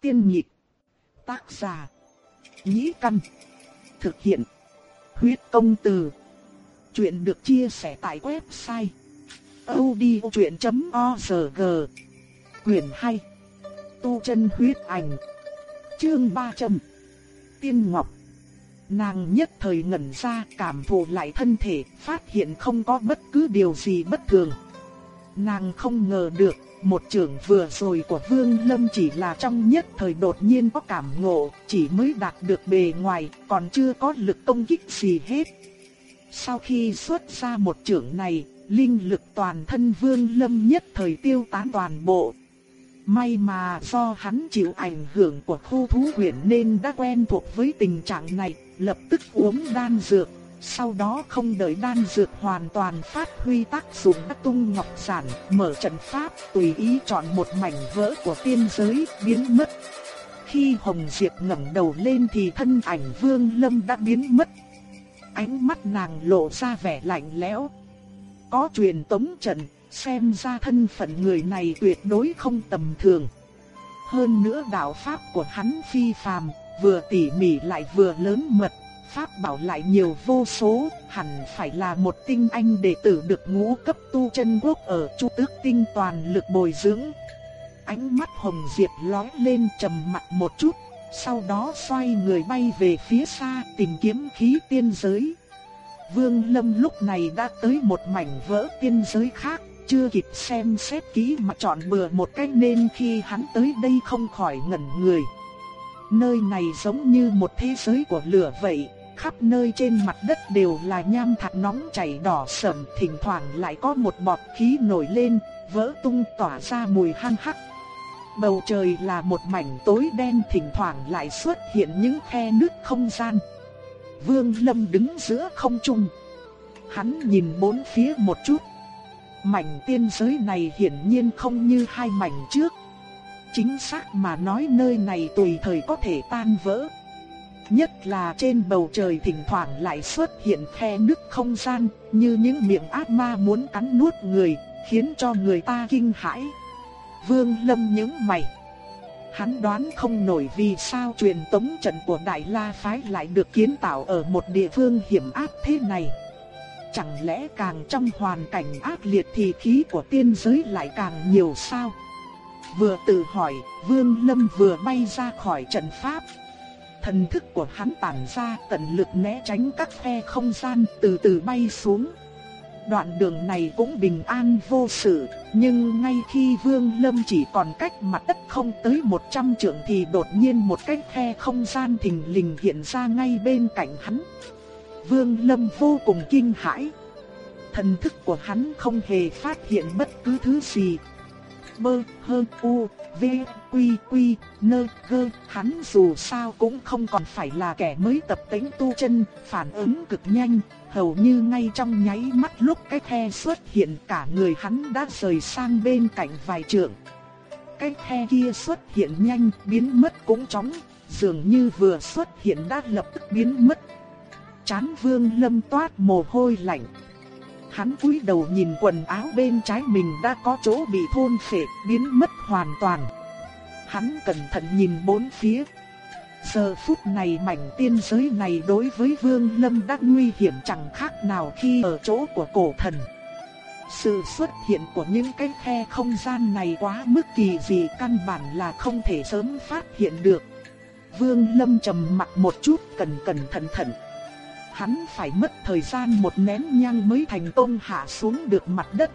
Tiên nhịp. Tác giả. Nhĩ căn. Thực hiện. Huyết công từ. Chuyện được chia sẻ tại website. odchuyện.org Quyền hay. Tu chân huyết ảnh. Chương 300. Tiên Ngọc. Nàng nhất thời ngẩn ra cảm thụ lại thân thể, phát hiện không có bất cứ điều gì bất thường. Nàng không ngờ được, một trưởng vừa rồi của Vương Lâm chỉ là trong nhất thời đột nhiên có cảm ngộ, chỉ mới đạt được bề ngoài, còn chưa có lực công kích gì hết. Sau khi xuất ra một trưởng này, linh lực toàn thân Vương Lâm nhất thời tiêu tán toàn bộ. May mà do hắn chịu ảnh hưởng của khu thú huyền nên đã quen thuộc với tình trạng này, lập tức uống đan dược, sau đó không đợi đan dược hoàn toàn phát huy tác dụng đã tung ngọc giản, mở trận pháp, tùy ý chọn một mảnh vỡ của tiên giới, biến mất. Khi Hồng Diệp ngẩng đầu lên thì thân ảnh Vương Lâm đã biến mất. Ánh mắt nàng lộ ra vẻ lạnh lẽo. Có truyền tống trận, xem ra thân phận người này tuyệt đối không tầm thường. Hơn nữa đạo pháp của hắn phi phàm, vừa tỉ mỉ lại vừa lớn mật, pháp bảo lại nhiều vô số, hẳn phải là một tinh anh đệ tử được ngũ cấp tu chân quốc ở Chu Tước Tinh toàn lực bồi dưỡng. Ánh mắt Hồng Diệp lóe lên trầm mặt một chút, sau đó xoay người bay về phía xa tìm kiếm khí tiên giới. Vương Lâm lúc này đã tới một mảnh vỡ tiên giới khác, chưa kịp xem xét kỹ mà chọn bừa một cách nên khi hắn tới đây không khỏi ngẩn người. Nơi này giống như một thế giới của lửa vậy, khắp nơi trên mặt đất đều là nham thạch nóng chảy đỏ sẫm, thỉnh thoảng lại có một bọt khí nổi lên, vỡ tung tỏa ra mùi hăng hắc. Bầu trời là một mảnh tối đen thỉnh thoảng lại xuất hiện những khe nứt không gian. Vương Lâm đứng giữa không trung. Hắn nhìn bốn phía một chút. Mảnh tiên giới này hiển nhiên không như hai mảnh trước. Chính xác mà nói nơi này tùy thời có thể tan vỡ. Nhất là trên bầu trời thỉnh thoảng lại xuất hiện khe nứt không gian, như những miệng ác ma muốn cắn nuốt người, khiến cho người ta kinh hãi. Vương Lâm nhướng mày. Hắn đoán không nổi vì sao truyền tống trận của Đại La Phái lại được kiến tạo ở một địa phương hiểm ác thế này. Chẳng lẽ càng trong hoàn cảnh ác liệt thì khí của tiên giới lại càng nhiều sao? Vừa tự hỏi, Vương Lâm vừa bay ra khỏi trận pháp, Thần thức của hắn tản ra tận lực né tránh các khe không gian từ từ bay xuống. Đoạn đường này cũng bình an vô sự, nhưng ngay khi Vương Lâm chỉ còn cách mặt đất không tới 100 trượng thì đột nhiên một cái khe không gian thình lình hiện ra ngay bên cạnh hắn. Vương Lâm vô cùng kinh hãi. Thần thức của hắn không hề phát hiện bất cứ thứ gì, bơ, hơ, u, v, quy, quy, nơ, gơ, hắn dù sao cũng không còn phải là kẻ mới tập tính tu chân, phản ứng cực nhanh, hầu như ngay trong nháy mắt lúc cái khe xuất hiện cả người hắn đã rời sang bên cạnh vài trượng. Cái khe kia xuất hiện nhanh, biến mất cũng chóng, dường như vừa xuất hiện đã lập tức biến mất. Chán vương lâm toát mồ hôi lạnh. Hắn cúi đầu nhìn quần áo bên trái mình đã có chỗ bị thôn phệ, biến mất hoàn toàn. Hắn cẩn thận nhìn bốn phía. Giờ phút này mảnh tiên giới này đối với Vương Lâm đã nguy hiểm chẳng khác nào khi ở chỗ của cổ thần. Sự xuất hiện của những cái khe không gian này quá mức kỳ dị căn bản là không thể sớm phát hiện được. Vương Lâm trầm mặt một chút cẩn cẩn thận thận hắn phải mất thời gian một nén nhang mới thành công hạ xuống được mặt đất.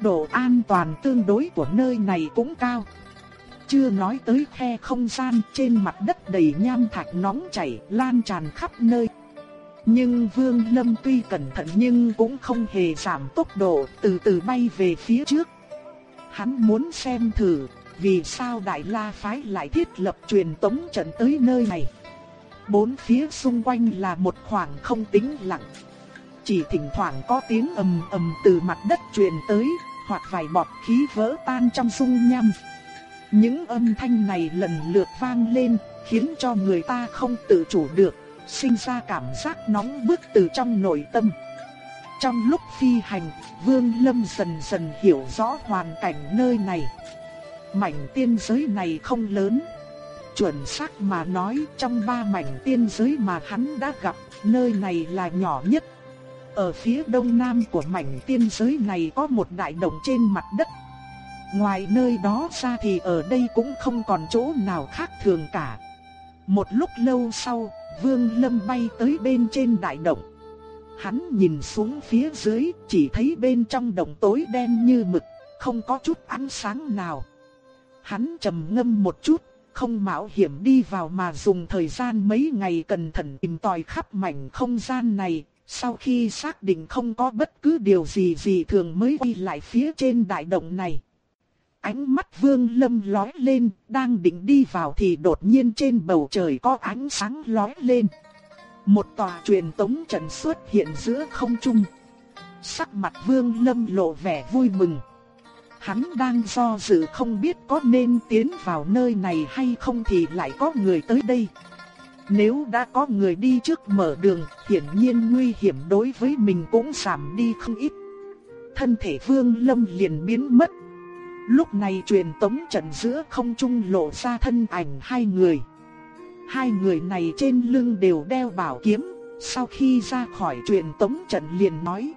Độ an toàn tương đối của nơi này cũng cao. Chưa nói tới khe không gian trên mặt đất đầy nham thạch nóng chảy, lan tràn khắp nơi. Nhưng Vương Lâm tuy cẩn thận nhưng cũng không hề giảm tốc độ, từ từ bay về phía trước. Hắn muốn xem thử vì sao Đại La Phái lại thiết lập truyền tống trận tới nơi này bốn phía xung quanh là một khoảng không tĩnh lặng. Chỉ thỉnh thoảng có tiếng ầm ầm từ mặt đất truyền tới, hoặc vài bọt khí vỡ tan trong dung nham. Những âm thanh này lần lượt vang lên, khiến cho người ta không tự chủ được, sinh ra cảm giác nóng bức từ trong nội tâm. Trong lúc phi hành, Vương Lâm dần dần hiểu rõ hoàn cảnh nơi này. Mảnh tiên giới này không lớn, chuẩn xác mà nói trong ba mảnh tiên giới mà hắn đã gặp, nơi này là nhỏ nhất. Ở phía đông nam của mảnh tiên giới này có một đại động trên mặt đất. Ngoài nơi đó ra thì ở đây cũng không còn chỗ nào khác thường cả. Một lúc lâu sau, Vương Lâm bay tới bên trên đại động. Hắn nhìn xuống phía dưới, chỉ thấy bên trong động tối đen như mực, không có chút ánh sáng nào. Hắn trầm ngâm một chút, không mạo hiểm đi vào mà dùng thời gian mấy ngày cẩn thận tìm tòi khắp mảnh không gian này. Sau khi xác định không có bất cứ điều gì gì thường mới quay lại phía trên đại động này. Ánh mắt vương lâm lói lên, đang định đi vào thì đột nhiên trên bầu trời có ánh sáng lói lên. Một tòa truyền tống trận xuất hiện giữa không trung. Sắc mặt vương lâm lộ vẻ vui mừng. Hắn đang do dự không biết có nên tiến vào nơi này hay không thì lại có người tới đây. Nếu đã có người đi trước mở đường, hiển nhiên nguy hiểm đối với mình cũng giảm đi không ít. Thân thể vương lâm liền biến mất. Lúc này truyền tống trận giữa không trung lộ ra thân ảnh hai người. Hai người này trên lưng đều đeo bảo kiếm, sau khi ra khỏi truyền tống trận liền nói.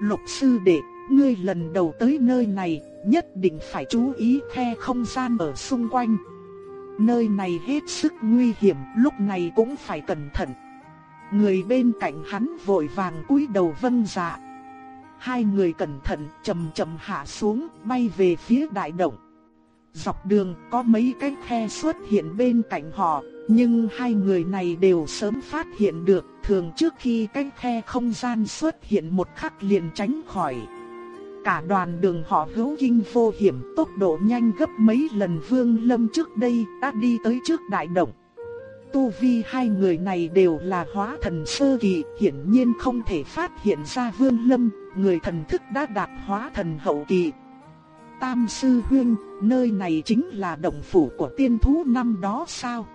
Lục sư đệ, ngươi lần đầu tới nơi này, nhất định phải chú ý khe không gian ở xung quanh. Nơi này hết sức nguy hiểm, lúc này cũng phải cẩn thận. Người bên cạnh hắn vội vàng cúi đầu vâng dạ. Hai người cẩn thận chậm chậm hạ xuống, bay về phía đại động. Dọc đường có mấy cái khe xuất hiện bên cạnh họ, nhưng hai người này đều sớm phát hiện được, thường trước khi cái khe không gian xuất hiện một khắc liền tránh khỏi. Cả đoàn đường họ hữu kinh vô hiểm, tốc độ nhanh gấp mấy lần Vương Lâm trước đây đã đi tới trước đại động. Tu vi hai người này đều là hóa thần sơ kỳ, hiển nhiên không thể phát hiện ra Vương Lâm, người thần thức đã đạt hóa thần hậu kỳ. Tam sư huynh, nơi này chính là động phủ của tiên thú năm đó sao?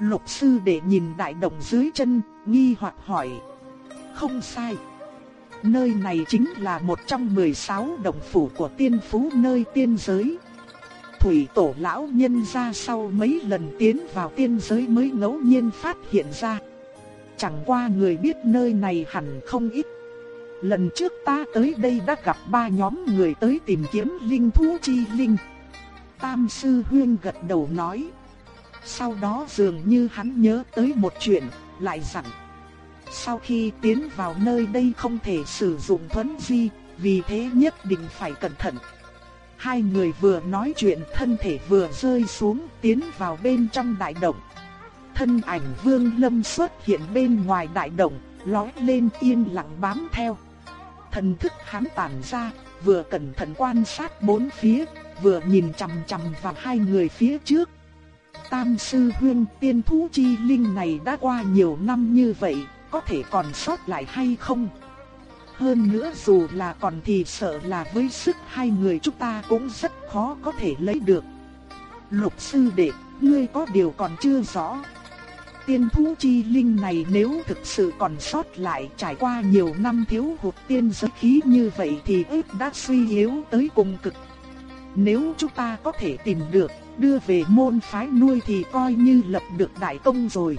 Lục sư để nhìn đại động dưới chân, nghi hoặc hỏi. Không sai. Nơi này chính là một trong 16 động phủ của tiên phú nơi tiên giới. Thủy tổ lão nhân ra sau mấy lần tiến vào tiên giới mới ngẫu nhiên phát hiện ra. Chẳng qua người biết nơi này hẳn không ít. Lần trước ta tới đây đã gặp ba nhóm người tới tìm kiếm linh thú chi linh. Tam sư huyên gật đầu nói. Sau đó dường như hắn nhớ tới một chuyện, lại rằng. Sau khi tiến vào nơi đây không thể sử dụng thuấn di, vì thế nhất định phải cẩn thận. Hai người vừa nói chuyện thân thể vừa rơi xuống tiến vào bên trong đại động. Thân ảnh vương lâm xuất hiện bên ngoài đại động, lói lên yên lặng bám theo. Thần thức hắn tản ra, vừa cẩn thận quan sát bốn phía, vừa nhìn chằm chằm vào hai người phía trước. Tam sư huyên tiên thú chi linh này đã qua nhiều năm như vậy, có thể còn sót lại hay không? Hơn nữa dù là còn thì sợ là với sức hai người chúng ta cũng rất khó có thể lấy được. Lục sư đệ, ngươi có điều còn chưa rõ. Tiên thú chi linh này nếu thực sự còn sót lại trải qua nhiều năm thiếu hụt tiên giới khí như vậy thì ít đã suy yếu tới cùng cực. Nếu chúng ta có thể tìm được, đưa về môn phái nuôi thì coi như lập được đại công rồi.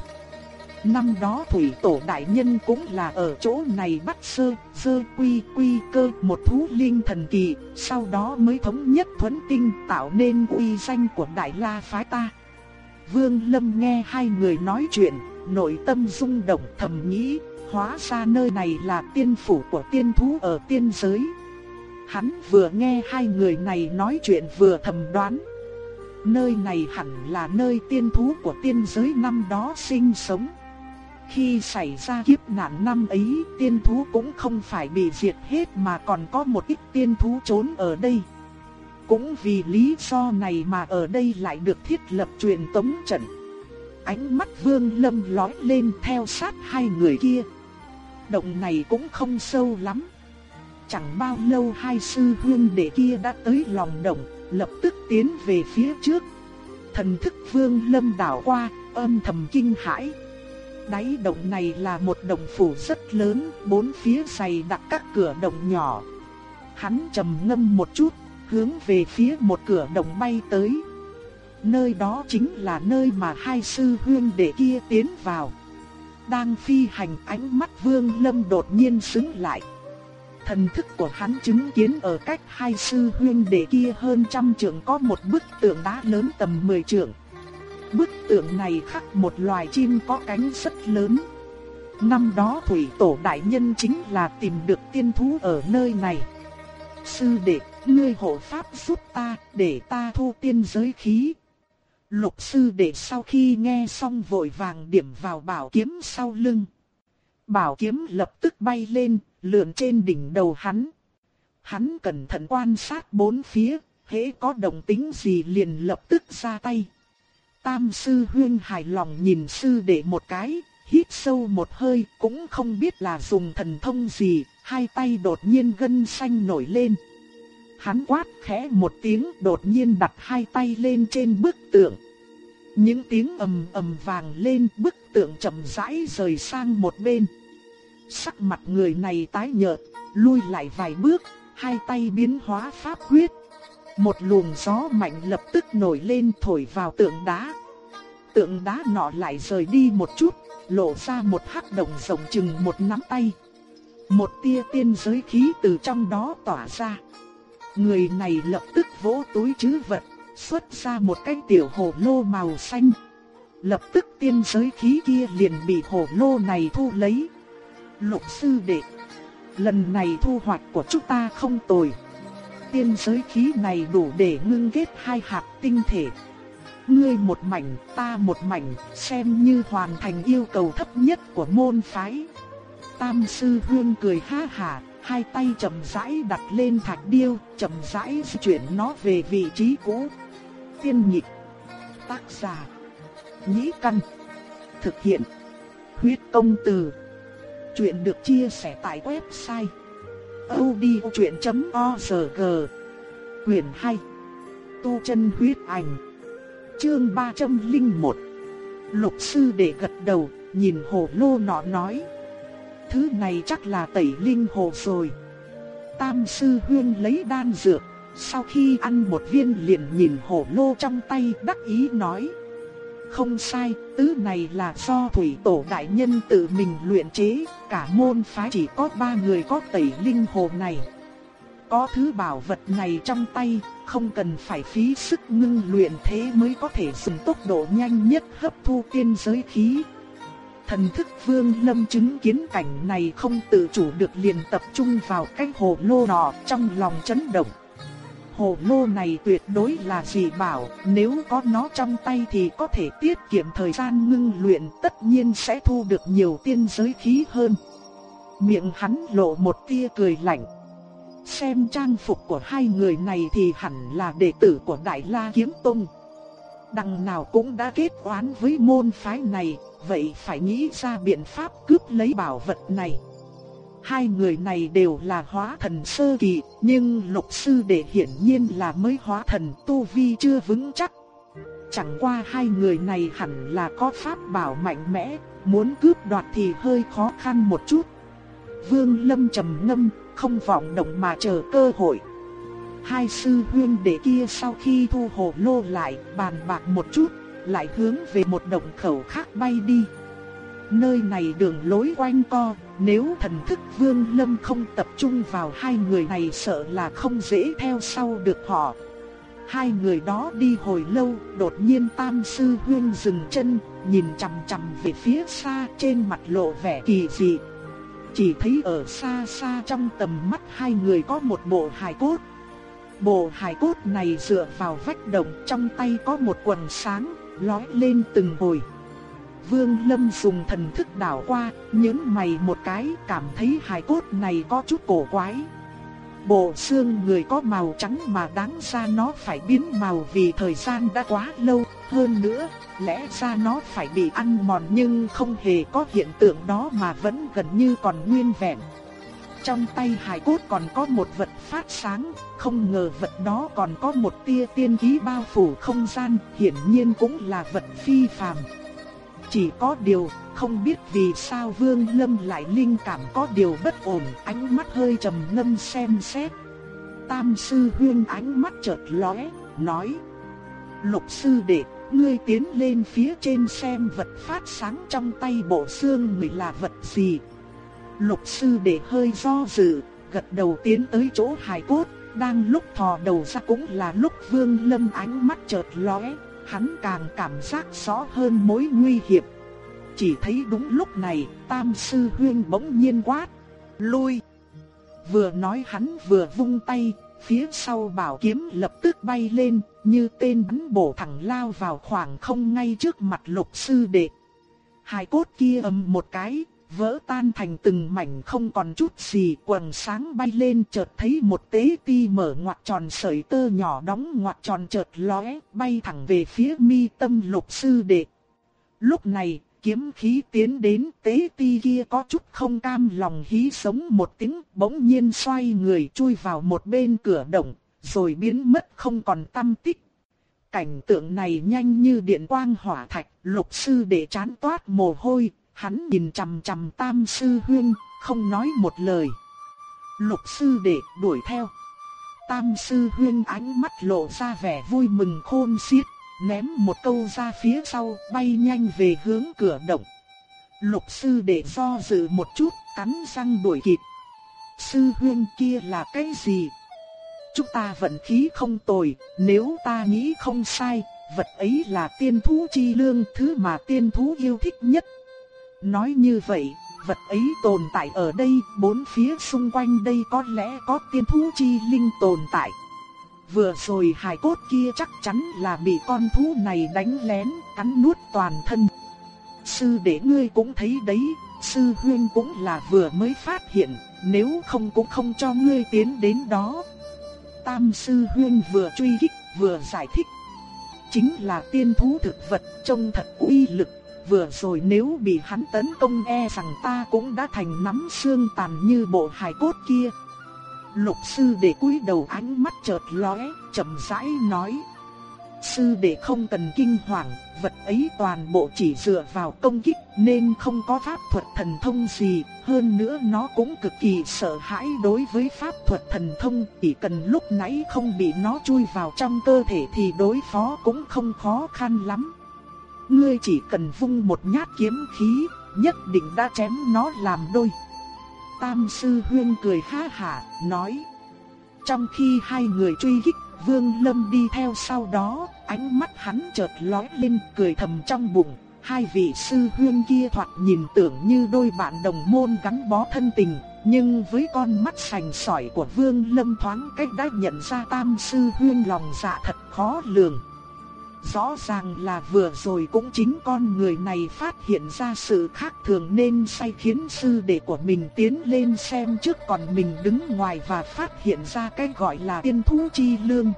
Năm đó thủy tổ đại nhân cũng là ở chỗ này bắt sơ, sơ quy quy cơ một thú linh thần kỳ, sau đó mới thống nhất thuấn tinh tạo nên uy danh của đại la phái ta. Vương Lâm nghe hai người nói chuyện, nội tâm rung động thầm nghĩ, hóa ra nơi này là tiên phủ của tiên thú ở tiên giới. Hắn vừa nghe hai người này nói chuyện vừa thầm đoán. Nơi này hẳn là nơi tiên thú của tiên giới năm đó sinh sống. Khi xảy ra kiếp nạn năm ấy, tiên thú cũng không phải bị diệt hết mà còn có một ít tiên thú trốn ở đây. Cũng vì lý do này mà ở đây lại được thiết lập truyền tống trận. Ánh mắt vương lâm lói lên theo sát hai người kia. Động này cũng không sâu lắm. Chẳng bao lâu hai sư huynh đệ kia đã tới lòng động, lập tức tiến về phía trước. Thần thức vương lâm đảo qua, âm thầm kinh hãi. Đáy động này là một động phủ rất lớn, bốn phía dày đặt các cửa động nhỏ. Hắn trầm ngâm một chút, hướng về phía một cửa động bay tới. nơi đó chính là nơi mà hai sư huynh đệ kia tiến vào. Đang phi hành ánh mắt Vương Lâm đột nhiên sững lại. Thần thức của hắn chứng kiến ở cách hai sư huynh đệ kia hơn trăm trượng có một bức tượng đá lớn tầm 10 trượng. Bức tượng này khắc một loài chim có cánh rất lớn. Năm đó Thủy Tổ Đại Nhân chính là tìm được tiên thú ở nơi này. Sư đệ, ngươi hộ pháp giúp ta, để ta thu tiên giới khí. Lục sư đệ sau khi nghe xong vội vàng điểm vào bảo kiếm sau lưng. Bảo kiếm lập tức bay lên, lượn trên đỉnh đầu hắn. Hắn cẩn thận quan sát bốn phía, hễ có động tính gì liền lập tức ra tay. Tam sư huyên hài lòng nhìn sư đệ một cái, hít sâu một hơi, cũng không biết là dùng thần thông gì, hai tay đột nhiên gân xanh nổi lên. Hắn quát khẽ một tiếng đột nhiên đặt hai tay lên trên bức tượng. Những tiếng ầm ầm vàng lên bức tượng chậm rãi rời sang một bên. Sắc mặt người này tái nhợt, lui lại vài bước, hai tay biến hóa pháp quyết. Một luồng gió mạnh lập tức nổi lên thổi vào tượng đá. Tượng đá nọ lại rời đi một chút, lộ ra một hắc động rộng chừng một nắm tay. Một tia tiên giới khí từ trong đó tỏa ra. Người này lập tức vỗ túi trữ vật, xuất ra một cái tiểu hồ lô màu xanh. Lập tức tiên giới khí kia liền bị hồ lô này thu lấy. Lục sư đệ, lần này thu hoạch của chúng ta không tồi. Tiên giới khí này đủ để ngưng kết hai hạt tinh thể. Ngươi một mảnh, ta một mảnh, xem như hoàn thành yêu cầu thấp nhất của môn phái. Tam sư hương cười ha hà, hai tay chậm rãi đặt lên thạch điêu, chậm rãi di chuyển nó về vị trí cũ. Tiên nhịp, tác giả, nhĩ căn, thực hiện, huyết công từ. Chuyện được chia sẻ tại website odchuyện.org, quyền 2, tu chân huyết ảnh, chương 301. Lục sư để gật đầu, nhìn hồ lô nọ nói thứ này chắc là tẩy linh hồ rồi. Tam sư huyên lấy đan dược, sau khi ăn một viên liền nhìn hồ lô trong tay đắc ý nói. Không sai, tứ này là do thủy tổ đại nhân tự mình luyện chế, cả môn phái chỉ có ba người có tẩy linh hồ này. Có thứ bảo vật này trong tay, không cần phải phí sức ngưng luyện thế mới có thể dùng tốc độ nhanh nhất hấp thu tiên giới khí. Thần thức vương lâm chứng kiến cảnh này không tự chủ được liền tập trung vào cái hồ lô nọ trong lòng chấn động. Hồ lô này tuyệt đối là dị bảo, nếu có nó trong tay thì có thể tiết kiệm thời gian ngưng luyện tất nhiên sẽ thu được nhiều tiên giới khí hơn. Miệng hắn lộ một tia cười lạnh. Xem trang phục của hai người này thì hẳn là đệ tử của Đại La Kiếm Tông. Đằng nào cũng đã kết oán với môn phái này, vậy phải nghĩ ra biện pháp cướp lấy bảo vật này. Hai người này đều là hóa thần sơ kỳ, nhưng lục sư đệ hiển nhiên là mới hóa thần tu vi chưa vững chắc. Chẳng qua hai người này hẳn là có pháp bảo mạnh mẽ, muốn cướp đoạt thì hơi khó khăn một chút. Vương Lâm trầm ngâm, không vọng động mà chờ cơ hội. Hai sư huynh đệ kia sau khi thu hồ lô lại, bàn bạc một chút, lại hướng về một động khẩu khác bay đi. Nơi này đường lối quanh co, nếu thần thức Vương Lâm không tập trung vào hai người này sợ là không dễ theo sau được họ. Hai người đó đi hồi lâu, đột nhiên Tam sư huyên dừng chân, nhìn chằm chằm về phía xa, trên mặt lộ vẻ kỳ dị. Chỉ thấy ở xa xa trong tầm mắt hai người có một bộ hài cốt. Bộ hài cốt này dựa vào vách động, trong tay có một quần sáng, lói lên từng hồi. Vương Lâm dùng thần thức đảo qua, nhướng mày một cái, cảm thấy hài cốt này có chút cổ quái. Bộ xương người có màu trắng mà đáng ra nó phải biến màu vì thời gian đã quá lâu, hơn nữa, lẽ ra nó phải bị ăn mòn nhưng không hề có hiện tượng đó mà vẫn gần như còn nguyên vẹn. Trong tay hài cốt còn có một vật phát sáng, không ngờ vật đó còn có một tia tiên khí bao phủ không gian, hiển nhiên cũng là vật phi phàm. Chỉ có điều, không biết vì sao Vương Lâm lại linh cảm có điều bất ổn, ánh mắt hơi trầm ngâm xem xét. Tam sư huyên ánh mắt chợt lóe, nói: Lục sư đệ, ngươi tiến lên phía trên xem vật phát sáng trong tay bộ xương người là vật gì. Lục sư đệ hơi do dự, gật đầu tiến tới chỗ hài cốt, đang lúc thò đầu ra cũng là lúc Vương Lâm ánh mắt chợt lóe, hắn càng cảm giác rõ hơn mối nguy hiểm. Chỉ thấy đúng lúc này, Tam sư huyên bỗng nhiên quát, "Lui!" Vừa nói hắn vừa vung tay, phía sau bảo kiếm lập tức bay lên, như tên bắn bổ thẳng lao vào khoảng không ngay trước mặt lục sư đệ. Hai cốt kia ầm một cái, vỡ tan thành từng mảnh không còn chút gì, quần sáng bay lên chợt thấy một tế ti mở ngoặt tròn sợi tơ nhỏ đóng ngoặt tròn chợt lóe, bay thẳng về phía mi tâm lục sư đệ. Lúc này, kiếm khí tiến đến tế ti kia có chút không cam lòng hí sống một tiếng, bỗng nhiên xoay người chui vào một bên cửa động, rồi biến mất không còn tâm tích. Cảnh tượng này nhanh như điện quang hỏa thạch, lục sư đệ chán toát mồ hôi, hắn nhìn chằm chằm tam sư huyên, không nói một lời. Lục sư đệ đuổi theo. Tam sư huyên ánh mắt lộ ra vẻ vui mừng khôn xiết ném một câu ra phía sau, bay nhanh về hướng cửa động. Lục sư đệ do dự một chút, cắn răng đuổi kịp. Sư huyên kia là cái gì? Chúng ta vận khí không tồi, nếu ta nghĩ không sai, vật ấy là tiên thú chi lương, thứ mà tiên thú yêu thích nhất. Nói như vậy, vật ấy tồn tại ở đây, bốn phía xung quanh đây có lẽ có tiên thú chi linh tồn tại. Vừa rồi hài cốt kia chắc chắn là bị con thú này đánh lén, cắn nuốt toàn thân. Sư đệ ngươi cũng thấy đấy, sư huyên cũng là vừa mới phát hiện, nếu không cũng không cho ngươi tiến đến đó. Tam sư huyên vừa truy kích vừa giải thích. Chính là tiên thú thực vật trông thật uy lực, vừa rồi nếu bị hắn tấn công e rằng ta cũng đã thành nắm xương tàn như bộ hài cốt kia. Lục sư đệ cúi đầu ánh mắt chợt lóe, chậm rãi nói: "Sư đệ không cần kinh hoàng, vật ấy toàn bộ chỉ dựa vào công kích nên không có pháp thuật thần thông gì, hơn nữa nó cũng cực kỳ sợ hãi đối với pháp thuật thần thông, chỉ cần lúc nãy không bị nó chui vào trong cơ thể thì đối phó cũng không khó khăn lắm. Ngươi chỉ cần vung một nhát kiếm khí, nhất định đã chém nó làm đôi." Tam sư huyên cười ha hả, nói. Trong khi hai người truy kích, Vương Lâm đi theo sau đó, ánh mắt hắn chợt lóe lên, cười thầm trong bụng. Hai vị sư huyên kia thoạt nhìn tưởng như đôi bạn đồng môn gắn bó thân tình, nhưng với con mắt sành sỏi của Vương Lâm thoáng cách đã nhận ra Tam sư huyên lòng dạ thật khó lường. Rõ ràng là vừa rồi cũng chính con người này phát hiện ra sự khác thường nên say khiến sư đệ của mình tiến lên xem trước còn mình đứng ngoài và phát hiện ra cái gọi là tiên thú chi lương.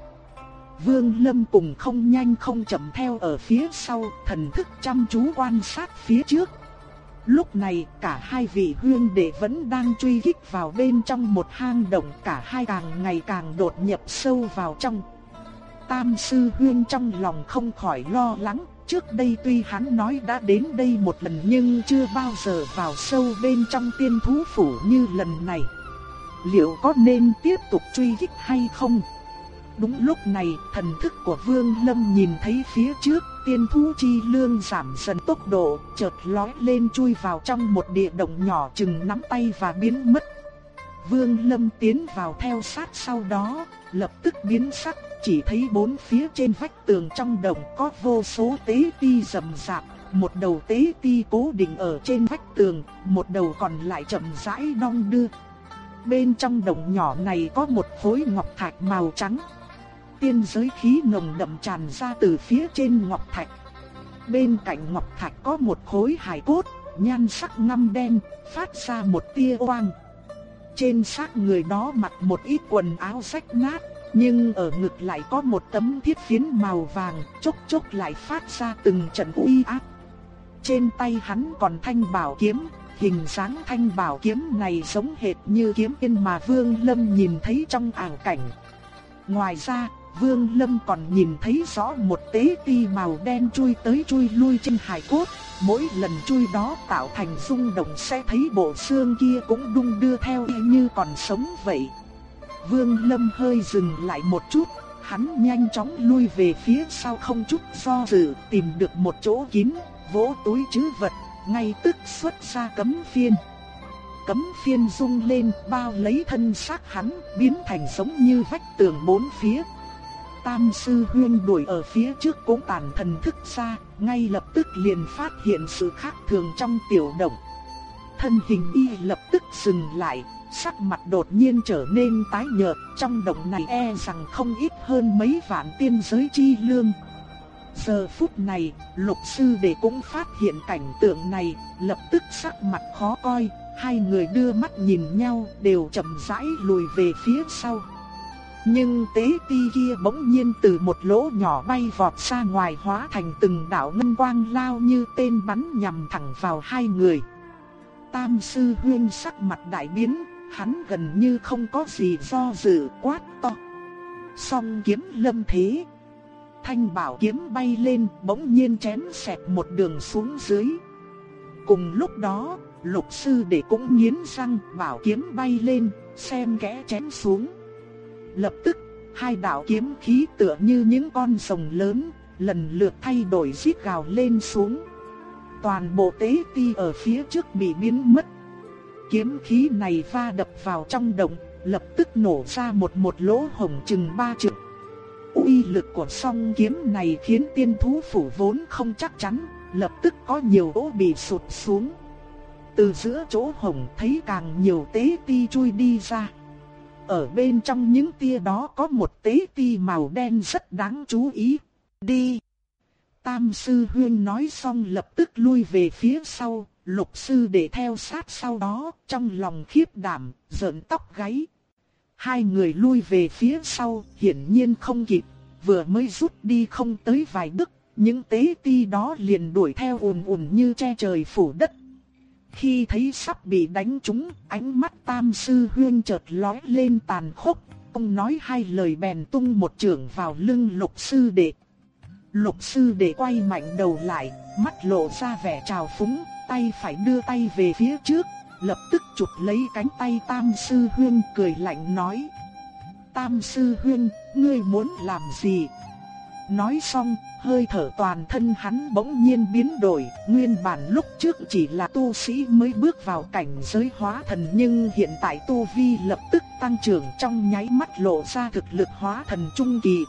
Vương Lâm cùng không nhanh không chậm theo ở phía sau, thần thức chăm chú quan sát phía trước. Lúc này cả hai vị huyên đệ vẫn đang truy kích vào bên trong một hang động cả hai càng ngày càng đột nhập sâu vào trong. Tam sư huyên trong lòng không khỏi lo lắng, trước đây tuy hắn nói đã đến đây một lần nhưng chưa bao giờ vào sâu bên trong tiên thú phủ như lần này. Liệu có nên tiếp tục truy kích hay không? Đúng lúc này, thần thức của Vương Lâm nhìn thấy phía trước, tiên thú chi lương giảm dần tốc độ, chợt lói lên chui vào trong một địa động nhỏ chừng nắm tay và biến mất. Vương Lâm tiến vào theo sát sau đó, lập tức biến sắc, chỉ thấy bốn phía trên vách tường trong đồng có vô số tế ti rầm rạp, một đầu tế ti cố định ở trên vách tường, một đầu còn lại chậm rãi đong đưa. Bên trong đồng nhỏ này có một khối ngọc thạch màu trắng. Tiên giới khí nồng đậm tràn ra từ phía trên ngọc thạch. Bên cạnh ngọc thạch có một khối hài cốt, nhan sắc ngăm đen, phát ra một tia quang. Trên xác người đó mặc một ít quần áo rách nát, nhưng ở ngực lại có một tấm thiết phiến màu vàng, chốc chốc lại phát ra từng trận uy áp. Trên tay hắn còn thanh bảo kiếm, hình dáng thanh bảo kiếm này giống hệt như kiếm yên mà Vương Lâm nhìn thấy trong ảo cảnh. Ngoài ra, Vương Lâm còn nhìn thấy rõ một tế ti màu đen chui tới chui lui trên hải cốt, mỗi lần chui đó tạo thành rung động sẽ thấy bộ xương kia cũng đung đưa theo y như còn sống vậy. Vương Lâm hơi dừng lại một chút, Hắn nhanh chóng lui về phía sau không chút do dự, tìm được một chỗ kín, vỗ túi trữ vật, ngay tức xuất ra cấm phiên. Cấm phiên rung lên, bao lấy thân xác hắn, biến thành giống như vách tường bốn phía. Tam sư huyên đuổi ở phía trước cũng tàn thần thức ra, ngay lập tức liền phát hiện sự khác thường trong tiểu động. Thân hình y lập tức dừng lại, sắc mặt đột nhiên trở nên tái nhợt, trong động này e rằng không ít hơn mấy vạn tiên giới chi lương. Giờ phút này, lục sư đệ cũng phát hiện cảnh tượng này, lập tức sắc mặt khó coi, hai người đưa mắt nhìn nhau đều chậm rãi lùi về phía sau. Nhưng tế ti kia bỗng nhiên từ một lỗ nhỏ bay vọt ra ngoài hóa thành từng đạo ngân quang lao như tên bắn nhằm thẳng vào hai người. Tam sư huyên sắc mặt đại biến, hắn gần như không có gì do dự quát to. Song kiếm lâm thế. Thanh bảo kiếm bay lên bỗng nhiên chém xẹt một đường xuống dưới. Cùng lúc đó, lục sư đệ cũng nghiến răng bảo kiếm bay lên, xem kẽ chém xuống. Lập tức, hai đạo kiếm khí tựa như những con rồng lớn, lần lượt thay đổi rít gào lên xuống. Toàn bộ tế ti ở phía trước bị biến mất. Kiếm khí này va đập vào trong động, lập tức nổ ra một một lỗ hổng chừng ba trượng. Uy lực của song kiếm này khiến tiên thú phủ vốn không chắc chắn, lập tức có nhiều ố bị sụt xuống. Từ giữa chỗ hổng thấy càng nhiều tế ti chui đi ra. Ở bên trong những tia đó có một tế ti màu đen rất đáng chú ý. Đi! Tam sư huyên nói xong lập tức lui về phía sau, lục sư để theo sát sau đó, trong lòng khiếp đảm, giận tóc gáy. Hai người lui về phía sau, hiển nhiên không kịp, vừa mới rút đi không tới vài bước, những tế ti đó liền đuổi theo ùn ùn như che trời phủ đất. Khi thấy sắp bị đánh trúng, ánh mắt tam sư huyên chợt lóe lên tàn khốc, ông nói hai lời bèn tung một trường vào lưng lục sư đệ. Lục sư đệ quay mạnh đầu lại, mắt lộ ra vẻ trào phúng, tay phải đưa tay về phía trước, lập tức chụp lấy cánh tay tam sư huyên cười lạnh nói. Tam sư huyên, ngươi muốn làm gì? Nói xong, hơi thở toàn thân hắn bỗng nhiên biến đổi, nguyên bản lúc trước chỉ là tu sĩ mới bước vào cảnh giới hóa thần nhưng hiện tại tu vi lập tức tăng trưởng trong nháy mắt lộ ra thực lực hóa thần trung kỳ.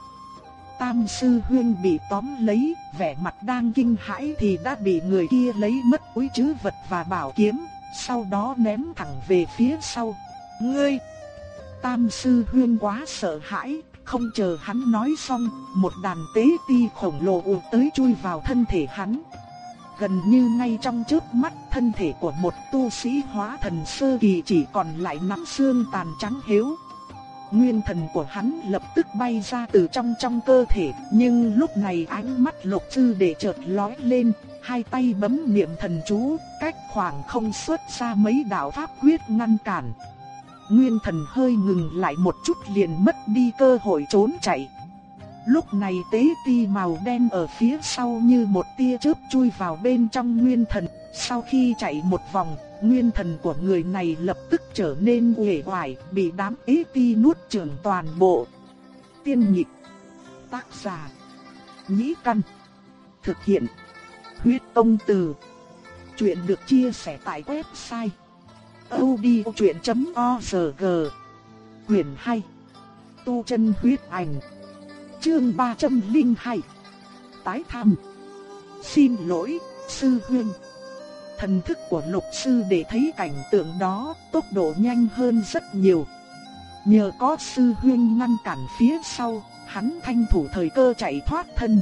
Tam sư huyên bị tóm lấy, vẻ mặt đang kinh hãi thì đã bị người kia lấy mất túi chứ vật và bảo kiếm, sau đó ném thẳng về phía sau. Ngươi! Tam sư huyên quá sợ hãi, không chờ hắn nói xong, một đàn tế ti khổng lồ ùa tới chui vào thân thể hắn. Gần như ngay trong chớp mắt, thân thể của một tu sĩ hóa thần sơ kỳ chỉ còn lại nắm xương tàn trắng hiếu. Nguyên thần của hắn lập tức bay ra từ trong trong cơ thể, nhưng lúc này ánh mắt lục sư để chợt lóe lên, hai tay bấm niệm thần chú, cách khoảng không xuất ra mấy đạo pháp quyết ngăn cản. Nguyên thần hơi ngừng lại một chút liền mất đi cơ hội trốn chạy. Lúc này tế ti màu đen ở phía sau như một tia chớp chui vào bên trong nguyên thần, sau khi chạy một vòng, nguyên thần của người này lập tức trở nên uể oải, bị đám ế ti nuốt chửng toàn bộ. Tiên nhịp, tác giả, nhĩ căn, thực hiện, huyết công từ. Chuyện được chia sẻ tại website odchuyện.org Quyền 2 Tu chân huyết ảnh Chương 302 Tái tham Xin lỗi, sư huynh Thần thức của lục sư để thấy cảnh tượng đó tốc độ nhanh hơn rất nhiều. Nhờ có sư huyên ngăn cản phía sau, hắn thanh thủ thời cơ chạy thoát thân.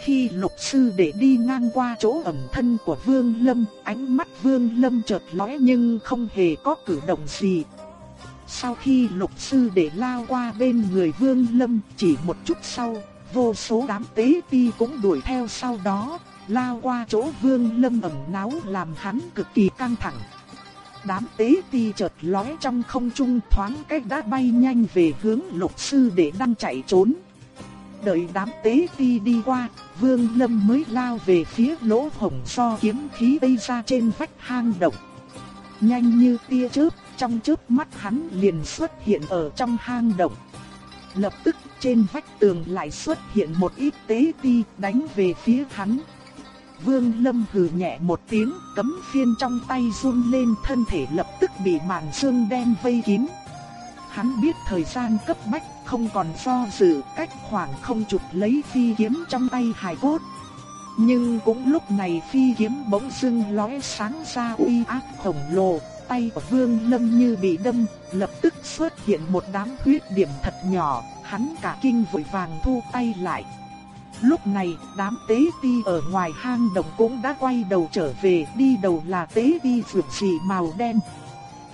Khi lục sư để đi ngang qua chỗ ẩn thân của Vương Lâm, ánh mắt Vương Lâm chợt lóe nhưng không hề có cử động gì. Sau khi lục sư để lao qua bên người Vương Lâm, chỉ một chút sau, vô số đám tế ti cũng đuổi theo sau đó, lao qua chỗ Vương Lâm ẩm náo làm hắn cực kỳ căng thẳng. Đám tế ti chợt lóe trong không trung thoáng cách đã bay nhanh về hướng lục sư để đang chạy trốn. Đợi đám tế ti đi qua, Vương Lâm mới lao về phía lỗ hổng so kiếm khí bay ra trên vách hang động. Nhanh như tia chớp, trong chớp mắt hắn liền xuất hiện ở trong hang động. Lập tức trên vách tường lại xuất hiện một ít tế ti đánh về phía hắn. Vương Lâm hừ nhẹ một tiếng, cấm phiên trong tay run lên thân thể lập tức bị màn sương đen vây kín. Hắn biết thời gian cấp bách, không còn do dự, cách khoảng không chụp lấy phi kiếm trong tay hài cốt. Nhưng cũng lúc này phi kiếm bỗng dưng lóe sáng ra uy áp khổng lồ, tay của Vương Lâm như bị đâm, lập tức xuất hiện một đám huyết điểm thật nhỏ, hắn cả kinh vội vàng thu tay lại. Lúc này, đám tế ti ở ngoài hang động cũng đã quay đầu trở về, đi đầu là tế ti phượng dị màu đen.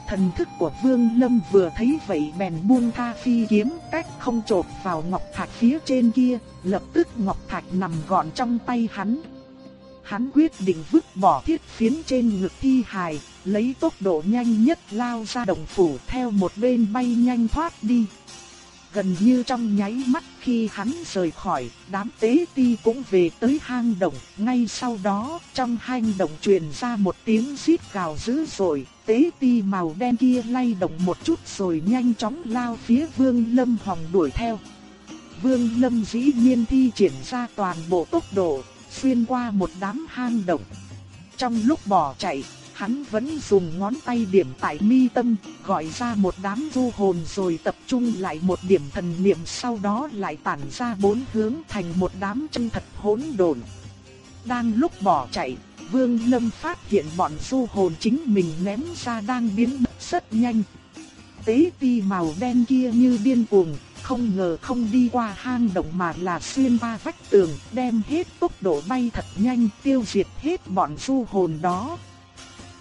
Thần thức của Vương Lâm vừa thấy vậy bèn buông tha phi kiếm, cách không chộp vào ngọc thạch phía trên kia, lập tức ngọc thạch nằm gọn trong tay hắn. Hắn quyết định vứt bỏ thiết phiến trên ngực thi hài, lấy tốc độ nhanh nhất lao ra đồng phủ theo một bên bay nhanh thoát đi. Gần như trong nháy mắt khi hắn rời khỏi, đám tế ti cũng về tới hang động. Ngay sau đó, trong hang động truyền ra một tiếng rít gào dữ dội. Tế ti màu đen kia lay động một chút rồi nhanh chóng lao phía vương lâm hoàng đuổi theo. Vương lâm dĩ nhiên thi triển ra toàn bộ tốc độ, xuyên qua một đám hang động. Trong lúc bỏ chạy, hắn vẫn dùng ngón tay điểm tại mi tâm, gọi ra một đám du hồn rồi tập trung lại một điểm thần niệm sau đó lại tản ra bốn hướng thành một đám chân thật hỗn độn. Đang lúc bỏ chạy, Vương Lâm phát hiện bọn du hồn chính mình ném ra đang biến mất rất nhanh. Tế ti màu đen kia như điên cuồng, không ngờ không đi qua hang động mà là xuyên qua vách tường, đem hết tốc độ bay thật nhanh tiêu diệt hết bọn du hồn đó.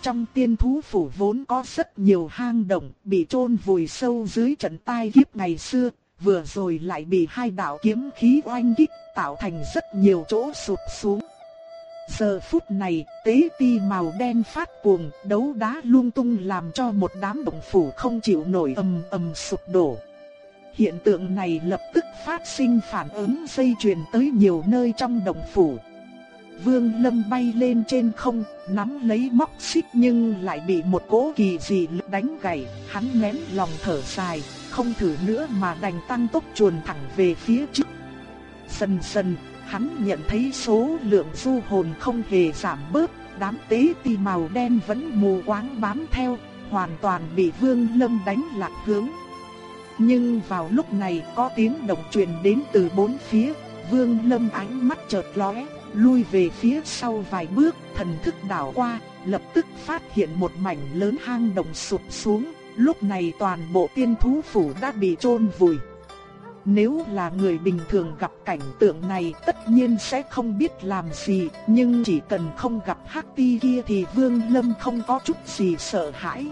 Trong tiên thú phủ vốn có rất nhiều hang động bị chôn vùi sâu dưới trận tai kiếp ngày xưa, vừa rồi lại bị hai đạo kiếm khí oanh kích tạo thành rất nhiều chỗ sụt xuống. Giờ phút này, tế ti màu đen phát cuồng, đấu đá lung tung làm cho một đám động phủ không chịu nổi ầm ầm sụp đổ. Hiện tượng này lập tức phát sinh phản ứng dây chuyền tới nhiều nơi trong động phủ. Vương Lâm bay lên trên không, nắm lấy móc xích nhưng lại bị một cỗ kỳ dị lực đánh gãy, hắn nén lòng thở dài, không thử nữa mà đành tăng tốc chuồn thẳng về phía trước. Dần dần, hắn nhận thấy số lượng du hồn không hề giảm bớt, đám tế ti màu đen vẫn mù quáng bám theo, hoàn toàn bị Vương Lâm đánh lạc hướng. Nhưng vào lúc này có tiếng động truyền đến từ bốn phía, Vương Lâm ánh mắt chợt lóe, lui về phía sau vài bước, thần thức đảo qua, lập tức phát hiện một mảnh lớn hang động sụp xuống, lúc này toàn bộ tiên thú phủ đã bị chôn vùi. Nếu là người bình thường gặp cảnh tượng này tất nhiên sẽ không biết làm gì, nhưng chỉ cần không gặp hắc ti kia thì Vương Lâm không có chút gì sợ hãi.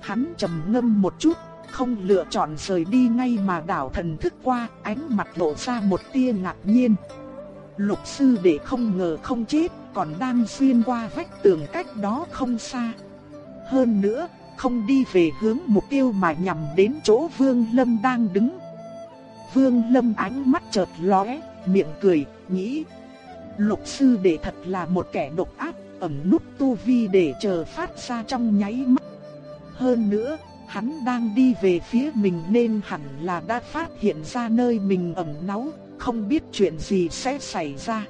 Hắn trầm ngâm một chút, không lựa chọn rời đi ngay mà đảo thần thức qua, ánh mặt lộ ra một tia ngạc nhiên. Lục sư đệ không ngờ không chết, còn đang xuyên qua vách tường cách đó không xa. Hơn nữa, không đi về hướng mục tiêu mà nhằm đến chỗ Vương Lâm đang đứng. Vương Lâm ánh mắt chợt lóe, miệng cười, nghĩ: Lục sư đệ thật là một kẻ độc ác, ẩn nút tu vi để chờ phát ra trong nháy mắt. Hơn nữa, hắn đang đi về phía mình nên hẳn là đã phát hiện ra nơi mình ẩn náu, không biết chuyện gì sẽ xảy ra.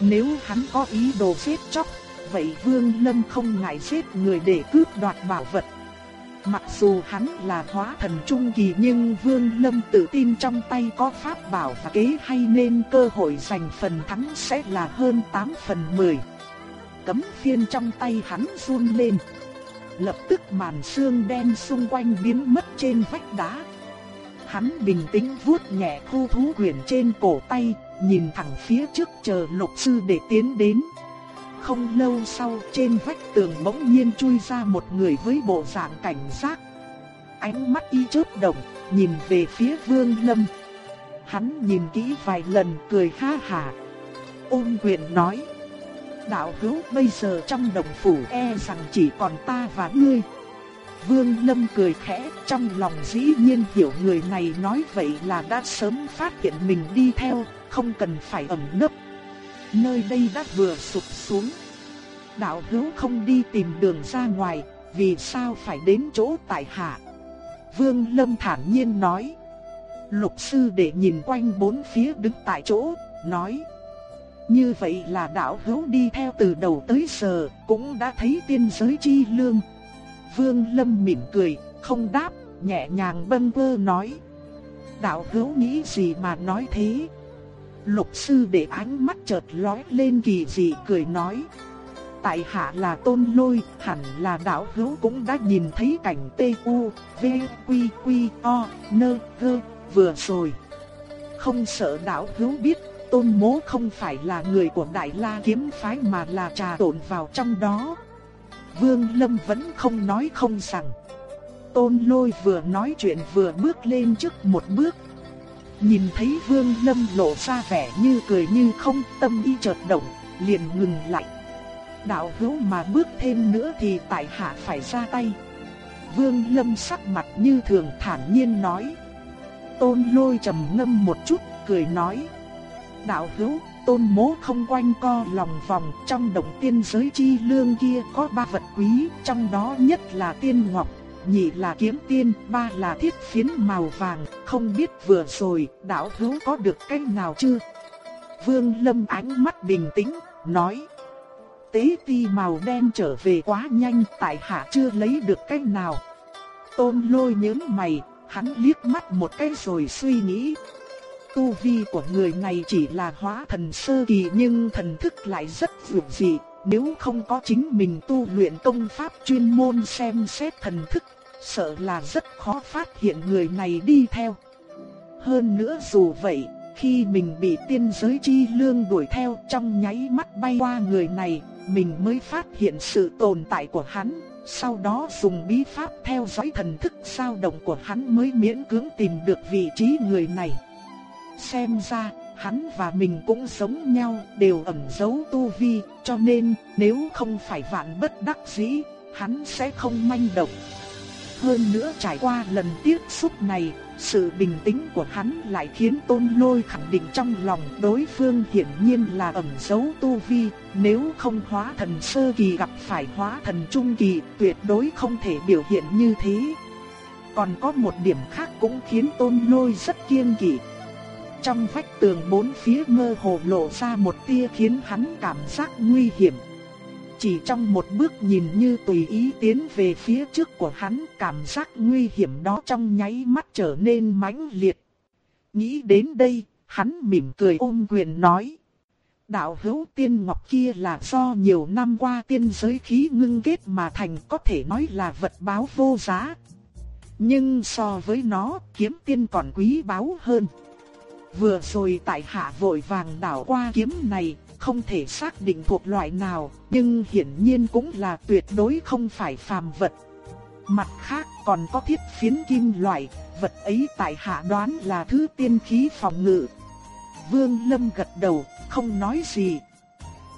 Nếu hắn có ý đồ giết chóc, vậy Vương Lâm không ngại giết người để cướp đoạt bảo vật. Mặc dù hắn là hóa thần trung kỳ nhưng Vương Lâm tự tin trong tay có pháp bảo và kế hay nên cơ hội giành phần thắng sẽ là hơn 8 phần 10. Cấm phiên trong tay hắn run lên. Lập tức màn sương đen xung quanh biến mất trên vách đá. Hắn bình tĩnh vuốt nhẹ khu thú quyển trên cổ tay, nhìn thẳng phía trước chờ lục sư để tiến đến. Không lâu sau trên vách tường bỗng nhiên chui ra một người với bộ dạng cảnh giác. Ánh mắt y chớp động, nhìn về phía vương lâm. Hắn nhìn kỹ vài lần cười ha hà. Ôn quyền nói. Đạo hữu bây giờ trong đồng phủ e rằng chỉ còn ta và ngươi. Vương Lâm cười khẽ, trong lòng dĩ nhiên hiểu người này nói vậy là đã sớm phát hiện mình đi theo, không cần phải ẩn nấp. Nơi đây đã vừa sụp xuống. Đạo hữu không đi tìm đường ra ngoài, vì sao phải đến chỗ tại hạ? Vương Lâm thản nhiên nói. Lục sư để nhìn quanh bốn phía đứng tại chỗ, nói. Như vậy là đạo hữu đi theo từ đầu tới giờ, cũng đã thấy tiên giới chi lương. Vương Lâm mỉm cười, không đáp, nhẹ nhàng bâng vơ nói. Đạo hữu nghĩ gì mà nói thế? Lục sư để ánh mắt chợt lóe lên kỳ dị cười nói. Tại hạ là tôn lôi, hẳn là đạo hữu cũng đã nhìn thấy cảnh tê u, v, quy, quy, o, nơ, gơ, vừa rồi. Không sợ đạo hữu biết, tôn mố không phải là người của Đại La kiếm phái mà là trà tổn vào trong đó. Vương Lâm vẫn không nói không rằng. Tôn lôi vừa nói chuyện vừa bước lên trước một bước. Nhìn thấy Vương Lâm lộ ra vẻ như cười như không tâm y chợt động, liền ngừng lại. Đạo hữu mà bước thêm nữa thì tại hạ phải ra tay. Vương Lâm sắc mặt như thường thản nhiên nói. Tôn lôi trầm ngâm một chút, cười nói. Đạo hữu, tôn mố không quanh co lòng vòng trong động tiên giới chi lương kia có ba vật quý, trong đó nhất là tiên ngọc, nhị là kiếm tiên, ba là thiết phiến màu vàng, không biết vừa rồi đạo hữu có được cách nào chưa? Vương Lâm ánh mắt bình tĩnh, nói. Tế ti màu đen trở về quá nhanh, tại hạ chưa lấy được cách nào. Tôn lôi nhớn mày, hắn liếc mắt một cái rồi suy nghĩ. Tu vi của người này chỉ là hóa thần sơ kỳ nhưng thần thức lại rất vượt dị. Nếu không có chính mình tu luyện công pháp chuyên môn xem xét thần thức, sợ là rất khó phát hiện người này đi theo. Hơn nữa dù vậy, khi mình bị tiên giới chi lương đuổi theo trong nháy mắt bay qua người này, mình mới phát hiện sự tồn tại của hắn, sau đó dùng bí pháp theo dõi thần thức dao động của hắn mới miễn cưỡng tìm được vị trí người này. Xem ra, hắn và mình cũng giống nhau, đều ẩn giấu tu vi, cho nên nếu không phải vạn bất đắc dĩ, hắn sẽ không manh động. Hơn nữa trải qua lần tiếp xúc này, sự bình tĩnh của hắn lại khiến Tôn Lôi khẳng định trong lòng đối phương hiển nhiên là ẩn giấu tu vi, nếu không hóa thần sơ kỳ gặp phải hóa thần trung kỳ, tuyệt đối không thể biểu hiện như thế. Còn có một điểm khác cũng khiến Tôn Lôi rất kiêng kỵ. Trong vách tường bốn phía mơ hồ lộ ra một tia khiến hắn cảm giác nguy hiểm. Chỉ trong một bước nhìn như tùy ý tiến về phía trước của hắn, cảm giác nguy hiểm đó trong nháy mắt trở nên mãnh liệt. Nghĩ đến đây, hắn mỉm cười ôm quyền nói. Đạo hữu tiên ngọc kia là do nhiều năm qua tiên giới khí ngưng kết mà thành có thể nói là vật báo vô giá. Nhưng so với nó, kiếm tiên còn quý báu hơn. Vừa rồi tại hạ vội vàng đảo qua kiếm này, không thể xác định thuộc loại nào, nhưng hiển nhiên cũng là tuyệt đối không phải phàm vật. Mặt khác còn có thiết phiến kim loại, vật ấy tại hạ đoán là thứ tiên khí phòng ngự. Vương Lâm gật đầu, không nói gì.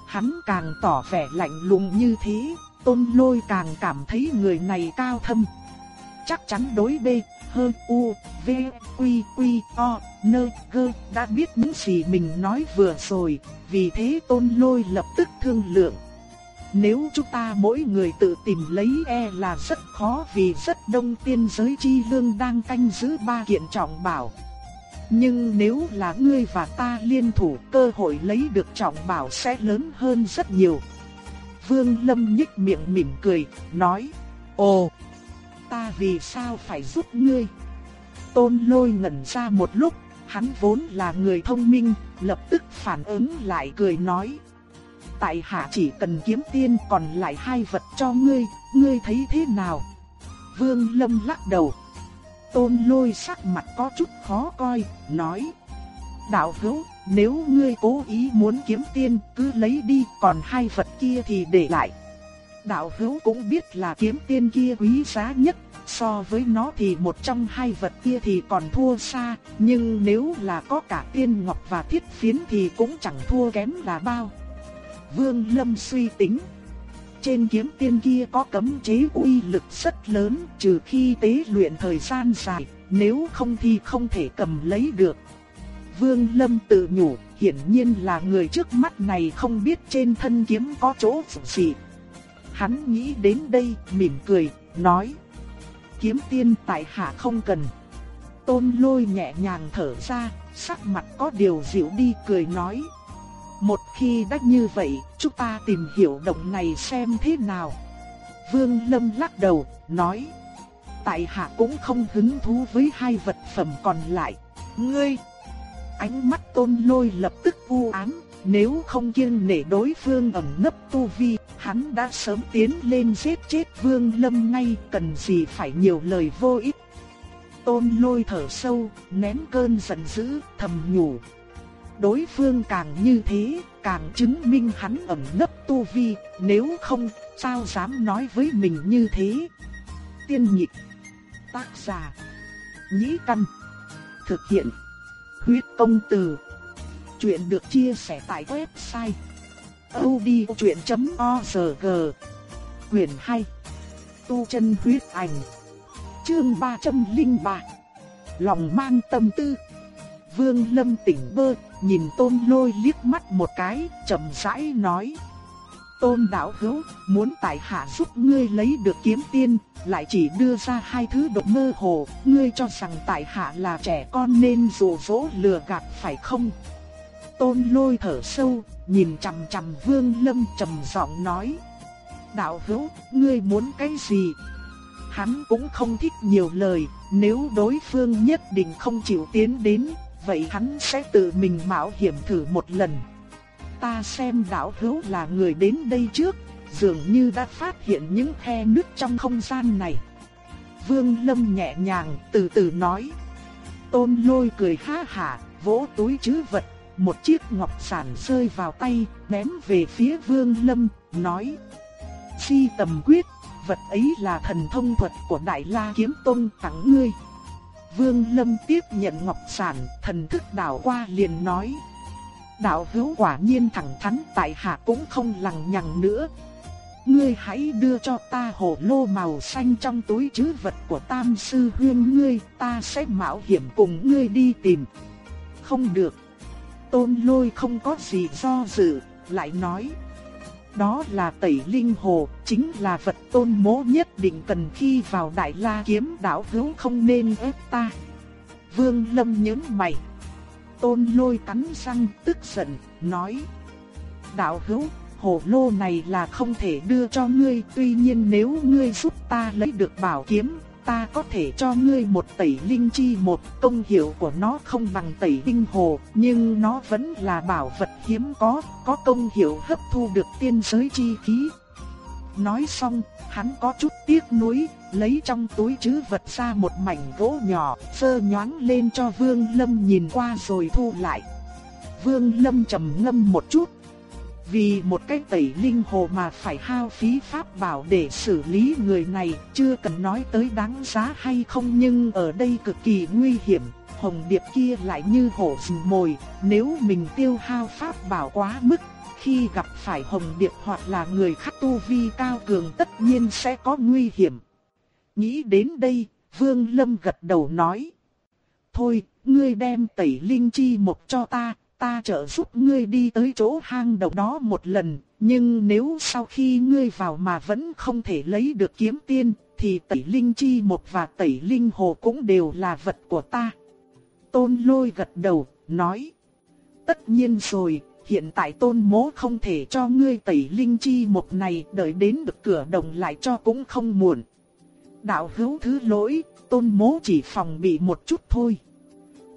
Hắn càng tỏ vẻ lạnh lùng như thế, tôn lôi càng cảm thấy người này cao thâm. Chắc chắn đối bê, hơn u, v, quy, quy, o, nơ, gơ, đã biết những gì mình nói vừa rồi, vì thế tôn lôi lập tức thương lượng. Nếu chúng ta mỗi người tự tìm lấy e là rất khó vì rất đông tiên giới chi lương đang canh giữ ba kiện trọng bảo. Nhưng nếu là ngươi và ta liên thủ cơ hội lấy được trọng bảo sẽ lớn hơn rất nhiều. Vương Lâm nhích miệng mỉm cười, nói, Ồ, ta vì sao phải giúp ngươi? Tôn lôi ngẩn ra một lúc, hắn vốn là người thông minh, lập tức phản ứng lại cười nói. Tại hạ chỉ cần kiếm tiên còn lại hai vật cho ngươi, ngươi thấy thế nào? Vương Lâm lắc đầu. Tôn lôi sắc mặt có chút khó coi, nói. Đạo hữu, nếu ngươi cố ý muốn kiếm tiên cứ lấy đi, còn hai vật kia thì để lại. Đạo hữu cũng biết là kiếm tiên kia quý giá nhất, so với nó thì một trong hai vật kia thì còn thua xa, nhưng nếu là có cả tiên ngọc và thiết phiến thì cũng chẳng thua kém là bao. Vương Lâm suy tính. Trên kiếm tiên kia có cấm chế uy lực rất lớn, trừ khi tế luyện thời gian dài, nếu không thì không thể cầm lấy được. Vương Lâm tự nhủ, hiển nhiên là người trước mắt này không biết trên thân kiếm có chỗ gì. Hắn nghĩ đến đây, mỉm cười, nói kiếm tiên tại hạ không cần. Tôn lôi nhẹ nhàng thở ra, sắc mặt có điều dịu đi cười nói. Một khi đã như vậy, chúng ta tìm hiểu động này xem thế nào. Vương Lâm lắc đầu, nói. Tại hạ cũng không hứng thú với hai vật phẩm còn lại. Ngươi! Ánh mắt tôn lôi lập tức u ám, nếu không kiêng nể đối phương ẩn nấp tu vi, hắn đã sớm tiến lên giết chết Vương Lâm ngay, cần gì phải nhiều lời vô ích. Tôn lôi thở sâu, nén cơn giận dữ, thầm nhủ. Đối phương càng như thế, càng chứng minh hắn ẩn nấp tu vi, nếu không, sao dám nói với mình như thế. Tiên nhịp, tác giả, nhĩ căn, thực hiện, huyết công từ. Chuyện được chia sẻ tại website odchuyện.org Quyền 2 Tu chân huyết ảnh. Chương 303 Lòng mang tâm tư. Vương Lâm tỉnh bơ, nhìn Tôn Lôi liếc mắt một cái, chậm rãi nói: "Tôn đạo hữu, muốn tại hạ giúp ngươi lấy được kiếm tiên, lại chỉ đưa ra hai thứ độc mơ hồ, ngươi cho rằng tại hạ là trẻ con nên dụ dỗ lừa gạt phải không?" Tôn Lôi thở sâu, nhìn chằm chằm Vương Lâm trầm giọng nói: "Đạo hữu, ngươi muốn cái gì?" Hắn cũng không thích nhiều lời, nếu đối phương nhất định không chịu tiến đến, vậy hắn sẽ tự mình mạo hiểm thử một lần. Ta xem đạo hữu là người đến đây trước, dường như đã phát hiện những khe nứt trong không gian này. Vương Lâm nhẹ nhàng từ từ nói. Tôn lôi cười ha hả, vỗ túi chứ vật, một chiếc ngọc sản rơi vào tay, ném về phía Vương Lâm, nói. Si tầm quyết, vật ấy là thần thông thuật của Đại La Kiếm Tông tặng ngươi. Vương Lâm tiếp nhận ngọc sản, thần thức đảo qua liền nói. Đạo hữu quả nhiên thẳng thắn tại hạ cũng không lằng nhằng nữa. Ngươi hãy đưa cho ta hồ lô màu xanh trong túi trữ vật của tam sư huyên ngươi, ta sẽ mạo hiểm cùng ngươi đi tìm. Không được. Tôn lôi không có gì do dự, lại nói. Đó là tẩy linh hồ, chính là vật tôn mố nhất định cần khi vào đại la kiếm đảo hữu không nên ép ta. Vương Lâm nhớ mày. Tôn lôi cắn răng tức giận, nói. Đạo hữu, hồ lô này là không thể đưa cho ngươi, tuy nhiên nếu ngươi giúp ta lấy được bảo kiếm, ta có thể cho ngươi một tẩy linh chi một công hiệu của nó không bằng tẩy linh hồ, nhưng nó vẫn là bảo vật hiếm có, có công hiệu hấp thu được tiên giới chi khí. Nói xong, hắn có chút tiếc nuối, lấy trong túi chứ vật ra một mảnh gỗ nhỏ, sơ nhoáng lên cho Vương Lâm nhìn qua rồi thu lại. Vương Lâm trầm ngâm một chút, vì một cái tẩy linh hồ mà phải hao phí pháp bảo để xử lý người này, chưa cần nói tới đáng giá hay không nhưng ở đây cực kỳ nguy hiểm. Hồng điệp kia lại như hổ rình mồi, nếu mình tiêu hao pháp bảo quá mức, khi gặp phải hồng điệp hoặc là người khác tu vi cao cường tất nhiên sẽ có nguy hiểm. Nghĩ đến đây, Vương Lâm gật đầu nói. Thôi, ngươi đem tẩy linh chi một cho ta, ta trợ giúp ngươi đi tới chỗ hang động đó một lần, nhưng nếu sau khi ngươi vào mà vẫn không thể lấy được kiếm tiên, thì tẩy linh chi một và tẩy linh hồ cũng đều là vật của ta. Tôn lôi gật đầu, nói. Tất nhiên rồi, hiện tại tôn mố không thể cho ngươi tẩy linh chi một này, đợi đến được cửa đồng lại cho cũng không muộn. Đạo hữu thứ lỗi, tôn mố chỉ phòng bị một chút thôi.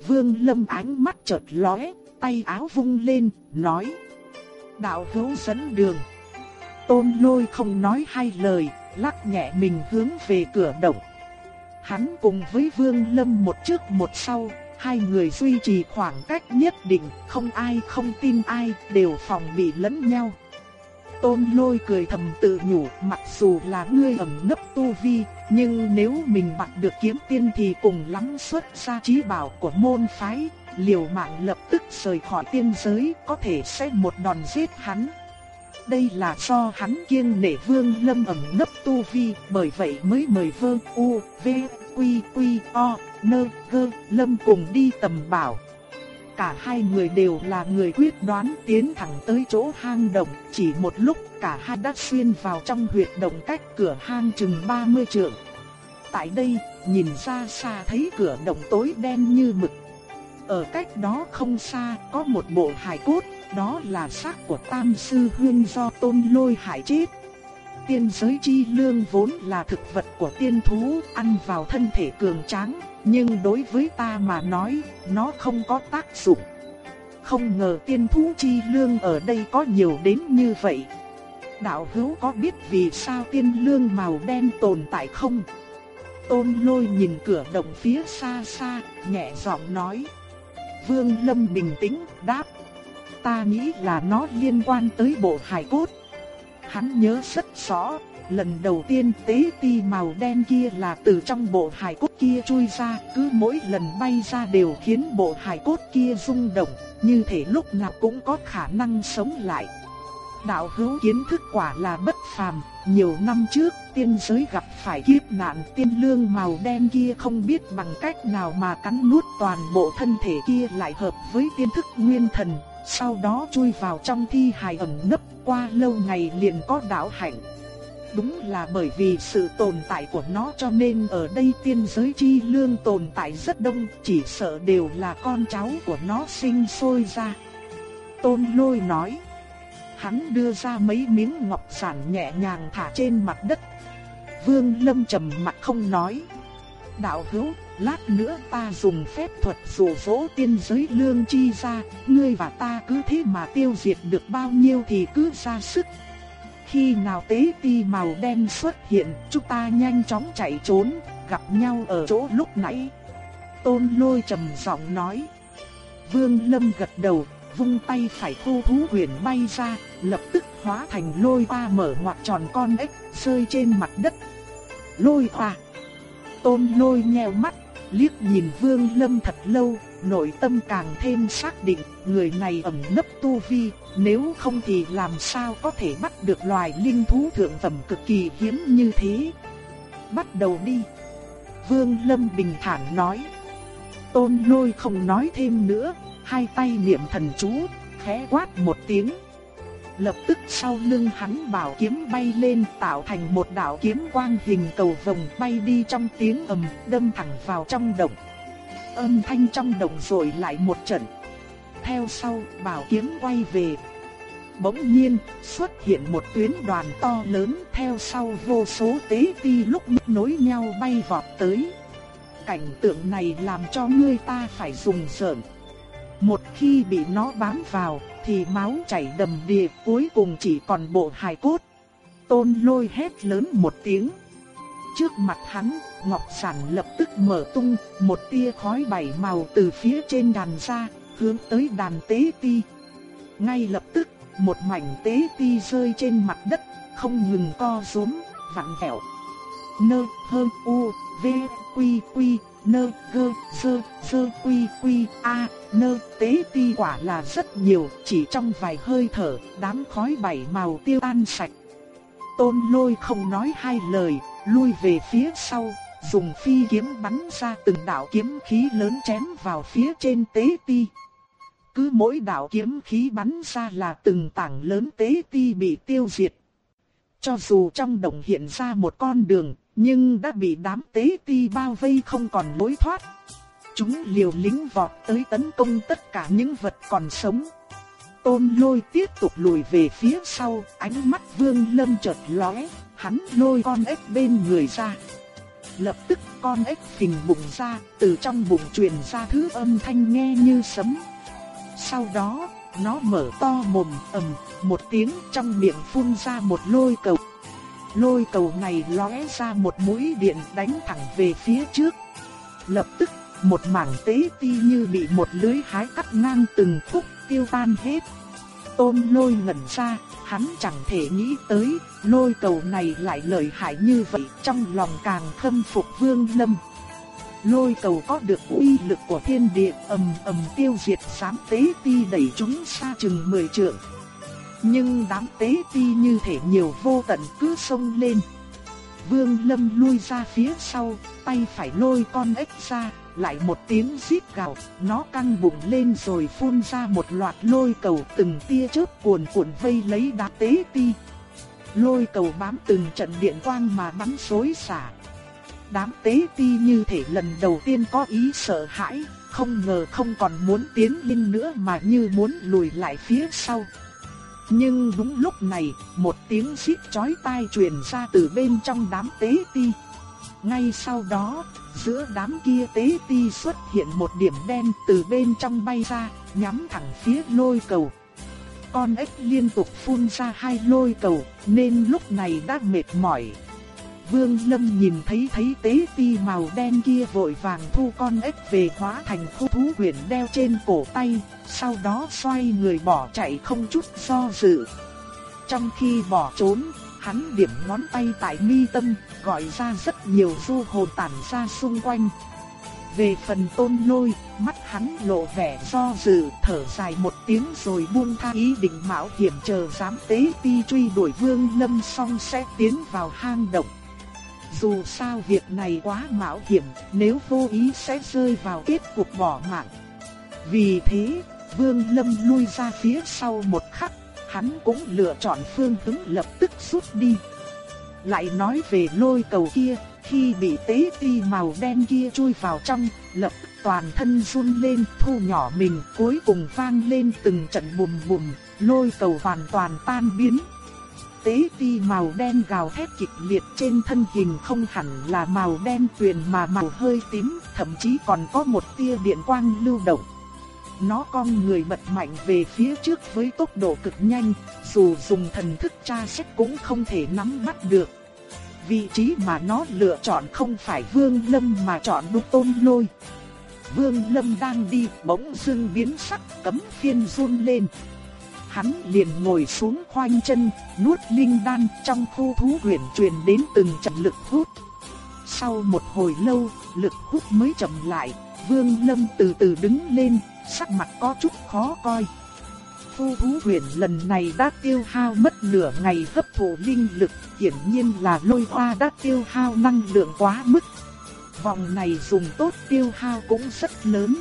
Vương lâm ánh mắt chợt lóe, tay áo vung lên, nói. Đạo hữu dẫn đường. Tôn lôi không nói hai lời, lắc nhẹ mình hướng về cửa động. Hắn cùng với Vương Lâm một trước một sau, hai người duy trì khoảng cách nhất định, không ai không tin ai, đều phòng bị lẫn nhau. Tôn lôi cười thầm tự nhủ, mặc dù là ngươi ẩn nấp tu vi, nhưng nếu mình bắt được kiếm tiên thì cùng lắm xuất ra trí bảo của môn phái, liều mạng lập tức rời khỏi tiên giới, có thể sẽ một đòn giết hắn. Đây là do hắn kiêng nể vương lâm ẩn nấp tu vi, bởi vậy mới mời vương U, V, Quy, Quy, O, Nơ, Gơ, Lâm cùng đi tầm bảo. Cả hai người đều là người quyết đoán tiến thẳng tới chỗ hang động, chỉ một lúc cả hai đã xuyên vào trong huyệt động cách cửa hang chừng 30 trượng. tại đây, nhìn ra xa thấy cửa động tối đen như mực. Ở cách đó không xa có một bộ hài cốt, đó là xác của Tam Sư Huyên do tôn lôi hại chết. Tiên giới chi lương vốn là thực vật của tiên thú, ăn vào thân thể cường tráng, nhưng đối với ta mà nói, nó không có tác dụng. Không ngờ tiên thú chi lương ở đây có nhiều đến như vậy. Đạo hữu có biết vì sao tiên lương màu đen tồn tại không? Tôn lôi nhìn cửa động phía xa xa, nhẹ giọng nói. Vương Lâm bình tĩnh, đáp. Ta nghĩ là nó liên quan tới bộ hài cốt. Hắn nhớ rất rõ, lần đầu tiên tế ti màu đen kia là từ trong bộ hài cốt kia chui ra, cứ mỗi lần bay ra đều khiến bộ hài cốt kia rung động, như thể lúc nào cũng có khả năng sống lại. Đạo hữu kiến thức quả là bất phàm, nhiều năm trước tiên giới gặp phải kiếp nạn tiên lương màu đen kia không biết bằng cách nào mà cắn nuốt toàn bộ thân thể kia lại hợp với tiên thức nguyên thần, sau đó chui vào trong thi hài ẩn nấp qua lâu ngày liền có đạo hạnh. Đúng là bởi vì sự tồn tại của nó cho nên ở đây tiên giới chi lương tồn tại rất đông, chỉ sợ đều là con cháu của nó sinh sôi ra. Tôn lôi nói. Hắn đưa ra mấy miếng ngọc sản nhẹ nhàng thả trên mặt đất. Vương Lâm trầm mặt không nói. Đạo hữu, lát nữa ta dùng phép thuật dụ dỗ tiên giới lương chi ra, ngươi và ta cứ thế mà tiêu diệt được bao nhiêu thì cứ ra sức. Khi nào tế ti màu đen xuất hiện, chúng ta nhanh chóng chạy trốn, gặp nhau ở chỗ lúc nãy. Tôn lôi trầm giọng nói. Vương Lâm gật đầu, vung tay phải thu thú huyền bay ra, lập tức hóa thành lôi hoa mở ngoặt tròn con ếch, rơi trên mặt đất. Lôi hoa. Tôn lôi nheo mắt, liếc nhìn Vương Lâm thật lâu, nội tâm càng thêm xác định, người này ẩn nấp tu vi, nếu không thì làm sao có thể bắt được loài linh thú thượng phẩm cực kỳ hiếm như thế. Bắt đầu đi. Vương Lâm bình thản nói. Tôn lôi không nói thêm nữa, hai tay niệm thần chú, khẽ quát một tiếng. Lập tức sau lưng hắn bảo kiếm bay lên tạo thành một đạo kiếm quang hình cầu vồng bay đi trong tiếng ầm đâm thẳng vào trong động. Âm thanh trong động rồi lại một trận. Theo sau bảo kiếm quay về. Bỗng nhiên xuất hiện một tuyến đoàn to lớn theo sau vô số tế ti lúc nối nhau bay vọt tới. Cảnh tượng này làm cho người ta phải dùng sợn. Một khi bị nó bám vào, thì máu chảy đầm đìa, cuối cùng chỉ còn bộ hài cốt. Tôn lôi hét lớn một tiếng. Trước mặt hắn, ngọc sản lập tức mở tung, một tia khói bảy màu từ phía trên đàn ra, hướng tới đàn tế ti. Ngay lập tức, một mảnh tế ti rơi trên mặt đất, không ngừng co rúm, vặn vẹo. Nơ, hơn, u, v, quy, quy, nơ, gơ, sơ, sơ, quy, quy, a, nơ, tế ti quả là rất nhiều, chỉ trong vài hơi thở, đám khói bảy màu tiêu tan sạch. Tôn lôi không nói hai lời, lui về phía sau, dùng phi kiếm bắn ra từng đạo kiếm khí lớn chém vào phía trên tế ti. Cứ mỗi đạo kiếm khí bắn ra là từng tảng lớn tế ti bị tiêu diệt. Cho dù trong động hiện ra một con đường, nhưng đã bị đám tế ti bao vây không còn lối thoát. Chúng liều lính vọt tới tấn công tất cả những vật còn sống. Tôn lôi tiếp tục lùi về phía sau, ánh mắt vương lâm chợt lóe, hắn lôi con ếch bên người ra. Lập tức con ếch phình bụng ra, từ trong bụng truyền ra thứ âm thanh nghe như sấm. Sau đó, nó mở to mồm ầm, một tiếng trong miệng phun ra một lôi cầu. Lôi cầu này lóe ra một mũi điện đánh thẳng về phía trước. Lập tức, một mảng tế ti như bị một lưới hái cắt ngang từng khúc tiêu tan hết. Tôn lôi ngẩn ra, hắn chẳng thể nghĩ tới, lôi cầu này lại lợi hại như vậy, trong lòng càng khâm phục vương lâm. Lôi cầu có được uy lực của thiên địa ầm ầm tiêu diệt sám tế ti đẩy chúng xa chừng 10 trượng. Nhưng đám tế ti như thể nhiều vô tận cứ xông lên. Vương Lâm lui ra phía sau, tay phải lôi con ếch ra, lại một tiếng rít gào, nó căng bụng lên rồi phun ra một loạt lôi cầu từng tia chớp cuồn cuộn vây lấy đám tế ti. Lôi cầu bám từng trận điện quang mà bắn xối xả. đám tế ti như thể lần đầu tiên có ý sợ hãi, không ngờ không còn muốn tiến lên nữa mà như muốn lùi lại phía sau. Nhưng đúng lúc này, một tiếng xít chói tai truyền ra từ bên trong đám tế ti. Ngay sau đó, giữa đám kia tế ti xuất hiện một điểm đen từ bên trong bay ra, nhắm thẳng phía lôi cầu. Con ếch liên tục phun ra hai lôi cầu, nên lúc này đã mệt mỏi. Vương Lâm nhìn thấy thấy tế ti màu đen kia vội vàng thu con ếch về hóa thành khu thú quyển đeo trên cổ tay, sau đó xoay người bỏ chạy không chút do dự. Trong khi bỏ trốn, hắn điểm ngón tay tại mi tâm, gọi ra rất nhiều du hồn tản ra xung quanh. Về phần tôn lôi, mắt hắn lộ vẻ do dự, thở dài một tiếng rồi buông tha ý định mạo hiểm chờ dám tế ti truy đuổi vương lâm xong sẽ tiến vào hang động. Dù sao việc này quá mạo hiểm, nếu vô ý sẽ rơi vào kết cục bỏ mạng. Vì thế, Vương Lâm lui ra phía sau một khắc, hắn cũng lựa chọn phương hướng lập tức rút đi. Lại nói về lôi cầu kia, khi bị tế ti màu đen kia chui vào trong, lập toàn thân run lên, thu nhỏ mình, cuối cùng vang lên từng trận bùm bùm, lôi cầu hoàn toàn tan biến. Tế ti màu đen gào thét kịch liệt trên thân hình không hẳn là màu đen tuyền mà màu hơi tím, thậm chí còn có một tia điện quang lưu động. Nó con người bật mạnh về phía trước với tốc độ cực nhanh, dù dùng thần thức tra xét cũng không thể nắm bắt được. Vị trí mà nó lựa chọn không phải Vương Lâm mà chọn Đúc Tôn Lôi. Vương Lâm đang đi, bỗng dưng biến sắc, cấm phiên run lên. Hắn liền ngồi xuống khoanh chân, nuốt linh đan trong khu thú huyền truyền đến từng trận lực hút. Sau một hồi lâu, lực hút mới chậm lại, Vương Lâm từ từ đứng lên, sắc mặt có chút khó coi. Khu thú huyền lần này đã tiêu hao mất nửa ngày hấp thụ linh lực, hiển nhiên là lôi hoa đã tiêu hao năng lượng quá mức. Vòng này dùng tốt tiêu hao cũng rất lớn.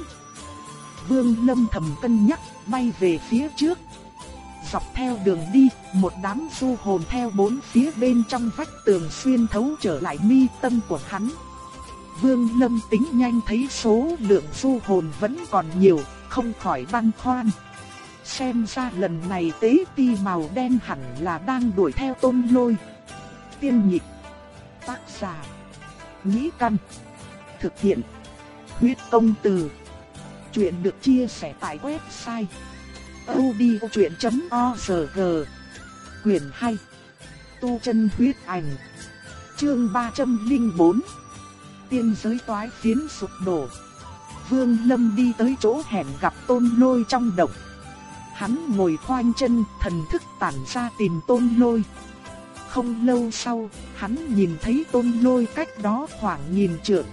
Vương Lâm thầm cân nhắc, bay về phía trước. Dọc theo đường đi, một đám du hồn theo bốn phía bên trong vách tường xuyên thấu trở lại mi tâm của hắn. Vương Lâm tính nhanh thấy số lượng du hồn vẫn còn nhiều, không khỏi băn khoăn. Xem ra lần này tế ti màu đen hẳn là đang đuổi theo tôn lôi. Tiên nhịp. Tác giả. Nhĩ căn. Thực hiện. Huyết công từ. Chuyện được chia sẻ tại website odchuyện.org Quyền 2. Tu chân huyết ảnh. Chương 304 tiên giới toái phiến sụp đổ. Vương Lâm đi tới chỗ hẻm gặp tôn lôi trong động. Hắn ngồi khoanh chân, thần thức tản ra tìm tôn lôi. Không lâu sau, hắn nhìn thấy tôn lôi cách đó khoảng nhìn trượng.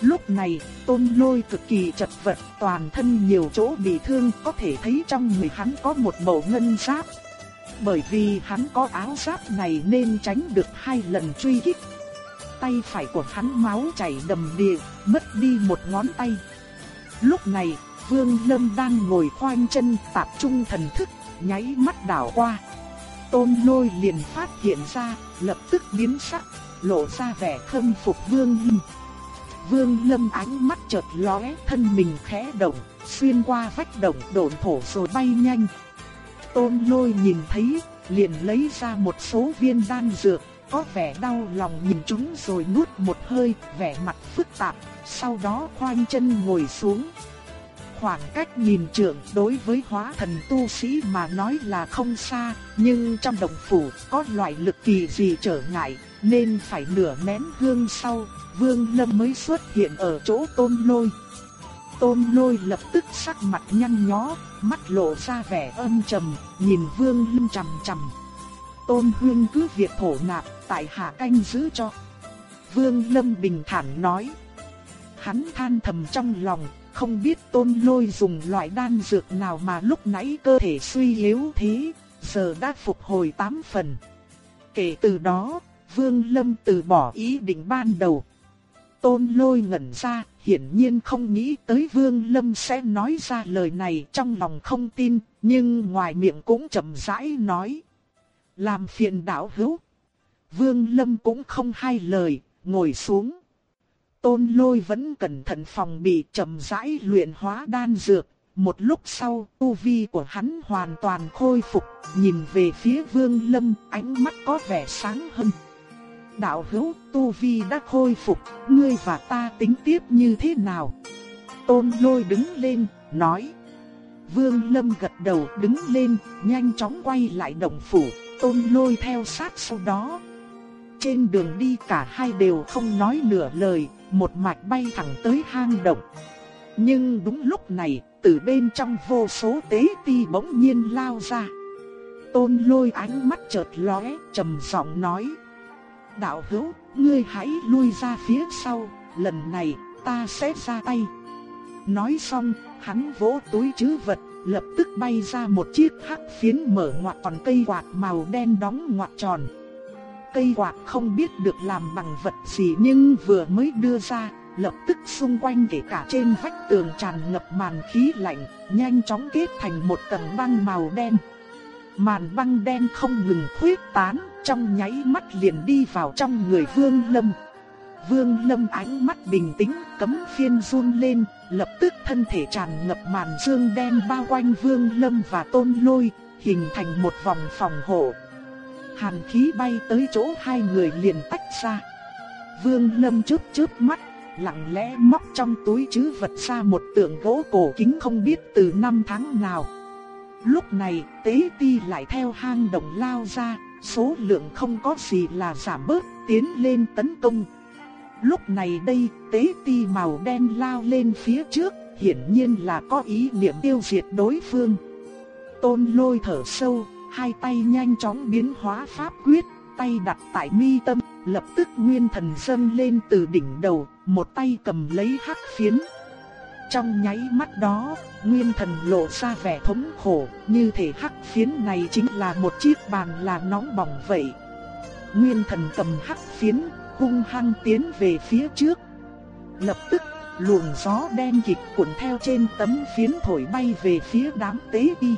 Lúc này, tôn lôi cực kỳ chật vật, toàn thân nhiều chỗ bị thương, có thể thấy trong người hắn có một bộ ngân giáp. Bởi vì hắn có áo giáp này nên tránh được hai lần truy kích tay phải của hắn máu chảy đầm đìa, mất đi một ngón tay. Lúc này, Vương Lâm đang ngồi khoanh chân tập trung thần thức, nháy mắt đảo qua. Tôn lôi liền phát hiện ra, lập tức biến sắc, lộ ra vẻ khâm phục Vương Lâm. Vương Lâm ánh mắt chợt lóe, thân mình khẽ động, xuyên qua vách động độn thổ rồi bay nhanh. Tôn lôi nhìn thấy, liền lấy ra một số viên đan dược, có vẻ đau lòng nhìn chúng rồi nuốt một hơi, vẻ mặt phức tạp, sau đó khoanh chân ngồi xuống. Khoảng cách nhìn trưởng đối với hóa thần tu sĩ mà nói là không xa, nhưng trong đồng phủ có loại lực kỳ gì trở ngại, nên phải nửa nén hương sau, Vương Lâm mới xuất hiện ở chỗ tôn lôi. Tôn lôi lập tức sắc mặt nhăn nhó, mắt lộ ra vẻ âm trầm, nhìn Vương Lâm trầm trầm. Tôn hương cứ việc thổ nạp, tại hạ canh giữ cho. Vương Lâm bình thản nói. Hắn than thầm trong lòng, không biết tôn lôi dùng loại đan dược nào mà lúc nãy cơ thể suy yếu thế, giờ đã phục hồi tám phần. Kể từ đó, Vương Lâm từ bỏ ý định ban đầu. Tôn lôi ngẩn ra, hiển nhiên không nghĩ tới Vương Lâm sẽ nói ra lời này trong lòng không tin, nhưng ngoài miệng cũng chậm rãi nói. Làm phiền đạo hữu. Vương Lâm cũng không hai lời, ngồi xuống. Tôn lôi vẫn cẩn thận phòng bị chậm rãi luyện hóa đan dược. Một lúc sau, tu vi của hắn hoàn toàn khôi phục, nhìn về phía vương lâm, ánh mắt có vẻ sáng hơn. Đạo hữu, tu vi đã khôi phục, ngươi và ta tính tiếp như thế nào? Tôn lôi đứng lên, nói. Vương lâm gật đầu đứng lên, nhanh chóng quay lại động phủ, tôn lôi theo sát sau đó. Trên đường đi cả hai đều không nói nửa lời, một mạch bay thẳng tới hang động. Nhưng đúng lúc này, từ bên trong vô số tế ti bỗng nhiên lao ra. Tôn lôi ánh mắt chợt lóe, trầm giọng nói. Đạo hữu, ngươi hãy lui ra phía sau, lần này ta sẽ ra tay. Nói xong, hắn vỗ túi trữ vật, lập tức bay ra một chiếc hắc phiến mở ngoặt còn cây quạt màu đen đóng ngoặt tròn. Cây quạt không biết được làm bằng vật gì nhưng vừa mới đưa ra, lập tức xung quanh kể cả trên vách tường tràn ngập màn khí lạnh, nhanh chóng kết thành một tầng băng màu đen. Màn băng đen không ngừng khuyết tán, trong nháy mắt liền đi vào trong người Vương Lâm. Vương Lâm ánh mắt bình tĩnh, cấm phiên run lên, lập tức thân thể tràn ngập màn dương đen bao quanh Vương Lâm và Tôn Lôi, hình thành một vòng phòng hộ. Hàn khí bay tới chỗ hai người liền tách ra. Vương Lâm chớp chớp mắt, lặng lẽ móc trong túi trữ vật ra một tượng gỗ cổ kính không biết từ năm tháng nào. Lúc này, tế ti lại theo hang động lao ra, số lượng không có gì là giảm bớt, tiến lên tấn công. Lúc này đây, tế ti màu đen lao lên phía trước, hiển nhiên là có ý niệm tiêu diệt đối phương. Tôn lôi thở sâu, hai tay nhanh chóng biến hóa pháp quyết, tay đặt tại mi tâm, lập tức nguyên thần dâng lên từ đỉnh đầu, một tay cầm lấy hắc phiến. Trong nháy mắt đó, nguyên thần lộ ra vẻ thống khổ, như thể hắc phiến này chính là một chiếc bàn là nóng bỏng vậy. Nguyên thần cầm hắc phiến, hung hăng tiến về phía trước. Lập tức, luồng gió đen kịch cuộn theo trên tấm phiến thổi bay về phía đám tế ti.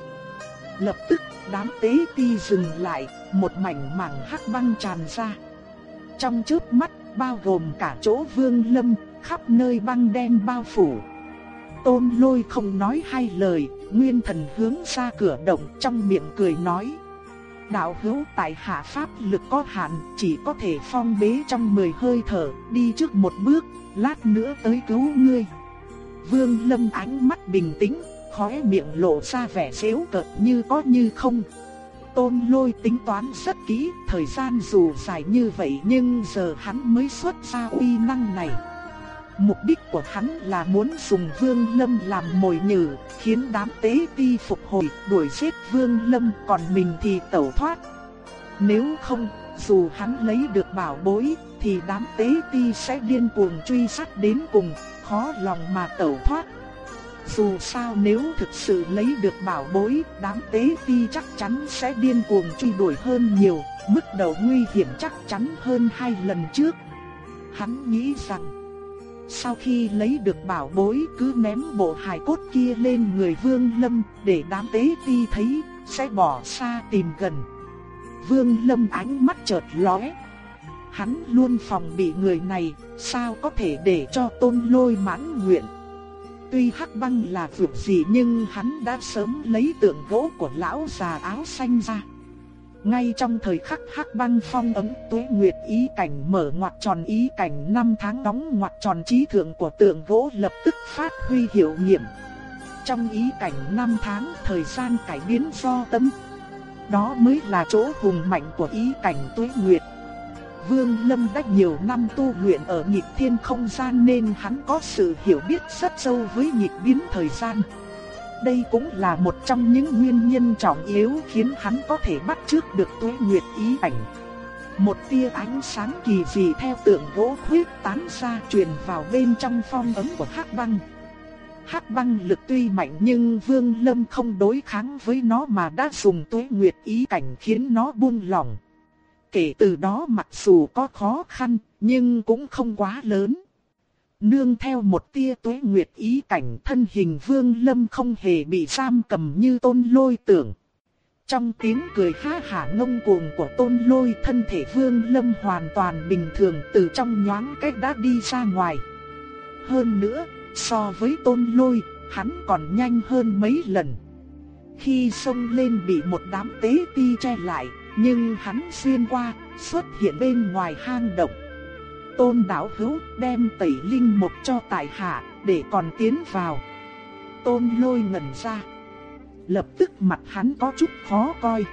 Lập tức, đám tế ti dừng lại, một mảnh mảng hắc băng tràn ra. Trong chớp mắt, bao gồm cả chỗ Vương Lâm, khắp nơi băng đen bao phủ. Tôn Lôi không nói hai lời, nguyên thần hướng ra cửa động trong miệng cười nói: đạo hữu tại hạ pháp lực có hạn, chỉ có thể phong bế trong 10 hơi thở, đi trước một bước, lát nữa tới cứu ngươi. Vương Lâm ánh mắt bình tĩnh, khóe miệng lộ ra vẻ xéo cợt như có như không. Tôn lôi tính toán rất kỹ, thời gian dù dài như vậy nhưng giờ hắn mới xuất ra uy năng này. Mục đích của hắn là muốn dùng Vương Lâm làm mồi nhử, khiến đám tế ti phục hồi, đuổi giết Vương Lâm, còn mình thì tẩu thoát. Nếu không, dù hắn lấy được bảo bối, thì đám tế ti sẽ điên cuồng truy sát đến cùng, khó lòng mà tẩu thoát. Dù sao nếu thực sự lấy được bảo bối, đám tế ti chắc chắn sẽ điên cuồng truy đuổi hơn nhiều, mức độ nguy hiểm chắc chắn hơn hai lần trước. Hắn nghĩ rằng sau khi lấy được bảo bối cứ ném bộ hài cốt kia lên người Vương Lâm để đám tế ti thấy, sẽ bỏ xa tìm gần. Vương Lâm ánh mắt chợt lóe. Hắn luôn phòng bị người này, sao có thể để cho tôn lôi mãn nguyện. Tuy hắc băng là vượt gì nhưng hắn đã sớm lấy tượng gỗ của lão già áo xanh ra. Ngay trong thời khắc hắc băng phong ấm tuế nguyệt ý cảnh mở ngoặt tròn ý cảnh năm tháng đóng ngoặt tròn trí thượng của tượng gỗ lập tức phát huy hiệu nghiệm. Trong ý cảnh năm tháng thời gian cải biến do tâm. Đó mới là chỗ hùng mạnh của ý cảnh tuế nguyệt. Vương Lâm đã nhiều năm tu luyện ở nhịp thiên không gian nên hắn có sự hiểu biết rất sâu với nhịp biến thời gian. Đây cũng là một trong những nguyên nhân trọng yếu khiến hắn có thể bắt trước được tuế nguyệt ý ảnh. Một tia ánh sáng kỳ dị theo tượng gỗ khuyết tán ra truyền vào bên trong phong ấm của hắc băng. Hắc băng lực tuy mạnh nhưng Vương Lâm không đối kháng với nó mà đã dùng tuế nguyệt ý cảnh khiến nó buông lỏng. Kể từ đó mặc dù có khó khăn, nhưng cũng không quá lớn. Nương theo một tia tuế nguyệt ý cảnh thân hình vương lâm không hề bị giam cầm như tôn lôi tưởng. Trong tiếng cười ha hả ngông cuồng của tôn lôi thân thể vương lâm hoàn toàn bình thường từ trong nhoáng cách đã đi ra ngoài. hơn nữa, so với tôn lôi, hắn còn nhanh hơn mấy lần. Khi xông lên bị một đám tế ti che lại, nhưng hắn xuyên qua, xuất hiện bên ngoài hang động. Tôn đảo hữu đem tẩy linh một cho tại hạ, để còn tiến vào. Tôn lôi ngẩn ra. Lập tức mặt hắn có chút khó coi.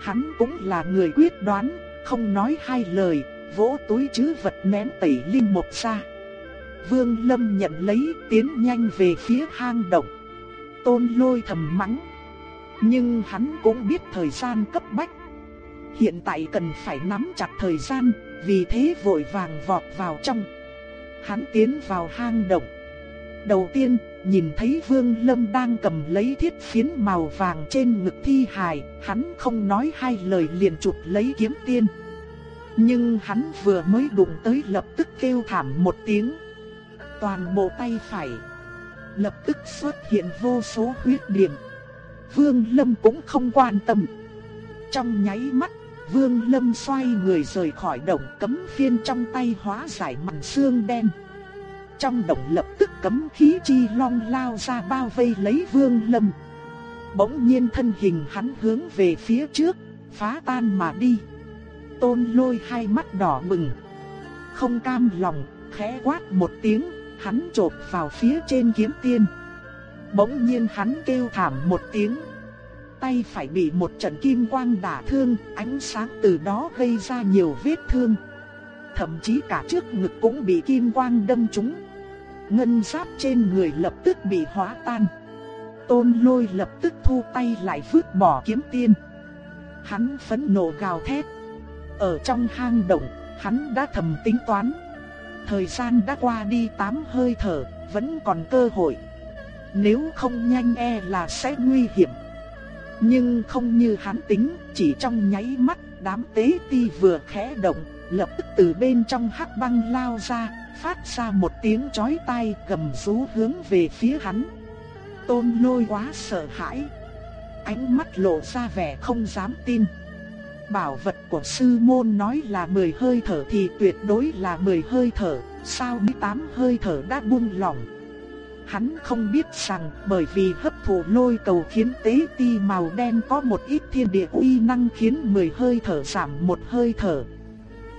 Hắn cũng là người quyết đoán, không nói hai lời, vỗ túi chứ vật ném tẩy linh một ra. Vương Lâm nhận lấy tiến nhanh về phía hang động. Tôn lôi thầm mắng. Nhưng hắn cũng biết thời gian cấp bách. Hiện tại cần phải nắm chặt thời gian, vì thế vội vàng vọt vào trong. Hắn tiến vào hang động. Đầu tiên, nhìn thấy Vương Lâm đang cầm lấy thiết phiến màu vàng trên ngực thi hài, hắn không nói hai lời liền chụp lấy kiếm tiên. Nhưng hắn vừa mới đụng tới lập tức kêu thảm một tiếng. Toàn bộ tay phải lập tức xuất hiện vô số huyết điểm. Vương Lâm cũng không quan tâm. Trong nháy mắt, Vương Lâm xoay người rời khỏi động cấm phiên trong tay hóa giải màn xương đen. Trong động lập tức cấm khí chi long lao ra bao vây lấy Vương Lâm. Bỗng nhiên thân hình hắn hướng về phía trước, phá tan mà đi. Tôn lôi hai mắt đỏ bừng. Không cam lòng, khẽ quát một tiếng, hắn trộp vào phía trên kiếm tiên. Bỗng nhiên hắn kêu thảm một tiếng. Tay phải bị một trận kim quang đả thương, ánh sáng từ đó gây ra nhiều vết thương. Thậm chí cả trước ngực cũng bị kim quang đâm trúng. Ngân giáp trên người lập tức bị hóa tan. Tôn lôi lập tức thu tay lại vứt bỏ kiếm tiên. Hắn phẫn nộ gào thét. Ở trong hang động, hắn đã thầm tính toán. Thời gian đã qua đi tám hơi thở, vẫn còn cơ hội. Nếu không nhanh e là sẽ nguy hiểm. Nhưng không như hắn tính, chỉ trong nháy mắt, đám tế ti vừa khẽ động, lập tức từ bên trong hắc băng lao ra, phát ra một tiếng chói tai gầm rú hướng về phía hắn. Tôn lôi quá sợ hãi. Ánh mắt lộ ra vẻ không dám tin. Bảo vật của sư môn nói là 10 hơi thở thì tuyệt đối là 10 hơi thở, sao đi 8 hơi thở đã buông lỏng. Hắn không biết rằng bởi vì hấp thụ lôi cầu khiến tế ti màu đen có một ít thiên địa uy năng khiến 10 hơi thở giảm một hơi thở.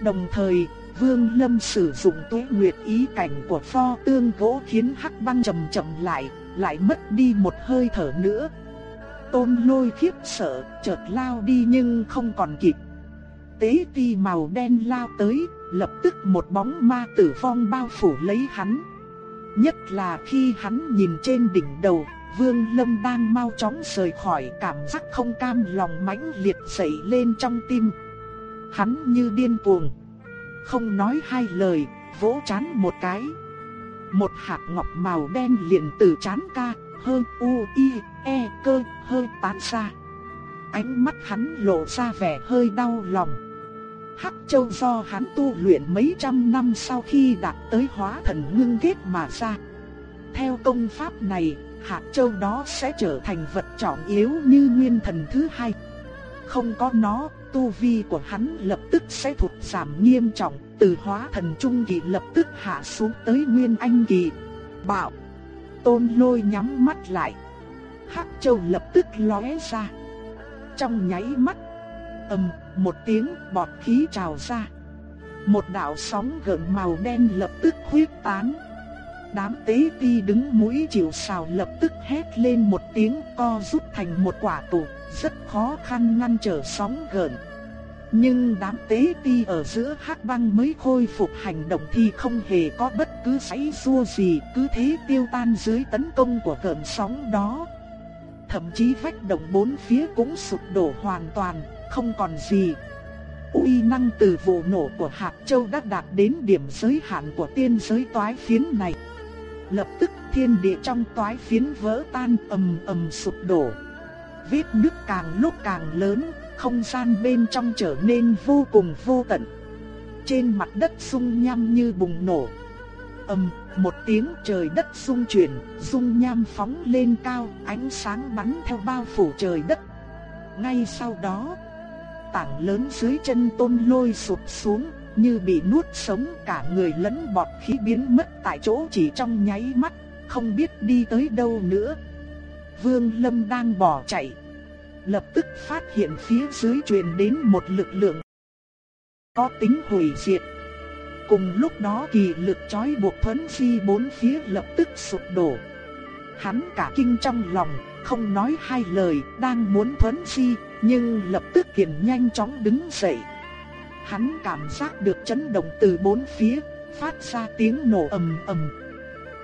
Đồng thời, Vương Lâm sử dụng tuế nguyệt ý cảnh của pho tương gỗ khiến hắc băng chậm chậm lại, lại mất đi một hơi thở nữa. Tôn lôi khiếp sợ, chợt lao đi nhưng không còn kịp. Tế ti màu đen lao tới, lập tức một bóng ma tử phong bao phủ lấy hắn. Nhất là khi hắn nhìn trên đỉnh đầu, Vương Lâm đang mau chóng rời khỏi cảm giác không cam lòng mãnh liệt dậy lên trong tim. Hắn như điên cuồng. Không nói hai lời, vỗ chán một cái. Một hạt ngọc màu đen liền từ chán ca, hơ u, i, e, cơ, hơi tán ra. Ánh mắt hắn lộ ra vẻ hơi đau lòng. Hắc Châu do hắn tu luyện mấy trăm năm sau khi đạt tới hóa thần ngưng kết mà ra. Theo công pháp này, hạt châu đó sẽ trở thành vật trọng yếu như nguyên thần thứ hai. Không có nó, tu vi của hắn lập tức sẽ thụt giảm nghiêm trọng, từ hóa thần trung kỳ lập tức hạ xuống tới nguyên anh kỳ. Bạo! Tôn lôi nhắm mắt lại. Hắc châu lập tức lóe ra. Trong nháy mắt, ầm, một tiếng bọt khí trào ra. Một đạo sóng gợn màu đen lập tức khuyết tán. Đám tế ti đứng mũi chịu sào lập tức hét lên một tiếng co rút thành một quả tụ, rất khó khăn ngăn trở sóng gợn. Nhưng đám tế ti ở giữa hắc băng mới khôi phục hành động thì không hề có bất cứ sấy xua gì, cứ thế tiêu tan dưới tấn công của cơn sóng đó. Thậm chí vách động bốn phía cũng sụp đổ hoàn toàn, không còn gì. Uy năng từ vụ nổ của hạt châu đã đạt đến điểm giới hạn của tiên giới toái phiến này. Lập tức thiên địa trong toái phiến vỡ tan ầm ầm sụp đổ. Vết nứt càng lúc càng lớn, không gian bên trong trở nên vô cùng vô tận. Trên mặt đất sung nham như bùng nổ. ầm, một tiếng trời đất rung chuyển, dung nham phóng lên cao, ánh sáng bắn theo bao phủ trời đất. Ngay sau đó, tảng lớn dưới chân tôn lôi sụp xuống, như bị nuốt sống cả người lẫn bọt khí biến mất tại chỗ chỉ trong nháy mắt, không biết đi tới đâu nữa. Vương Lâm đang bỏ chạy, lập tức phát hiện phía dưới truyền đến một lực lượng có tính hủy diệt. Cùng lúc đó kỳ lực chói buộc thuấn phi bốn phía lập tức sụp đổ. Hắn cả kinh trong lòng, không nói hai lời, đang muốn thuấn phi, nhưng lập tức kiền nhanh chóng đứng dậy. Hắn cảm giác được chấn động từ bốn phía, phát ra tiếng nổ ầm ầm.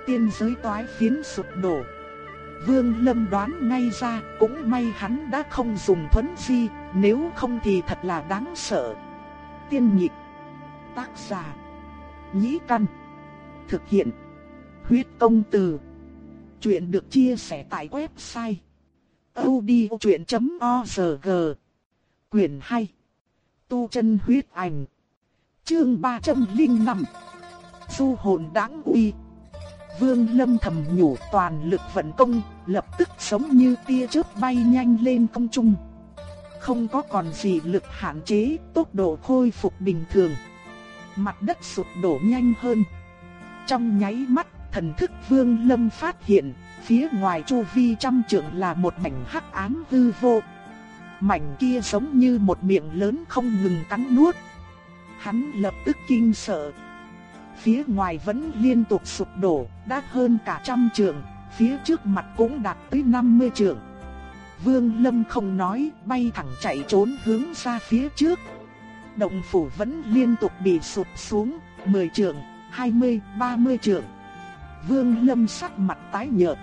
Tiên giới toái phiến sụp đổ. Vương Lâm đoán ngay ra, cũng may hắn đã không dùng thuấn di, nếu không thì thật là đáng sợ. Tiên nhịp, tác giả, nhĩ căn, thực hiện, huyết công từ. Chuyện được chia sẻ tại website audiochuyện.org. Quyền 2 Tu chân huyết ảnh Chương 305 Du hồn đáng uy Vương Lâm thầm nhủ toàn lực vận công, lập tức giống như tia chớp bay nhanh lên không trung. Không có còn gì lực hạn chế, tốc độ khôi phục bình thường. Mặt đất sụp đổ nhanh hơn. Trong nháy mắt, thần thức Vương Lâm phát hiện, phía ngoài chu vi trăm trượng là một mảnh hắc ám hư vô. Mảnh kia giống như một miệng lớn không ngừng cắn nuốt. Hắn lập tức kinh sợ, phía ngoài vẫn liên tục sụp đổ, đã hơn cả trăm trượng, phía trước mặt cũng đạt tới 50 trượng. Vương Lâm không nói, bay thẳng chạy trốn hướng ra phía trước. Động phủ vẫn liên tục bị sụp xuống, 10 trượng, 20, 30 trượng. Vương Lâm sắc mặt tái nhợt.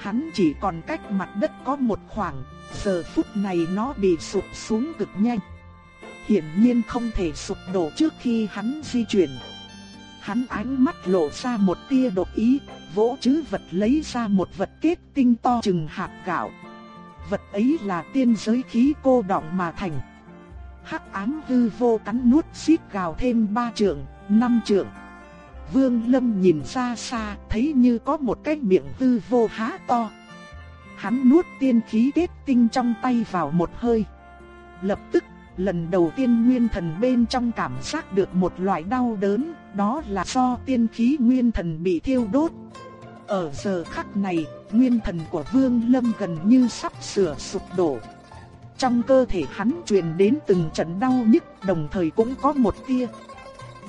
Hắn chỉ còn cách mặt đất có một khoảng, giờ phút này nó bị sụp xuống cực nhanh. Hiển nhiên không thể sụp đổ trước khi hắn di chuyển. Hắn ánh mắt lộ ra một tia độc ý, vỗ chữ vật lấy ra một vật kết tinh to chừng hạt gạo. Vật ấy là tiên giới khí cô động mà thành. Hắc ám hư vô cắn nuốt xít gào thêm ba trượng, năm trượng. Vương Lâm nhìn xa xa, thấy như có một cái miệng hư vô há to. Hắn nuốt tiên khí kết tinh trong tay vào một hơi. Lập tức lần đầu tiên nguyên thần bên trong cảm giác được một loại đau đớn, đó là do tiên khí nguyên thần bị thiêu đốt. Ở giờ khắc này, nguyên thần của Vương Lâm gần như sắp sửa sụp đổ. Trong cơ thể hắn truyền đến từng trận đau nhức, đồng thời cũng có một tia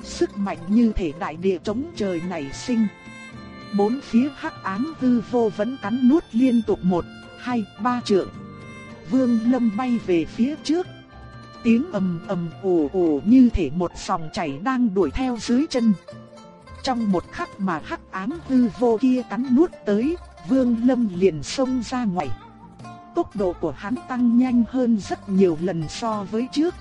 sức mạnh như thể đại địa chống trời nảy sinh. Bốn phía hắc ám hư vô vẫn cắn nuốt liên tục một, hai, ba trượng. Vương Lâm bay về phía trước, tiếng ầm ầm ồ ồ như thể một dòng chảy đang đuổi theo dưới chân. Trong một khắc mà hắc ám hư vô kia cắn nuốt tới, Vương Lâm liền xông ra ngoài. Tốc độ của hắn tăng nhanh hơn rất nhiều lần so với trước.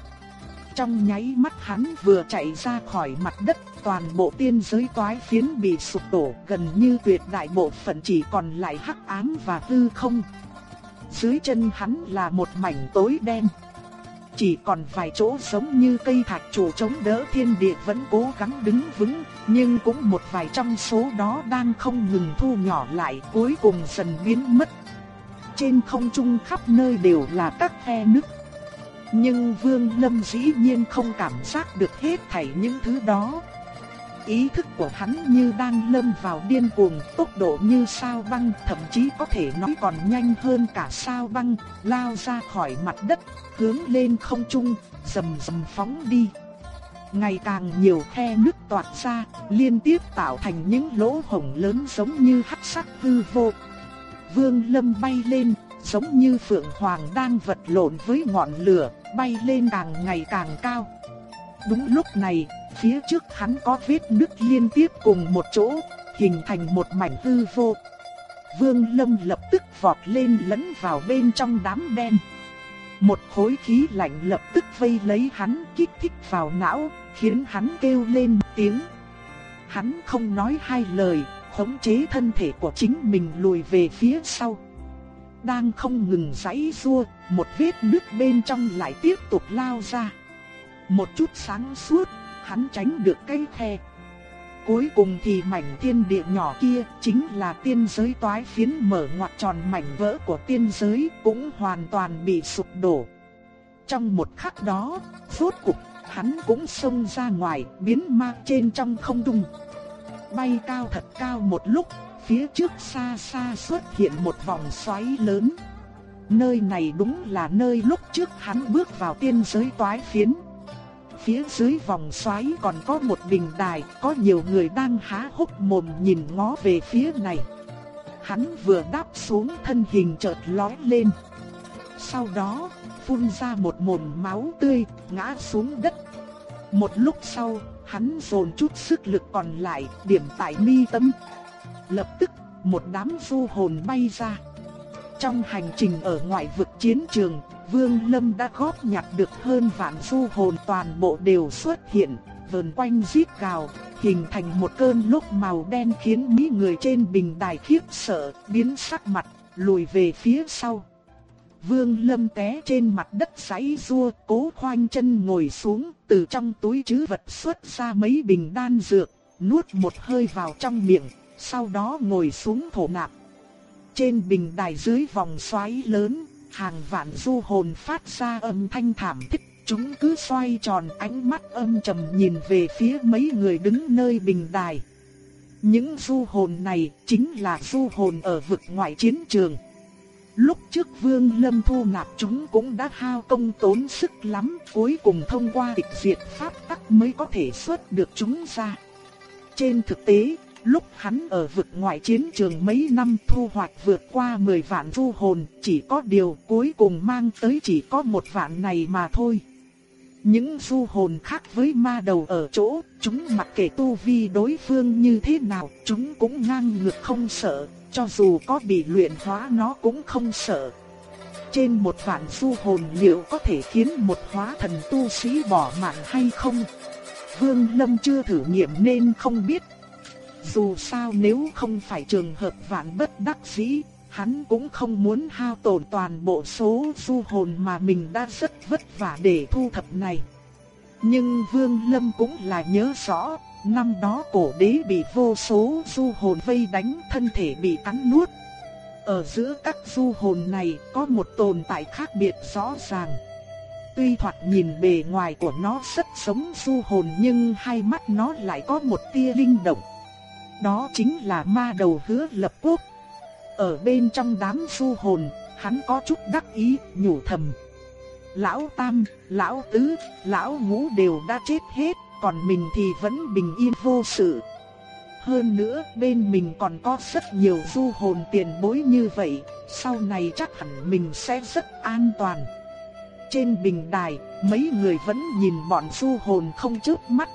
Trong nháy mắt hắn vừa chạy ra khỏi mặt đất, toàn bộ tiên giới toái phiến bị sụp đổ, gần như tuyệt đại bộ phận chỉ còn lại hắc ám và hư không. Dưới chân hắn là một mảnh tối đen. Chỉ còn vài chỗ giống như cây thạch trụ chống đỡ thiên địa vẫn cố gắng đứng vững, nhưng cũng một vài trong số đó đang không ngừng thu nhỏ lại cuối cùng dần biến mất. Trên không trung khắp nơi đều là các khe nứt. Nhưng Vương Lâm dĩ nhiên không cảm giác được hết thảy những thứ đó. Ý thức của hắn như đang lâm vào điên cuồng, tốc độ như sao băng, thậm chí có thể nói còn nhanh hơn cả sao băng, lao ra khỏi mặt đất, hướng lên không trung, rầm rầm phóng đi. Ngày càng nhiều khe nước toạt ra, liên tiếp tạo thành những lỗ hổng lớn giống như hắc sắc hư vô. Vương Lâm bay lên, giống như phượng hoàng đang vật lộn với ngọn lửa, bay lên càng ngày càng cao. Đúng lúc này, phía trước hắn có vết nứt liên tiếp cùng một chỗ, hình thành một mảnh hư vô. Vương Lâm lập tức vọt lên lẫn vào bên trong đám đen. Một khối khí lạnh lập tức vây lấy hắn kích thích vào não, khiến hắn kêu lên tiếng. Hắn không nói hai lời, khống chế thân thể của chính mình lùi về phía sau. Đang không ngừng giãy giụa, một vết nứt bên trong lại tiếp tục lao ra. Một chút sáng suốt, hắn tránh được cái khe. Cuối cùng thì mảnh thiên địa nhỏ kia chính là tiên giới toái phiến mở ngoặt tròn mảnh vỡ của tiên giới cũng hoàn toàn bị sụp đổ. Trong một khắc đó, rốt cục hắn cũng xông ra ngoài, biến ma trên trong không trung. Bay cao thật cao một lúc, phía trước xa xa xuất hiện một vòng xoáy lớn. Nơi này đúng là nơi lúc trước hắn bước vào tiên giới toái phiến. Phía dưới vòng xoáy còn có một bình đài, có nhiều người đang há hốc mồm nhìn ngó về phía này. Hắn vừa đáp xuống thân hình chợt lói lên. Sau đó, phun ra một mồm máu tươi, ngã xuống đất. Một lúc sau, hắn dồn chút sức lực còn lại, điểm tại mi tâm. Lập tức, một đám du hồn bay ra. Trong hành trình ở ngoại vực chiến trường, Vương Lâm đã góp nhặt được hơn vạn du hồn toàn bộ đều xuất hiện, vờn quanh giết gào, hình thành một cơn lốc màu đen khiến mấy người trên bình đài khiếp sợ, biến sắc mặt, lùi về phía sau. Vương Lâm té trên mặt đất giãy rua, cố khoanh chân ngồi xuống, từ trong túi trữ vật xuất ra mấy bình đan dược, nuốt một hơi vào trong miệng, sau đó ngồi xuống thổ nạp. Trên bình đài dưới vòng xoáy lớn, hàng vạn du hồn phát ra âm thanh thảm thiết, chúng cứ xoay tròn ánh mắt âm trầm nhìn về phía mấy người đứng nơi bình đài. Những du hồn này chính là du hồn ở vực ngoại chiến trường. Lúc trước Vương Lâm thu nạp chúng cũng đã hao công tốn sức lắm, cuối cùng thông qua tịch diệt pháp tắc mới có thể xuất được chúng ra. Trên thực tế, lúc hắn ở vực ngoại chiến trường mấy năm thu hoạch vượt qua 10 vạn du hồn, chỉ có điều cuối cùng mang tới chỉ có một vạn này mà thôi. Những du hồn khác với ma đầu ở chỗ, chúng mặc kệ tu vi đối phương như thế nào, chúng cũng ngang ngược không sợ, cho dù có bị luyện hóa nó cũng không sợ. Trên một vạn du hồn liệu có thể khiến một hóa thần tu sĩ bỏ mạng hay không? Vương Lâm chưa thử nghiệm nên không biết. Dù sao nếu không phải trường hợp vạn bất đắc dĩ, hắn cũng không muốn hao tổn toàn bộ số du hồn mà mình đã rất vất vả để thu thập này. Nhưng Vương Lâm cũng là nhớ rõ, Năm đó cổ đế bị vô số du hồn vây đánh thân thể bị cắn nuốt. Ở giữa các du hồn này có một tồn tại khác biệt rõ ràng. Tuy thoạt nhìn bề ngoài của nó rất giống du hồn nhưng hai mắt nó lại có một tia linh động. Đó chính là ma đầu hứa lập quốc. Ở bên trong đám du hồn, hắn có chút đắc ý, nhủ thầm. Lão Tam, Lão Tứ, Lão Ngũ đều đã chết hết, còn mình thì vẫn bình yên vô sự. Hơn nữa bên mình còn có rất nhiều du hồn tiền bối như vậy, sau này chắc hẳn mình sẽ rất an toàn. Trên bình đài, mấy người vẫn nhìn bọn du hồn không chớp mắt.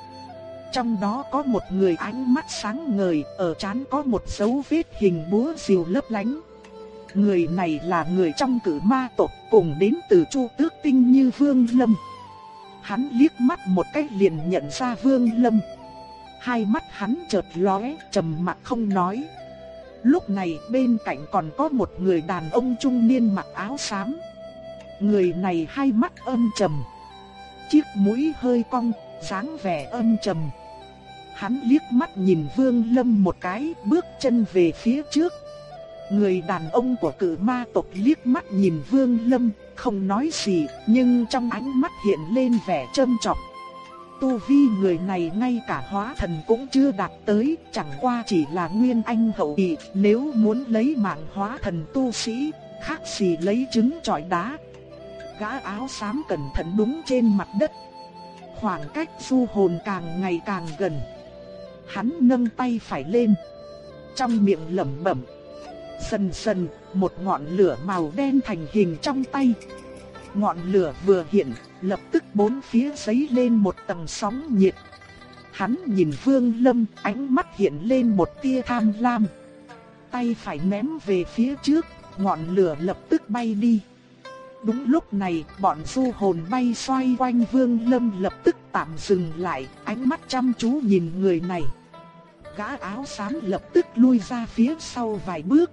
Trong đó có một người ánh mắt sáng ngời, ở trán có một dấu vết hình búa rìu lấp lánh. Người này là người trong cử ma tộc cùng đến từ Chu Tước Tinh như Vương Lâm. Hắn liếc mắt một cái liền nhận ra Vương Lâm. Hai mắt hắn chợt lóe, trầm mặc không nói. Lúc này bên cạnh còn có một người đàn ông trung niên mặc áo xám. Người này hai mắt âm trầm, chiếc mũi hơi cong, dáng vẻ âm trầm. Hắn liếc mắt nhìn Vương Lâm một cái, bước chân về phía trước. Người đàn ông của cự ma tộc liếc mắt nhìn Vương Lâm, không nói gì, nhưng trong ánh mắt hiện lên vẻ châm chọc. Tu vi người này ngay cả hóa thần cũng chưa đạt tới, chẳng qua chỉ là nguyên anh hậu kỳ, nếu muốn lấy mạng hóa thần tu sĩ, khác gì lấy trứng trọi đá. Gã áo xám cẩn thận đúng trên mặt đất. Khoảng cách du hồn càng ngày càng gần. Hắn nâng tay phải lên. Trong miệng lẩm bẩm Dần dần, một ngọn lửa màu đen thành hình trong tay. Ngọn lửa vừa hiện, lập tức bốn phía giấy lên một tầng sóng nhiệt. Hắn nhìn Vương Lâm, ánh mắt hiện lên một tia tham lam. Tay phải ném về phía trước, ngọn lửa lập tức bay đi. Đúng lúc này, bọn du hồn bay xoay quanh Vương Lâm lập tức tạm dừng lại, ánh mắt chăm chú nhìn người này. Gã áo xám lập tức lui ra phía sau vài bước,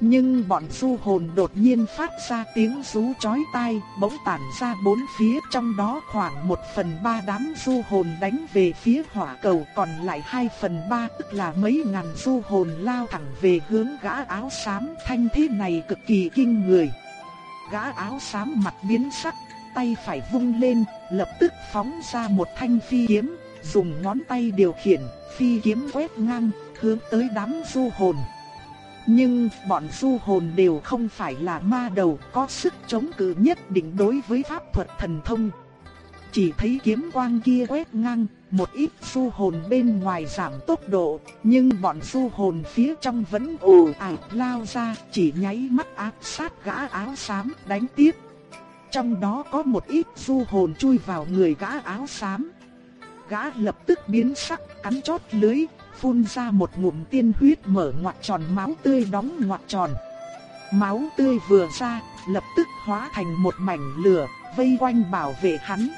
nhưng bọn du hồn đột nhiên phát ra tiếng rú chói tai, bỗng tản ra bốn phía trong đó khoảng một phần ba đám du hồn đánh về phía hỏa cầu còn lại hai phần ba tức là mấy ngàn du hồn lao thẳng về hướng gã áo xám thanh thế này cực kỳ kinh người. Gã áo xám mặt biến sắc, tay phải vung lên, lập tức phóng ra một thanh phi kiếm, dùng ngón tay điều khiển, phi kiếm quét ngang, hướng tới đám du hồn. Nhưng bọn du hồn đều không phải là ma đầu có sức chống cự nhất định đối với pháp thuật thần thông. Chỉ thấy kiếm quang kia quét ngang, một ít du hồn bên ngoài giảm tốc độ, nhưng bọn du hồn phía trong vẫn ồ ạt lao ra, chỉ nháy mắt áp sát gã áo xám đánh tiếp. Trong đó có một ít du hồn chui vào người gã áo xám. Gã lập tức biến sắc, cắn chót lưới, phun ra một ngụm tiên huyết mở ngoặt tròn máu tươi đóng ngoặt tròn. Máu tươi vừa ra, lập tức hóa thành một mảnh lửa, vây quanh bảo vệ hắn.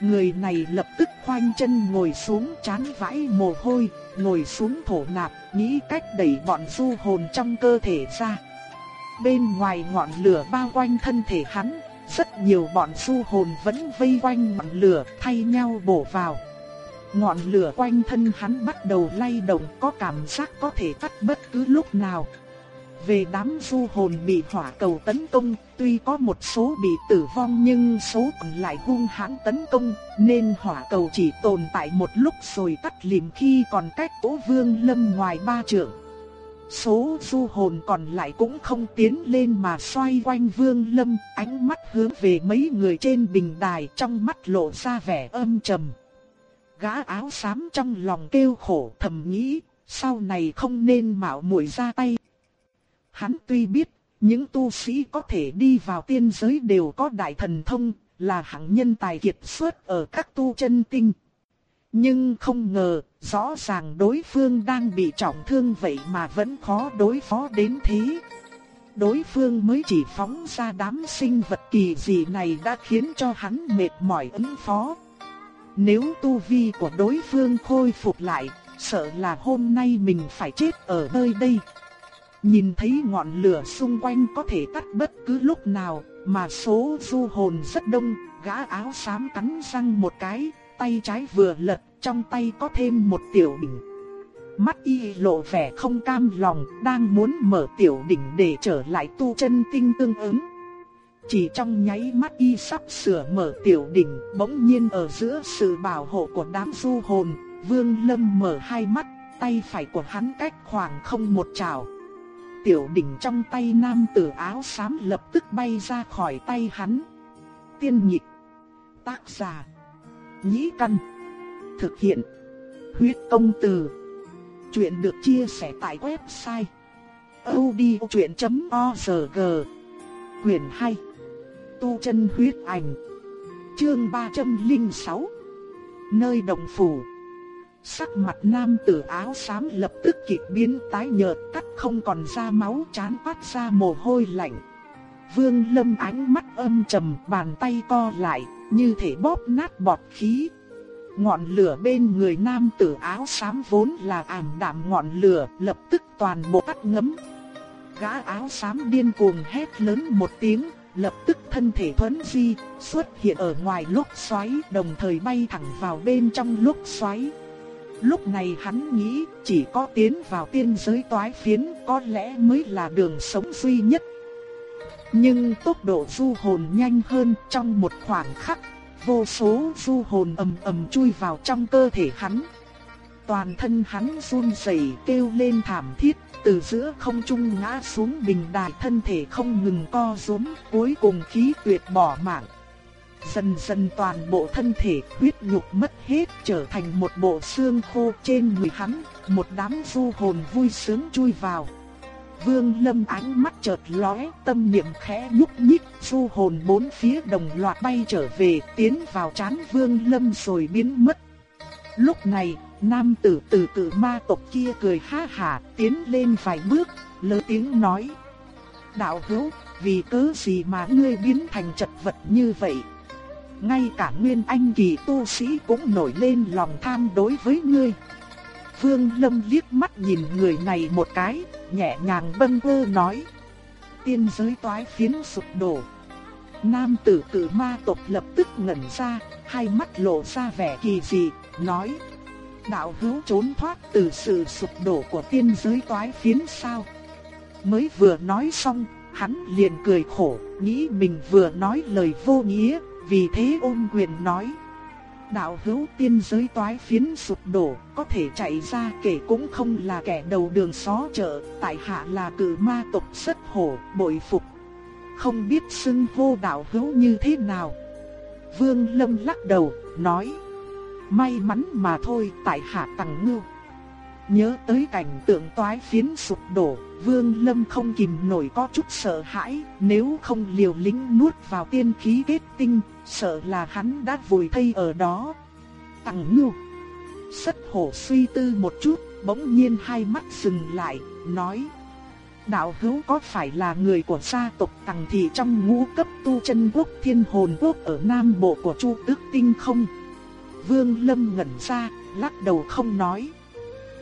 Người này lập tức khoanh chân ngồi xuống chán vãi mồ hôi, ngồi xuống thổ nạp, nghĩ cách đẩy bọn du hồn trong cơ thể ra. Bên ngoài ngọn lửa bao quanh thân thể hắn, rất nhiều bọn du hồn vẫn vây quanh ngọn lửa thay nhau bổ vào. Ngọn lửa quanh thân hắn bắt đầu lay động có cảm giác có thể tắt bất cứ lúc nào. Về đám du hồn bị hỏa cầu tấn công, tuy có một số bị tử vong nhưng số còn lại hung hãn tấn công, nên hỏa cầu chỉ tồn tại một lúc rồi tắt lìm khi còn cách Cố Vương Lâm ngoài ba trượng. Số du hồn còn lại cũng không tiến lên mà xoay quanh Vương Lâm, ánh mắt hướng về mấy người trên bình đài trong mắt lộ ra vẻ âm trầm. Gã áo xám trong lòng kêu khổ thầm nghĩ, sau này không nên mạo muội ra tay. Hắn tuy biết, những tu sĩ có thể đi vào tiên giới đều có đại thần thông, là hạng nhân tài kiệt xuất ở các tu chân tinh. Nhưng không ngờ, rõ ràng đối phương đang bị trọng thương vậy mà vẫn khó đối phó đến thế. Đối phương mới chỉ phóng ra đám sinh vật kỳ dị này đã khiến cho hắn mệt mỏi ứng phó. Nếu tu vi của đối phương khôi phục lại, sợ là hôm nay mình phải chết ở nơi đây. Nhìn thấy ngọn lửa xung quanh có thể tắt bất cứ lúc nào, mà số du hồn rất đông, gã áo xám cắn răng một cái, tay trái vừa lật, trong tay có thêm một tiểu đỉnh. Mắt y lộ vẻ không cam lòng, đang muốn mở tiểu đỉnh để trở lại tu chân tinh tương ứng. Chỉ trong nháy mắt y sắp sửa mở tiểu đỉnh, bỗng nhiên ở giữa sự bảo hộ của đám du hồn, Vương Lâm mở hai mắt, tay phải của hắn cách khoảng không một trào. Tiểu đỉnh trong tay nam tử áo xám lập tức bay ra khỏi tay hắn. Tiên nhịp, tác giả, nhĩ căn, thực hiện, huyết công từ. Chuyện được chia sẻ tại website odchuyện.org, quyển 2 tu chân huyết ảnh. Chương 306 Nơi đồng phủ Sắc mặt nam tử áo xám lập tức kịch biến tái nhợt cắt không còn ra máu chán phát ra mồ hôi lạnh. Vương lâm ánh mắt âm trầm bàn tay co lại như thể bóp nát bọt khí. Ngọn lửa bên người nam tử áo xám vốn là ảm đạm ngọn lửa lập tức toàn bộ tắt ngấm. Gã áo xám điên cuồng hét lớn một tiếng lập tức thân thể thuấn di, xuất hiện ở ngoài lúc xoáy, đồng thời bay thẳng vào bên trong lúc xoáy. Lúc này hắn nghĩ chỉ có tiến vào tiên giới toái phiến có lẽ mới là đường sống duy nhất. Nhưng tốc độ du hồn nhanh hơn trong một khoảng khắc, vô số du hồn ầm ầm chui vào trong cơ thể hắn. Toàn thân hắn run rẩy kêu lên thảm thiết, từ giữa không trung ngã xuống bình đài thân thể không ngừng co rúm, cuối cùng khí tuyệt bỏ mạng. Dần dần toàn bộ thân thể huyết nhục mất hết trở thành một bộ xương khô trên người hắn, một đám du hồn vui sướng chui vào. Vương Lâm ánh mắt chợt lóe, tâm niệm khẽ nhúc nhích, du hồn bốn phía đồng loạt bay trở về, tiến vào chán Vương Lâm rồi biến mất. Lúc này, Nam tử tử tử ma tộc kia cười ha hà tiến lên vài bước, lớn tiếng nói. Đạo hữu, vì cớ gì mà ngươi biến thành chật vật như vậy? Ngay cả nguyên anh kỳ tu sĩ cũng nổi lên lòng tham đối với ngươi. Vương Lâm liếc mắt nhìn người này một cái, nhẹ nhàng bâng quơ nói. Tiên giới toái phiến sụp đổ. Nam tử tử ma tộc lập tức ngẩn ra, hai mắt lộ ra vẻ kỳ dị, nói đạo hữu trốn thoát từ sự sụp đổ của tiên giới toái phiến sao? Mới vừa nói xong, hắn liền cười khổ, nghĩ mình vừa nói lời vô nghĩa, vì thế ôm quyền nói. Đạo hữu tiên giới toái phiến sụp đổ, có thể chạy ra kể cũng không là kẻ đầu đường xó chợ, tại hạ là cử ma tộc rất hổ, bội phục. Không biết xưng hô đạo hữu như thế nào. Vương Lâm lắc đầu, nói. May mắn mà thôi, tại hạ tặng ngưu. Nhớ tới cảnh tượng toái phiến sụp đổ, Vương Lâm không kìm nổi có chút sợ hãi, nếu không liều lĩnh nuốt vào tiên khí kết tinh, sợ là hắn đã vùi thây ở đó. Tằng ngưu. Sất hổ suy tư một chút, bỗng nhiên hai mắt dừng lại, nói. Đạo hữu có phải là người của gia tộc Tằng Thị trong ngũ cấp tu chân quốc thiên hồn quốc ở Nam Bộ của Chu Tước Tinh không? Vương Lâm ngẩn ra, lắc đầu không nói.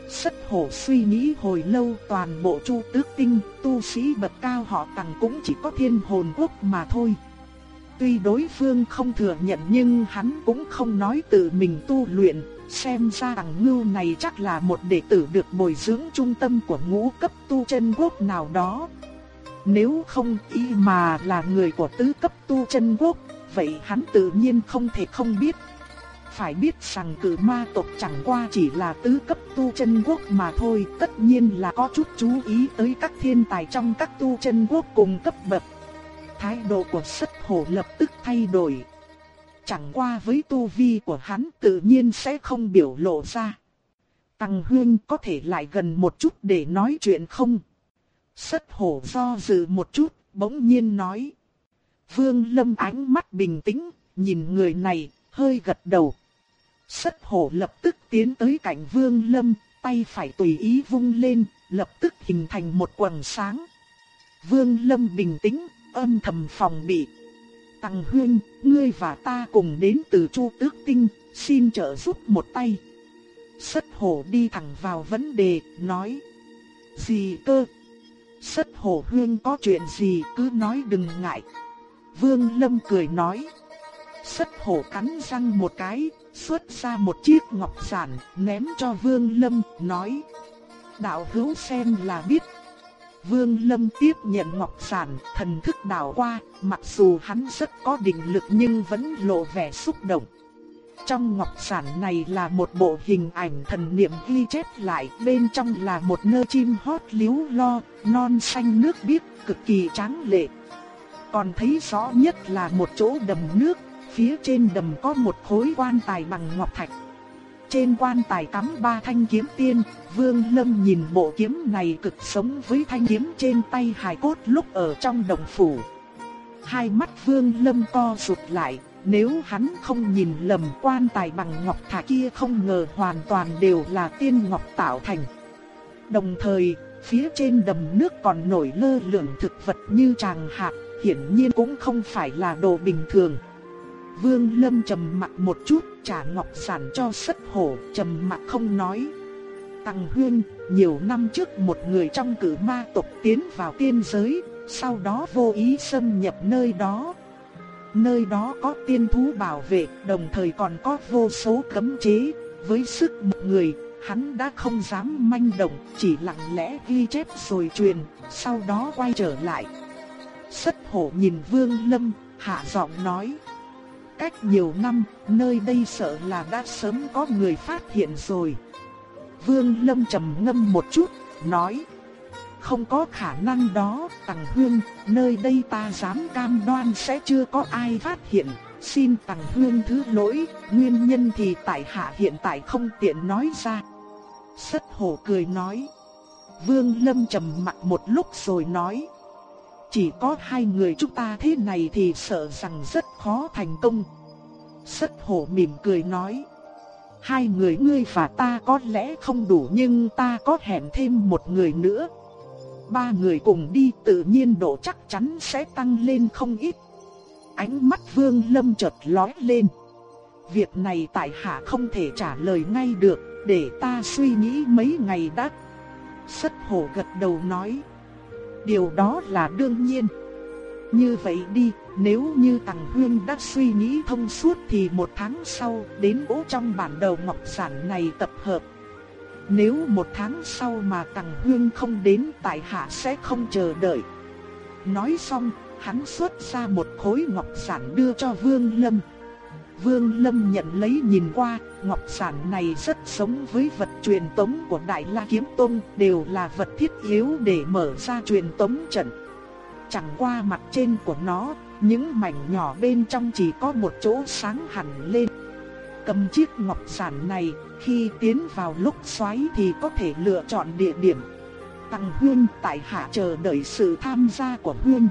Sất hổ suy nghĩ hồi lâu toàn bộ chu tước tinh, tu sĩ bậc cao họ tặng cũng chỉ có thiên hồn quốc mà thôi. Tuy đối phương không thừa nhận nhưng hắn cũng không nói tự mình tu luyện, xem ra tàng ngưu này chắc là một đệ tử được bồi dưỡng trung tâm của ngũ cấp tu chân quốc nào đó. Nếu không y mà là người của tứ cấp tu chân quốc, vậy hắn tự nhiên không thể không biết phải biết rằng cử ma tộc chẳng qua chỉ là tứ cấp tu chân quốc mà thôi, tất nhiên là có chút chú ý tới các thiên tài trong các tu chân quốc cùng cấp bậc. Thái độ của sất hổ lập tức thay đổi. Chẳng qua với tu vi của hắn tự nhiên sẽ không biểu lộ ra. Tăng Huyên có thể lại gần một chút để nói chuyện không? Sất hổ do dự một chút, bỗng nhiên nói. Vương Lâm ánh mắt bình tĩnh, nhìn người này, hơi gật đầu. Sất hổ lập tức tiến tới cạnh vương lâm, tay phải tùy ý vung lên, lập tức hình thành một quần sáng. Vương lâm bình tĩnh, âm thầm phòng bị. Tăng huyên, ngươi và ta cùng đến từ Chu Tước Tinh, xin trợ giúp một tay. Sất hổ đi thẳng vào vấn đề, nói. Gì cơ? Sất hổ huyên có chuyện gì cứ nói đừng ngại. Vương Lâm cười nói. Sất hổ cắn răng một cái, xuất ra một chiếc ngọc giản, ném cho Vương Lâm, nói. Đạo hữu xem là biết. Vương Lâm tiếp nhận ngọc giản, thần thức đảo qua, mặc dù hắn rất có định lực nhưng vẫn lộ vẻ xúc động. Trong ngọc giản này là một bộ hình ảnh thần niệm ghi chép lại, bên trong là một nơ chim hót liếu lo, non xanh nước biếc, cực kỳ tráng lệ. Còn thấy rõ nhất là một chỗ đầm nước, Phía trên đầm có một khối quan tài bằng ngọc thạch. Trên quan tài cắm ba thanh kiếm tiên, Vương Lâm nhìn bộ kiếm này cực sống với thanh kiếm trên tay hài cốt lúc ở trong đồng phủ. Hai mắt Vương Lâm co rụt lại, nếu hắn không nhìn lầm quan tài bằng ngọc thạch kia không ngờ hoàn toàn đều là tiên ngọc tạo thành. Đồng thời, phía trên đầm nước còn nổi lơ lửng thực vật như tràng hạt, hiển nhiên cũng không phải là đồ bình thường. Vương Lâm trầm mặt một chút, trả ngọc sản cho sất hổ, trầm mặt không nói. Tăng Huyên, nhiều năm trước một người trong cử ma tộc tiến vào tiên giới, sau đó vô ý xâm nhập nơi đó. Nơi đó có tiên thú bảo vệ, đồng thời còn có vô số cấm chế, với sức một người, hắn đã không dám manh động, chỉ lặng lẽ ghi chép rồi truyền, sau đó quay trở lại. Sất hổ nhìn Vương Lâm, hạ giọng nói. Cách nhiều năm, nơi đây sợ là đã sớm có người phát hiện rồi. Vương Lâm trầm ngâm một chút, nói. Không có khả năng đó, Tằng Hương, nơi đây ta dám cam đoan sẽ chưa có ai phát hiện. Xin Tằng Hương thứ lỗi, nguyên nhân thì tại hạ hiện tại không tiện nói ra. Sất hổ cười nói. Vương Lâm trầm mặt một lúc rồi nói. Chỉ có hai người chúng ta thế này thì sợ rằng rất khó thành công. Sất hổ mỉm cười nói. Hai người ngươi và ta có lẽ không đủ nhưng ta có hẹn thêm một người nữa. Ba người cùng đi tự nhiên độ chắc chắn sẽ tăng lên không ít. Ánh mắt vương lâm chợt lóe lên. Việc này tại hạ không thể trả lời ngay được, để ta suy nghĩ mấy ngày đã. Sất hổ gật đầu nói điều đó là đương nhiên. Như vậy đi, nếu như Tằng Huyên đã suy nghĩ thông suốt thì một tháng sau đến bố trong bản đầu ngọc sản này tập hợp. Nếu một tháng sau mà Tằng Huyên không đến tại hạ sẽ không chờ đợi. Nói xong, hắn xuất ra một khối ngọc sản đưa cho Vương Lâm. Vương Lâm nhận lấy nhìn qua, ngọc sản này rất giống với vật truyền tống của Đại La Kiếm Tông, đều là vật thiết yếu để mở ra truyền tống trận. Chẳng qua mặt trên của nó, những mảnh nhỏ bên trong chỉ có một chỗ sáng hẳn lên. Cầm chiếc ngọc sản này, khi tiến vào lúc xoáy thì có thể lựa chọn địa điểm. Tăng Huyên tại hạ chờ đợi sự tham gia của Huyên.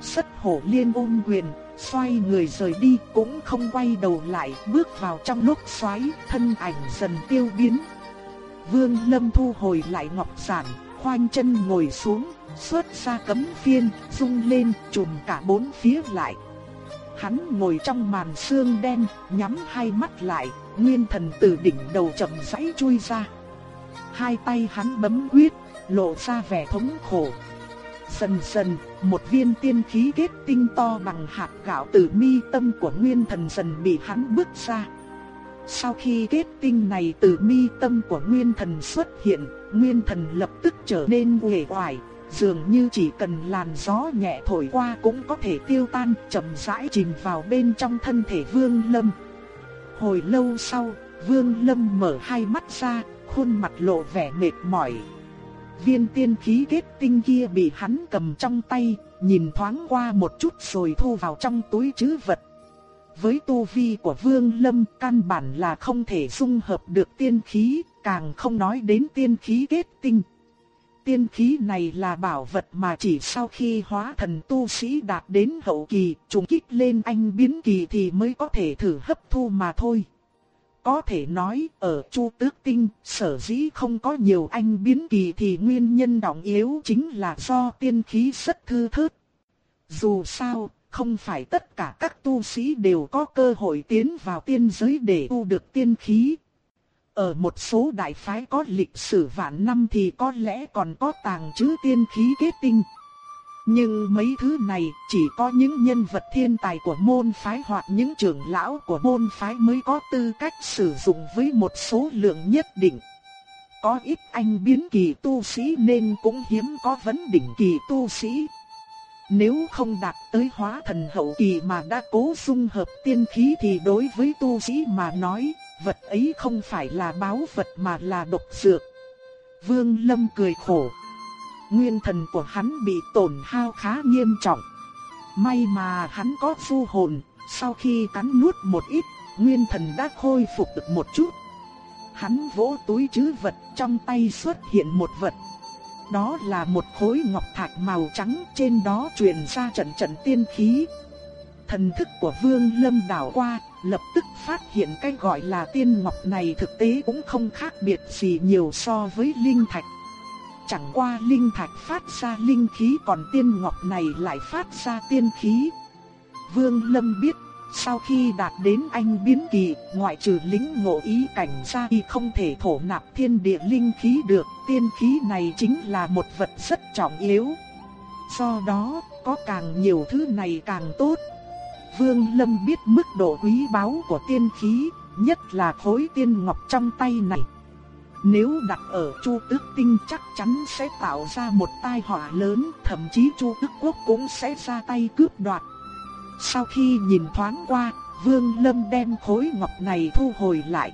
Sất hổ liên ôm quyền, xoay người rời đi cũng không quay đầu lại, bước vào trong lúc xoáy, thân ảnh dần tiêu biến. Vương Lâm thu hồi lại ngọc sản, khoanh chân ngồi xuống, xuất ra cấm phiên, rung lên, trùm cả bốn phía lại. Hắn ngồi trong màn sương đen, nhắm hai mắt lại, nguyên thần từ đỉnh đầu chậm rãi chui ra. Hai tay hắn bấm quyết, lộ ra vẻ thống khổ. Dần dần, một viên tiên khí kết tinh to bằng hạt gạo từ mi tâm của nguyên thần dần bị hắn bước ra. Sau khi kết tinh này từ mi tâm của nguyên thần xuất hiện, nguyên thần lập tức trở nên uể oải, dường như chỉ cần làn gió nhẹ thổi qua cũng có thể tiêu tan, chậm rãi chìm vào bên trong thân thể Vương Lâm. Hồi lâu sau, Vương Lâm mở hai mắt ra, khuôn mặt lộ vẻ mệt mỏi. Viên tiên khí kết tinh kia bị hắn cầm trong tay, nhìn thoáng qua một chút rồi thu vào trong túi trữ vật. Với tu vi của Vương Lâm căn bản là không thể dung hợp được tiên khí, càng không nói đến tiên khí kết tinh. Tiên khí này là bảo vật mà chỉ sau khi hóa thần tu sĩ đạt đến hậu kỳ, trùng kích lên anh biến kỳ thì mới có thể thử hấp thu mà thôi. Có thể nói, ở Chu Tước Tinh, sở dĩ không có nhiều anh biến kỳ thì nguyên nhân động yếu chính là do tiên khí rất thư thớt. Dù sao, không phải tất cả các tu sĩ đều có cơ hội tiến vào tiên giới để tu được tiên khí. Ở một số đại phái có lịch sử vạn năm thì có lẽ còn có tàng trữ tiên khí kết tinh. Nhưng mấy thứ này chỉ có những nhân vật thiên tài của môn phái hoặc những trưởng lão của môn phái mới có tư cách sử dụng với một số lượng nhất định. Có ít anh biến kỳ tu sĩ nên cũng hiếm có vấn đỉnh kỳ tu sĩ. Nếu không đạt tới hóa thần hậu kỳ mà đã cố dung hợp tiên khí thì đối với tu sĩ mà nói, vật ấy không phải là báo vật mà là độc dược. Vương Lâm cười khổ. Nguyên thần của hắn bị tổn hao khá nghiêm trọng. May mà hắn có phu hồn, sau khi cắn nuốt một ít, nguyên thần đã khôi phục được một chút. Hắn vỗ túi trữ vật trong tay xuất hiện một vật. Đó là một khối ngọc thạch màu trắng trên đó truyền ra trận trận tiên khí. Thần thức của Vương Lâm đảo qua, lập tức phát hiện cái gọi là tiên ngọc này thực tế cũng không khác biệt gì nhiều so với linh thạch. Chẳng qua linh thạch phát ra linh khí còn tiên ngọc này lại phát ra tiên khí. Vương Lâm biết, sau khi đạt đến anh biến kỳ, ngoại trừ lính ngộ ý cảnh ra thì không thể thổ nạp thiên địa linh khí được, tiên khí này chính là một vật rất trọng yếu. Do đó, có càng nhiều thứ này càng tốt. Vương Lâm biết mức độ quý báu của tiên khí, nhất là khối tiên ngọc trong tay này. Nếu đặt ở Chu Tước Tinh chắc chắn sẽ tạo ra một tai họa lớn, thậm chí Chu Tước Quốc cũng sẽ ra tay cướp đoạt. Sau khi nhìn thoáng qua, Vương Lâm đem khối ngọc này thu hồi lại.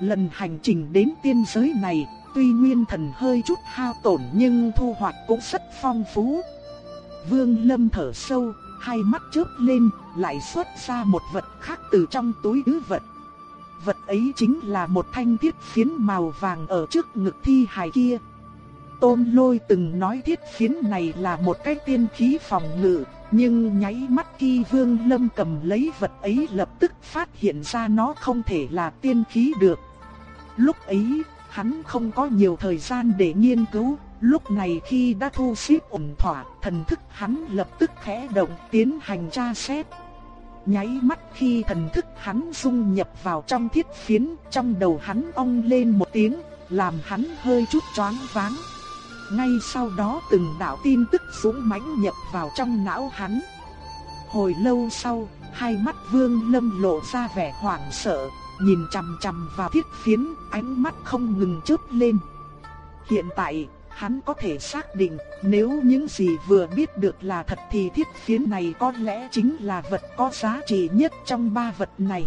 Lần hành trình đến tiên giới này, tuy nguyên thần hơi chút hao tổn nhưng thu hoạch cũng rất phong phú. Vương Lâm thở sâu, hai mắt chớp lên, lại xuất ra một vật khác từ trong túi ứ vật. Vật ấy chính là một thanh thiết phiến màu vàng ở trước ngực thi hài kia. Tôn lôi từng nói thiết phiến này là một cái tiên khí phòng ngự, nhưng nháy mắt khi Vương Lâm cầm lấy vật ấy lập tức phát hiện ra nó không thể là tiên khí được. Lúc ấy, hắn không có nhiều thời gian để nghiên cứu, lúc này khi đã thu xếp ổn thỏa, thần thức hắn lập tức khẽ động tiến hành tra xét. Nháy mắt khi thần thức hắn dung nhập vào trong thiết phiến, trong đầu hắn ong lên một tiếng, làm hắn hơi chút choáng váng. Ngay sau đó từng đạo tin tức dũng mãnh nhập vào trong não hắn. Hồi lâu sau, hai mắt Vương Lâm lộ ra vẻ hoảng sợ, nhìn chằm chằm vào thiết phiến, ánh mắt không ngừng chớp lên. Hiện tại, hắn có thể xác định, nếu những gì vừa biết được là thật thì thiết phiến này có lẽ chính là vật có giá trị nhất trong ba vật này.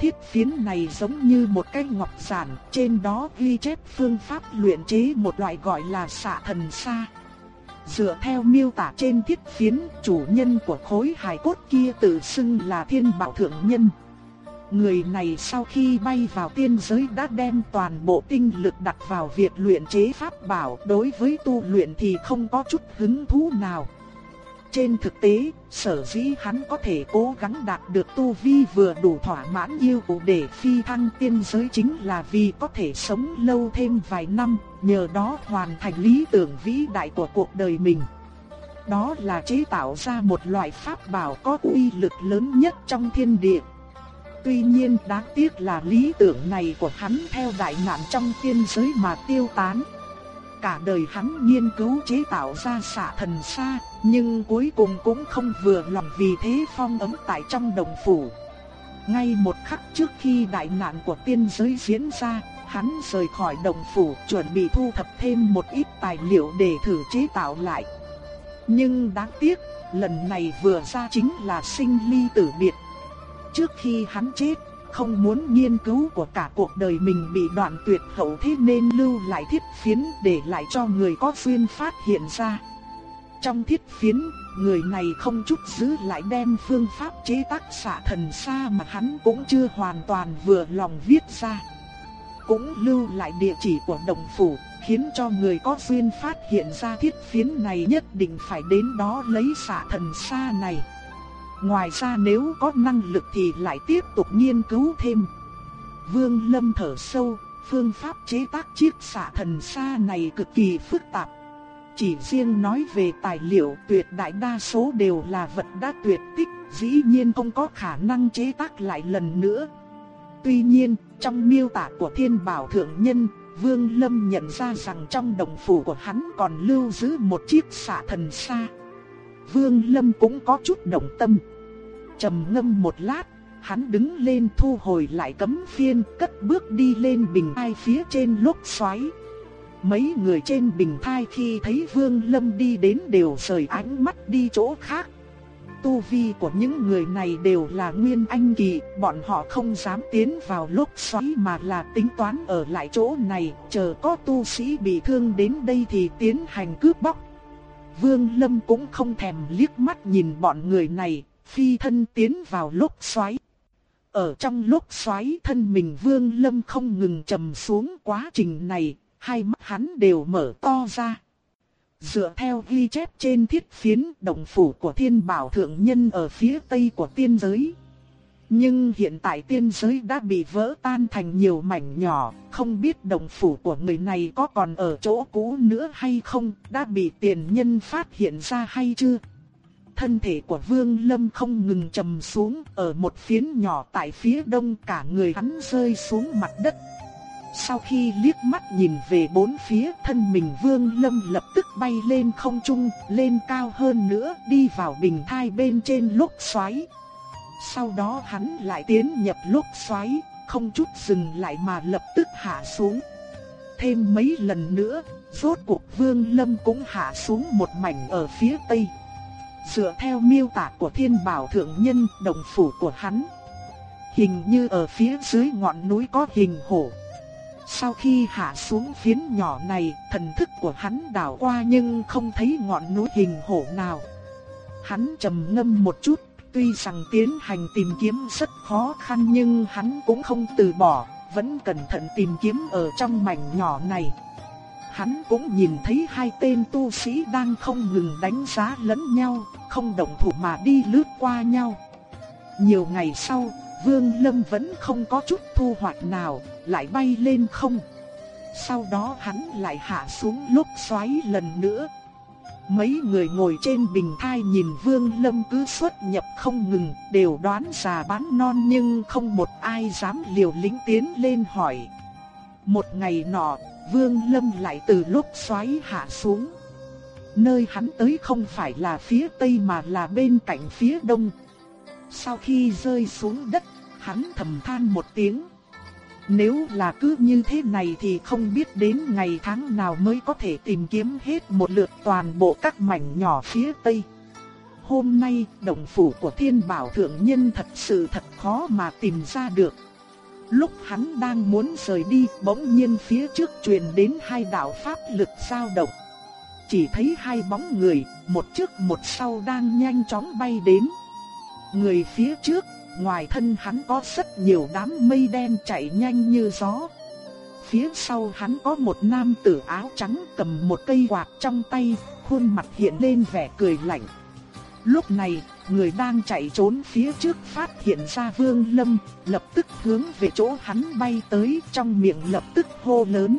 Thiết phiến này giống như một cái ngọc giản, trên đó ghi chép phương pháp luyện chế một loại gọi là xạ thần sa. Dựa theo miêu tả trên thiết phiến, chủ nhân của khối hài cốt kia tự xưng là thiên bảo thượng nhân. Người này sau khi bay vào tiên giới đã đem toàn bộ tinh lực đặt vào việc luyện chế pháp bảo đối với tu luyện thì không có chút hứng thú nào. Trên thực tế, sở dĩ hắn có thể cố gắng đạt được tu vi vừa đủ thỏa mãn yêu cầu để phi thăng tiên giới chính là vì có thể sống lâu thêm vài năm, nhờ đó hoàn thành lý tưởng vĩ đại của cuộc đời mình. Đó là chế tạo ra một loại pháp bảo có uy lực lớn nhất trong thiên địa. Tuy nhiên đáng tiếc là lý tưởng này của hắn theo đại nạn trong tiên giới mà tiêu tán. Cả đời hắn nghiên cứu chế tạo ra xạ thần xa nhưng cuối cùng cũng không vừa lòng vì thế phong ấm tại trong đồng phủ. Ngay một khắc trước khi đại nạn của tiên giới diễn ra, hắn rời khỏi đồng phủ chuẩn bị thu thập thêm một ít tài liệu để thử chế tạo lại. Nhưng đáng tiếc, lần này vừa ra chính là sinh ly tử biệt. Trước khi hắn chết, không muốn nghiên cứu của cả cuộc đời mình bị đoạn tuyệt hậu thế nên lưu lại thiết phiến để lại cho người có duyên phát hiện ra. Trong thiết phiến, người này không chút giữ lại đem phương pháp chế tác xạ thần xa mà hắn cũng chưa hoàn toàn vừa lòng viết ra. Cũng lưu lại địa chỉ của đồng phủ, khiến cho người có duyên phát hiện ra thiết phiến này nhất định phải đến đó lấy xạ thần xa này. Ngoài ra nếu có năng lực thì lại tiếp tục nghiên cứu thêm. Vương Lâm thở sâu, phương pháp chế tác chiếc xạ thần xa này cực kỳ phức tạp. Chỉ riêng nói về tài liệu tuyệt đại đa số đều là vật đã tuyệt tích, dĩ nhiên không có khả năng chế tác lại lần nữa. Tuy nhiên, trong miêu tả của thiên bảo thượng nhân, Vương Lâm nhận ra rằng trong đồng phủ của hắn còn lưu giữ một chiếc xạ thần xa. Vương Lâm cũng có chút động tâm. Trầm ngâm một lát, hắn đứng lên thu hồi lại cấm phiên, cất bước đi lên bình ai phía trên lốc xoáy. Mấy người trên bình thai khi thấy Vương Lâm đi đến đều rời ánh mắt đi chỗ khác. Tu vi của những người này đều là nguyên anh kỳ, bọn họ không dám tiến vào lốc xoáy mà là tính toán ở lại chỗ này, chờ có tu sĩ bị thương đến đây thì tiến hành cướp bóc. Vương Lâm cũng không thèm liếc mắt nhìn bọn người này, phi thân tiến vào lốc xoáy. Ở trong lốc xoáy thân mình Vương Lâm không ngừng trầm xuống quá trình này, hai mắt hắn đều mở to ra. Dựa theo ghi chép trên thiết phiến đồng phủ của thiên bảo thượng nhân ở phía tây của tiên giới. Nhưng hiện tại tiên giới đã bị vỡ tan thành nhiều mảnh nhỏ, không biết đồng phủ của người này có còn ở chỗ cũ nữa hay không, đã bị tiền nhân phát hiện ra hay chưa. Thân thể của Vương Lâm không ngừng trầm xuống ở một phiến nhỏ tại phía đông cả người hắn rơi xuống mặt đất. Sau khi liếc mắt nhìn về bốn phía thân mình Vương Lâm lập tức bay lên không trung, lên cao hơn nữa đi vào bình thai bên trên lúc xoáy. Sau đó hắn lại tiến nhập lốc xoáy, không chút dừng lại mà lập tức hạ xuống. Thêm mấy lần nữa, rốt cuộc Vương Lâm cũng hạ xuống một mảnh ở phía tây. Dựa theo miêu tả của thiên bảo thượng nhân đồng phủ của hắn. Hình như ở phía dưới ngọn núi có hình hổ. Sau khi hạ xuống phiến nhỏ này, thần thức của hắn đảo qua nhưng không thấy ngọn núi hình hổ nào. Hắn trầm ngâm một chút, tuy rằng tiến hành tìm kiếm rất khó khăn nhưng hắn cũng không từ bỏ, vẫn cẩn thận tìm kiếm ở trong mảnh nhỏ này hắn cũng nhìn thấy hai tên tu sĩ đang không ngừng đánh giá lẫn nhau, không động thủ mà đi lướt qua nhau. Nhiều ngày sau, Vương Lâm vẫn không có chút thu hoạch nào, lại bay lên không. Sau đó hắn lại hạ xuống lúc xoáy lần nữa. Mấy người ngồi trên bình thai nhìn Vương Lâm cứ xuất nhập không ngừng, đều đoán già bán non nhưng không một ai dám liều lĩnh tiến lên hỏi. Một ngày nọ, Vương Lâm lại từ lúc xoáy hạ xuống. Nơi hắn tới không phải là phía tây mà là bên cạnh phía đông. Sau khi rơi xuống đất, hắn thầm than một tiếng. Nếu là cứ như thế này thì không biết đến ngày tháng nào mới có thể tìm kiếm hết một lượt toàn bộ các mảnh nhỏ phía tây. Hôm nay, động phủ của thiên bảo thượng nhân thật sự thật khó mà tìm ra được. Lúc hắn đang muốn rời đi, bỗng nhiên phía trước truyền đến hai đạo pháp lực dao động. Chỉ thấy hai bóng người, một trước một sau đang nhanh chóng bay đến. Người phía trước, ngoài thân hắn có rất nhiều đám mây đen chạy nhanh như gió. Phía sau hắn có một nam tử áo trắng cầm một cây quạt trong tay, khuôn mặt hiện lên vẻ cười lạnh. Lúc này, người đang chạy trốn phía trước phát hiện ra Vương Lâm, lập tức hướng về chỗ hắn bay tới, trong miệng lập tức hô lớn.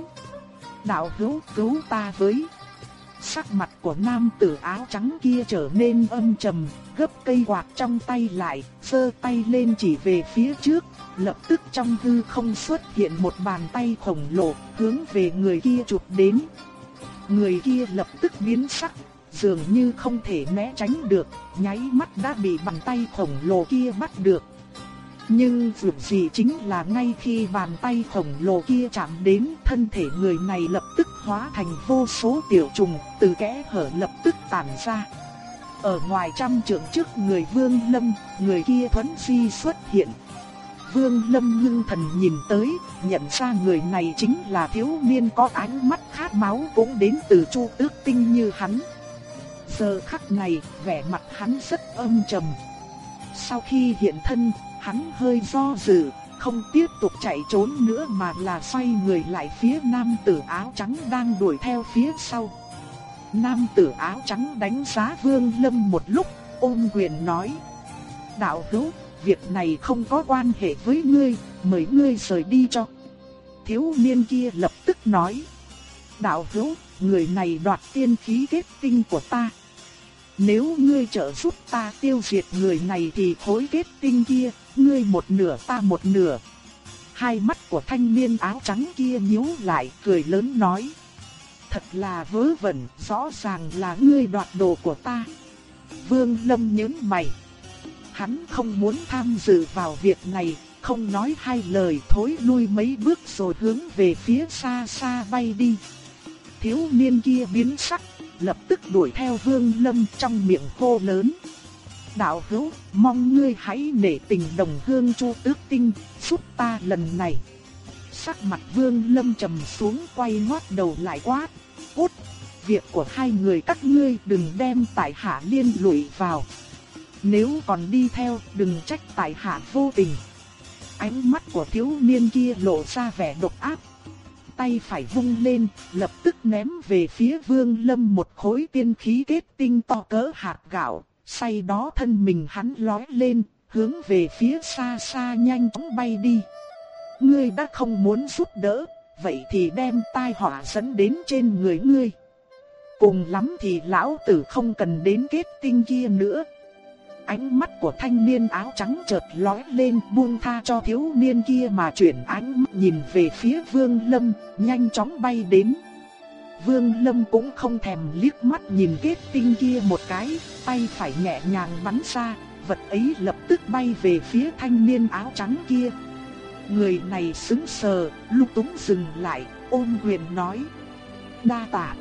Đạo hữu cứu ta với. Sắc mặt của nam tử áo trắng kia trở nên âm trầm, gấp cây quạt trong tay lại, sơ tay lên chỉ về phía trước, lập tức trong hư không xuất hiện một bàn tay khổng lồ, hướng về người kia chụp đến. Người kia lập tức biến sắc, dường như không thể né tránh được, nháy mắt đã bị bàn tay khổng lồ kia bắt được. Nhưng dù gì chính là ngay khi bàn tay khổng lồ kia chạm đến thân thể người này lập tức hóa thành vô số tiểu trùng, từ kẽ hở lập tức tản ra. Ở ngoài trăm trượng trước người Vương Lâm, người kia thuấn di xuất hiện. Vương Lâm ngưng thần nhìn tới, nhận ra người này chính là thiếu niên có ánh mắt khát máu cũng đến từ Chu Tước Tinh như hắn. Giờ khắc này, vẻ mặt hắn rất âm trầm. Sau khi hiện thân, hắn hơi do dự, không tiếp tục chạy trốn nữa mà là xoay người lại phía nam tử áo trắng đang đuổi theo phía sau. Nam tử áo trắng đánh giá Vương Lâm một lúc, ôm quyền nói. Đạo hữu, việc này không có quan hệ với ngươi, mời ngươi rời đi cho. Thiếu niên kia lập tức nói. Đạo hữu, người này đoạt tiên khí kết tinh của ta. Nếu ngươi trợ giúp ta tiêu diệt người này thì khối kết tinh kia, ngươi một nửa ta một nửa. Hai mắt của thanh niên áo trắng kia nhíu lại cười lớn nói. Thật là vớ vẩn, rõ ràng là ngươi đoạt đồ của ta. Vương Lâm nhớn mày. Hắn không muốn tham dự vào việc này, không nói hai lời thối lui mấy bước rồi hướng về phía xa xa bay đi. Thiếu niên kia biến sắc, lập tức đuổi theo Vương Lâm trong miệng hô lớn. Đạo hữu, mong ngươi hãy nể tình đồng hương chu tước tinh, giúp ta lần này. Sắc mặt Vương Lâm trầm xuống quay ngoắt đầu lại quát. Cút, việc của hai người các ngươi đừng đem tại hạ liên lụy vào. Nếu còn đi theo, đừng trách tại hạ vô tình. Ánh mắt của thiếu niên kia lộ ra vẻ độc ác, tay phải vung lên, lập tức ném về phía Vương Lâm một khối tiên khí kết tinh to cỡ hạt gạo, say đó thân mình hắn lói lên, hướng về phía xa xa nhanh chóng bay đi. Ngươi đã không muốn giúp đỡ, vậy thì đem tai họa dẫn đến trên người ngươi. Cùng lắm thì lão tử không cần đến kết tinh kia nữa, Ánh mắt của thanh niên áo trắng chợt lóe lên buông tha cho thiếu niên kia mà chuyển ánh mắt nhìn về phía Vương Lâm, nhanh chóng bay đến. Vương Lâm cũng không thèm liếc mắt nhìn kết tinh kia một cái, tay phải nhẹ nhàng bắn ra, vật ấy lập tức bay về phía thanh niên áo trắng kia. Người này sững sờ, lúc túng dừng lại, ôm quyền nói. Đa tạ.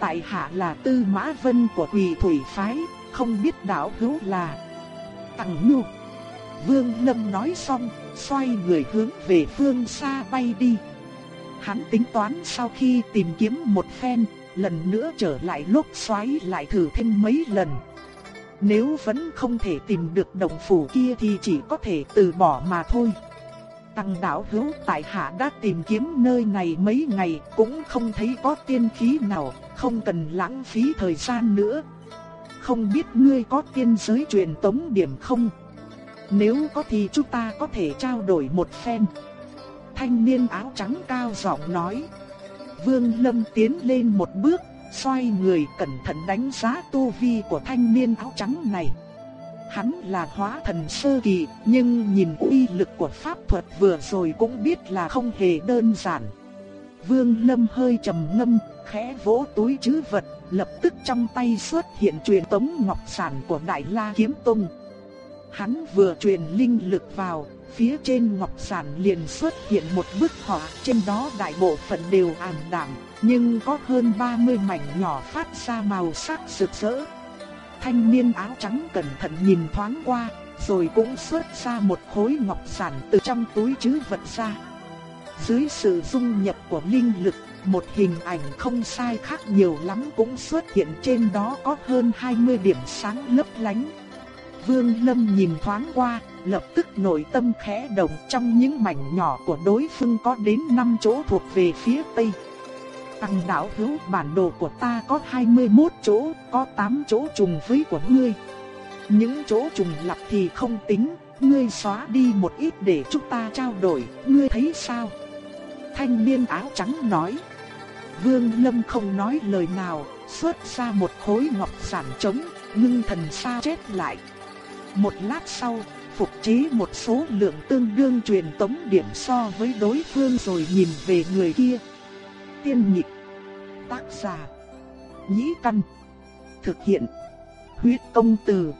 Tại hạ là tư mã vân của quỳ thủy phái, không biết đạo hữu là Tằng Ngưu. Vương Lâm nói xong, xoay người hướng về phương xa bay đi. Hắn tính toán sau khi tìm kiếm một phen, lần nữa trở lại lốc xoáy lại thử thêm mấy lần. Nếu vẫn không thể tìm được đồng phủ kia thì chỉ có thể từ bỏ mà thôi. Tăng đạo hữu tại hạ đã tìm kiếm nơi này mấy ngày cũng không thấy có tiên khí nào, không cần lãng phí thời gian nữa, không biết ngươi có tiên giới truyền tống điểm không? Nếu có thì chúng ta có thể trao đổi một phen. Thanh niên áo trắng cao giọng nói. Vương Lâm tiến lên một bước, xoay người cẩn thận đánh giá tu vi của thanh niên áo trắng này. Hắn là hóa thần sơ kỳ, nhưng nhìn uy lực của pháp thuật vừa rồi cũng biết là không hề đơn giản. Vương Lâm hơi trầm ngâm, khẽ vỗ túi trữ vật, lập tức trong tay xuất hiện truyền tống ngọc sản của Đại La Kiếm Tông. Hắn vừa truyền linh lực vào, phía trên ngọc sản liền xuất hiện một bức họa, trên đó đại bộ phận đều ảm đạm, nhưng có hơn 30 mảnh nhỏ phát ra màu sắc rực rỡ. Thanh niên áo trắng cẩn thận nhìn thoáng qua, rồi cũng xuất ra một khối ngọc sản từ trong túi trữ vật ra. Dưới sự dung nhập của linh lực, một hình ảnh không sai khác nhiều lắm cũng xuất hiện trên đó có hơn 20 điểm sáng lấp lánh. Vương Lâm nhìn thoáng qua, lập tức nội tâm khẽ động trong những mảnh nhỏ của đối phương có đến 5 chỗ thuộc về phía Tây. Tăng đảo hữu bản đồ của ta có 21 chỗ, có 8 chỗ trùng với của ngươi. Những chỗ trùng lập thì không tính, ngươi xóa đi một ít để chúng ta trao đổi, ngươi thấy sao? Thanh niên áo trắng nói. Vương Lâm không nói lời nào, xuất ra một khối ngọc sản trống, ngưng thần sao chết lại. Một lát sau, phục chế một số lượng tương đương truyền tống điểm so với đối phương rồi nhìn về người kia. Tiên nhị tác giả, nhĩ căn, thực hiện, huyết công từ.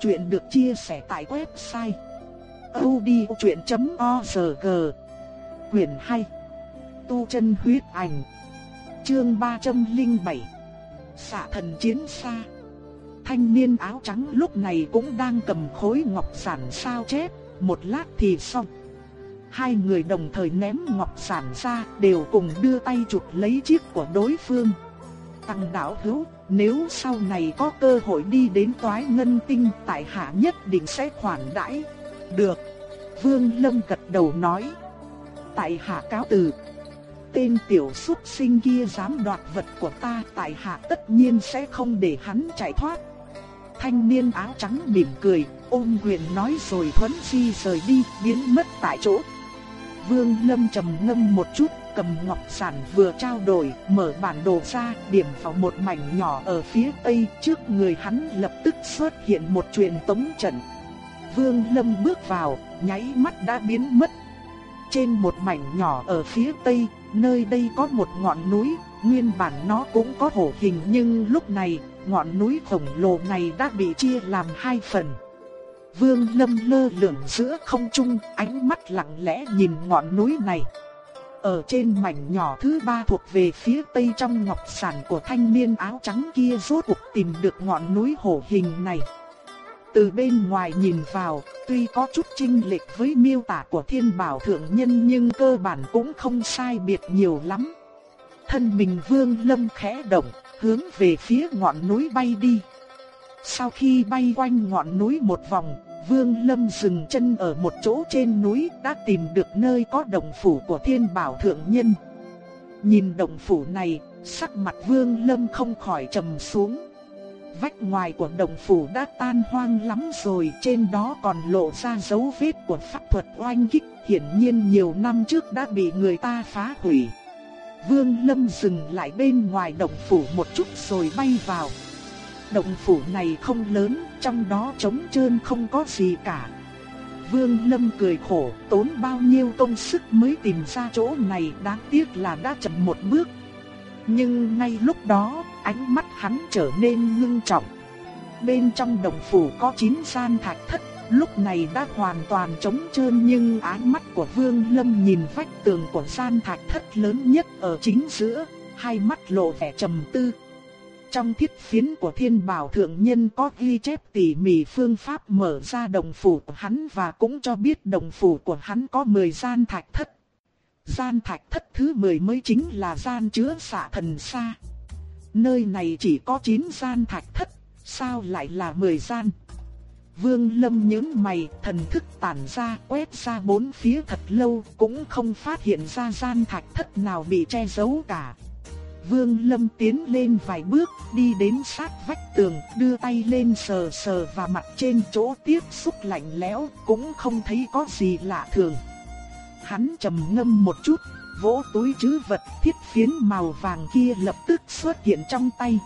Chuyện được chia sẻ tại website odchuyện.org Quyền 2 Tu chân huyết ảnh Chương 307 Xạ thần chiến xa Thanh niên áo trắng lúc này cũng đang cầm khối ngọc sản sao chép, một lát thì xong. Hai người đồng thời ném ngọc sản ra, đều cùng đưa tay chụp lấy chiếc của đối phương. Tăng đạo hữu, nếu sau này có cơ hội đi đến toái ngân tinh, tại hạ nhất định sẽ khoản đãi. Được. Vương Lâm gật đầu nói. Tại hạ cáo từ. Tên tiểu xuất sinh kia dám đoạt vật của ta, tại hạ tất nhiên sẽ không để hắn chạy thoát. Thanh niên áo trắng mỉm cười, ôm quyền nói rồi thuấn di rời đi, biến mất tại chỗ. Vương Lâm trầm ngâm một chút, cầm ngọc sản vừa trao đổi, mở bản đồ ra, điểm vào một mảnh nhỏ ở phía tây, trước người hắn lập tức xuất hiện một truyền tống trận. Vương Lâm bước vào, nháy mắt đã biến mất. Trên một mảnh nhỏ ở phía tây, nơi đây có một ngọn núi, nguyên bản nó cũng có hổ hình nhưng lúc này ngọn núi khổng lồ này đã bị chia làm hai phần. Vương Lâm lơ lửng giữa không trung, ánh mắt lặng lẽ nhìn ngọn núi này. Ở trên mảnh nhỏ thứ ba thuộc về phía tây trong ngọc sản của thanh niên áo trắng kia rốt cuộc tìm được ngọn núi hổ hình này. Từ bên ngoài nhìn vào, tuy có chút chênh lệch với miêu tả của thiên bảo thượng nhân nhưng cơ bản cũng không sai biệt nhiều lắm. Thân mình vương lâm khẽ động, hướng về phía ngọn núi bay đi. Sau khi bay quanh ngọn núi một vòng, Vương Lâm dừng chân ở một chỗ trên núi đã tìm được nơi có động phủ của thiên bảo thượng nhân. Nhìn động phủ này, sắc mặt Vương Lâm không khỏi trầm xuống. Vách ngoài của động phủ đã tan hoang lắm rồi, trên đó còn lộ ra dấu vết của pháp thuật oanh kích, hiển nhiên nhiều năm trước đã bị người ta phá hủy. Vương Lâm dừng lại bên ngoài động phủ một chút rồi bay vào. Động phủ này không lớn, trong đó trống trơn không có gì cả. Vương Lâm cười khổ, tốn bao nhiêu công sức mới tìm ra chỗ này, đáng tiếc là đã chậm một bước. Nhưng ngay lúc đó, ánh mắt hắn trở nên ngưng trọng. Bên trong động phủ có chín gian thạch thất, lúc này đã hoàn toàn trống trơn nhưng ánh mắt của Vương Lâm nhìn vách tường của gian thạch thất lớn nhất ở chính giữa, hai mắt lộ vẻ trầm tư. Trong thiết phiến của thiên bảo thượng nhân có ghi chép tỉ mỉ phương pháp mở ra đồng phủ của hắn và cũng cho biết đồng phủ của hắn có 10 gian thạch thất. Gian thạch thất thứ 10 mới chính là gian chứa xạ thần xa. Nơi này chỉ có 9 gian thạch thất, sao lại là 10 gian? Vương Lâm nhướng mày, thần thức tản ra, quét ra bốn phía thật lâu, cũng không phát hiện ra gian thạch thất nào bị che giấu cả. Vương Lâm tiến lên vài bước, đi đến sát vách tường, đưa tay lên sờ sờ và mặt trên chỗ tiếp xúc lạnh lẽo, cũng không thấy có gì lạ thường. Hắn trầm ngâm một chút, vỗ túi trữ vật, thiết phiến màu vàng kia lập tức xuất hiện trong tay.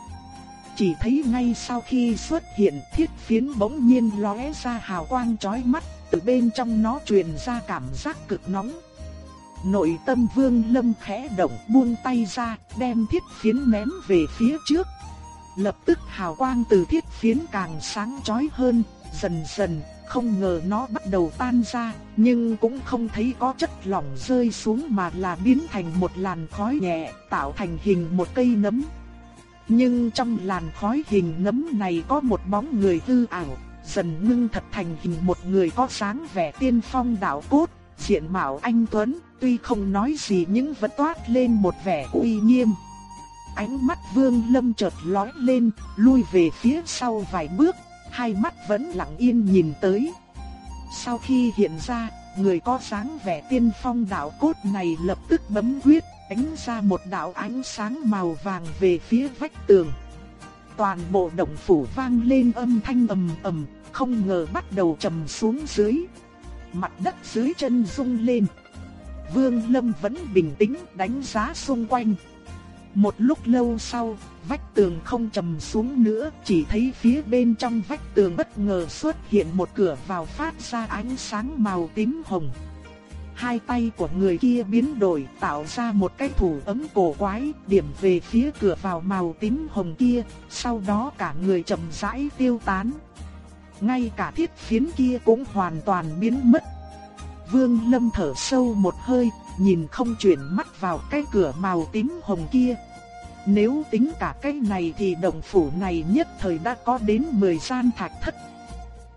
Chỉ thấy ngay sau khi xuất hiện thiết phiến bỗng nhiên lóe ra hào quang chói mắt, từ bên trong nó truyền ra cảm giác cực nóng. Nội tâm vương lâm khẽ động buông tay ra, đem thiết phiến ném về phía trước. Lập tức hào quang từ thiết phiến càng sáng chói hơn, dần dần, không ngờ nó bắt đầu tan ra, nhưng cũng không thấy có chất lỏng rơi xuống mà là biến thành một làn khói nhẹ, tạo thành hình một cây nấm. Nhưng trong làn khói hình nấm này có một bóng người hư ảo, dần ngưng thật thành hình một người có sáng vẻ tiên phong đạo cốt, diện mạo anh tuấn, tuy không nói gì nhưng vẫn toát lên một vẻ uy nghiêm. Ánh mắt Vương Lâm chợt lóe lên, lui về phía sau vài bước, hai mắt vẫn lặng yên nhìn tới. Sau khi hiện ra, người có sáng vẻ tiên phong đạo cốt này lập tức bấm quyết, ánh ra một đạo ánh sáng màu vàng về phía vách tường. Toàn bộ động phủ vang lên âm thanh ầm ầm, không ngờ bắt đầu trầm xuống dưới. Mặt đất dưới chân rung lên. Vương Lâm vẫn bình tĩnh đánh giá xung quanh. Một lúc lâu sau, vách tường không trầm xuống nữa, chỉ thấy phía bên trong vách tường bất ngờ xuất hiện một cửa vào phát ra ánh sáng màu tím hồng. Hai tay của người kia biến đổi tạo ra một cái thủ ấm cổ quái điểm về phía cửa vào màu tím hồng kia, sau đó cả người chậm rãi tiêu tán. Ngay cả thiết phiến kia cũng hoàn toàn biến mất. Vương Lâm thở sâu một hơi, nhìn không chuyển mắt vào cái cửa màu tím hồng kia, nếu tính cả cái này thì động phủ này nhất thời đã có đến 10 gian thạch thất.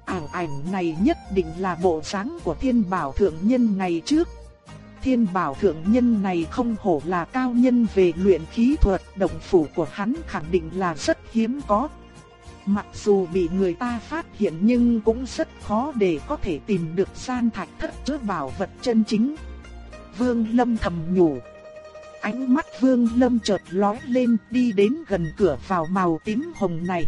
Ảng ảnh này nhất định là bộ dáng của thiên bảo thượng nhân ngày trước. Thiên bảo thượng nhân này không hổ là cao nhân về luyện khí thuật, động phủ của hắn khẳng định là rất hiếm có. Mặc dù bị người ta phát hiện nhưng cũng rất khó để có thể tìm được gian thạch thất chứa bảo vật chân chính. Vương Lâm thầm nhủ. Ánh mắt Vương Lâm chợt lóe lên đi đến gần cửa vào màu tím hồng này.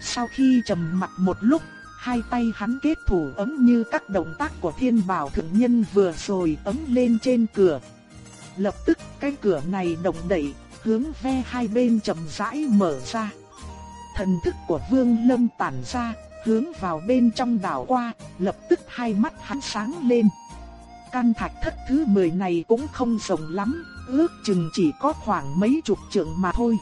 Sau khi trầm mặt một lúc, hai tay hắn kết thủ ấm như các động tác của thiên bảo thượng nhân vừa rồi ấm lên trên cửa. Lập tức cái cửa này động đẩy, hướng ve hai bên chậm rãi mở ra. Thần thức của Vương Lâm tản ra, hướng vào bên trong đảo qua, lập tức hai mắt hắn sáng lên. Căn thạch thất thứ 10 này cũng không rộng lắm, ước chừng chỉ có khoảng mấy chục trượng mà thôi.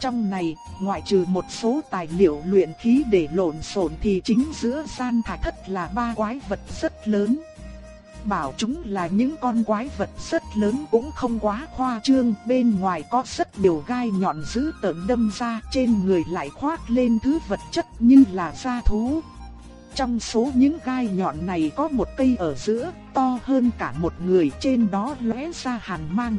Trong này, ngoại trừ một số tài liệu luyện khí để lộn xộn thì chính giữa gian thạch thất là ba quái vật rất lớn. Bảo chúng là những con quái vật rất lớn cũng không quá khoa trương, bên ngoài có rất nhiều gai nhọn dữ tợn đâm ra, trên người lại khoác lên thứ vật chất như là da thú. Trong số những gai nhọn này có một cây ở giữa, to hơn cả một người trên đó lóe ra hàn mang.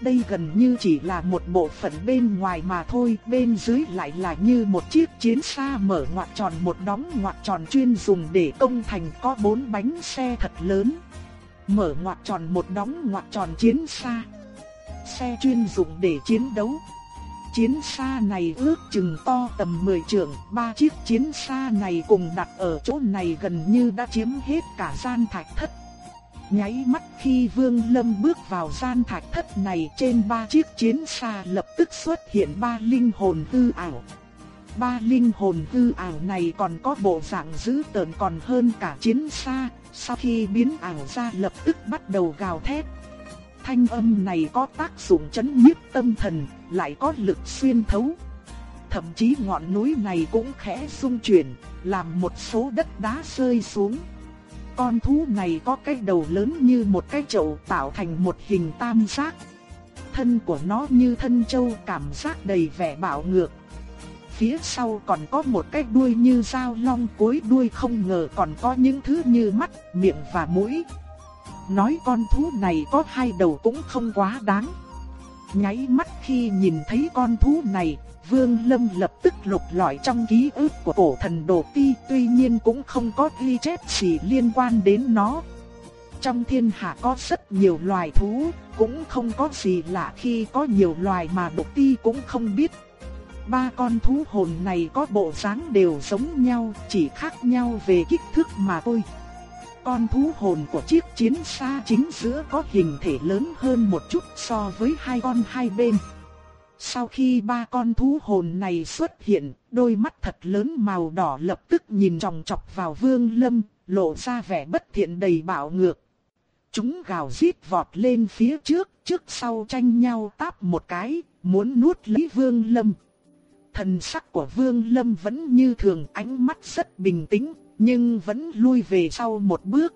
Đây gần như chỉ là một bộ phận bên ngoài mà thôi, bên dưới lại là như một chiếc chiến xa mở ngoặt tròn một đóng ngoặt tròn chuyên dùng để công thành có bốn bánh xe thật lớn. Mở ngoặt tròn một đóng ngoặt tròn chiến xa. Xe chuyên dụng để chiến đấu. Chiến xa này ước chừng to tầm 10 trượng, ba chiếc chiến xa này cùng đặt ở chỗ này gần như đã chiếm hết cả gian thạch thất. Nháy mắt khi Vương Lâm bước vào gian thạch thất này trên ba chiếc chiến xa lập tức xuất hiện ba linh hồn hư ảo. Ba linh hồn hư ảo này còn có bộ dạng dữ tợn còn hơn cả chiến xa, sau khi biến ảo ra lập tức bắt đầu gào thét. Thanh âm này có tác dụng chấn nhiếp tâm thần, lại có lực xuyên thấu. Thậm chí ngọn núi này cũng khẽ rung chuyển, làm một số đất đá rơi xuống. Con thú này có cái đầu lớn như một cái chậu tạo thành một hình tam giác. Thân của nó như thân châu cảm giác đầy vẻ bạo ngược. Phía sau còn có một cái đuôi như dao long cuối đuôi không ngờ còn có những thứ như mắt, miệng và mũi. Nói con thú này có hai đầu cũng không quá đáng. Nháy mắt khi nhìn thấy con thú này, Vương Lâm lập tức lục lọi trong ký ức của cổ thần Đồ Ti, tuy nhiên cũng không có ghi chép gì liên quan đến nó. Trong thiên hạ có rất nhiều loài thú, cũng không có gì lạ khi có nhiều loài mà Đồ Ti cũng không biết. Ba con thú hồn này có bộ dáng đều giống nhau, chỉ khác nhau về kích thước mà thôi. Con thú hồn của chiếc chiến xa chính giữa có hình thể lớn hơn một chút so với hai con hai bên. Sau khi ba con thú hồn này xuất hiện, đôi mắt thật lớn màu đỏ lập tức nhìn chòng chọc vào vương lâm, lộ ra vẻ bất thiện đầy bạo ngược. Chúng gào rít vọt lên phía trước, trước sau tranh nhau táp một cái, muốn nuốt lấy vương lâm. Thần sắc của vương lâm vẫn như thường ánh mắt rất bình tĩnh, nhưng vẫn lui về sau một bước.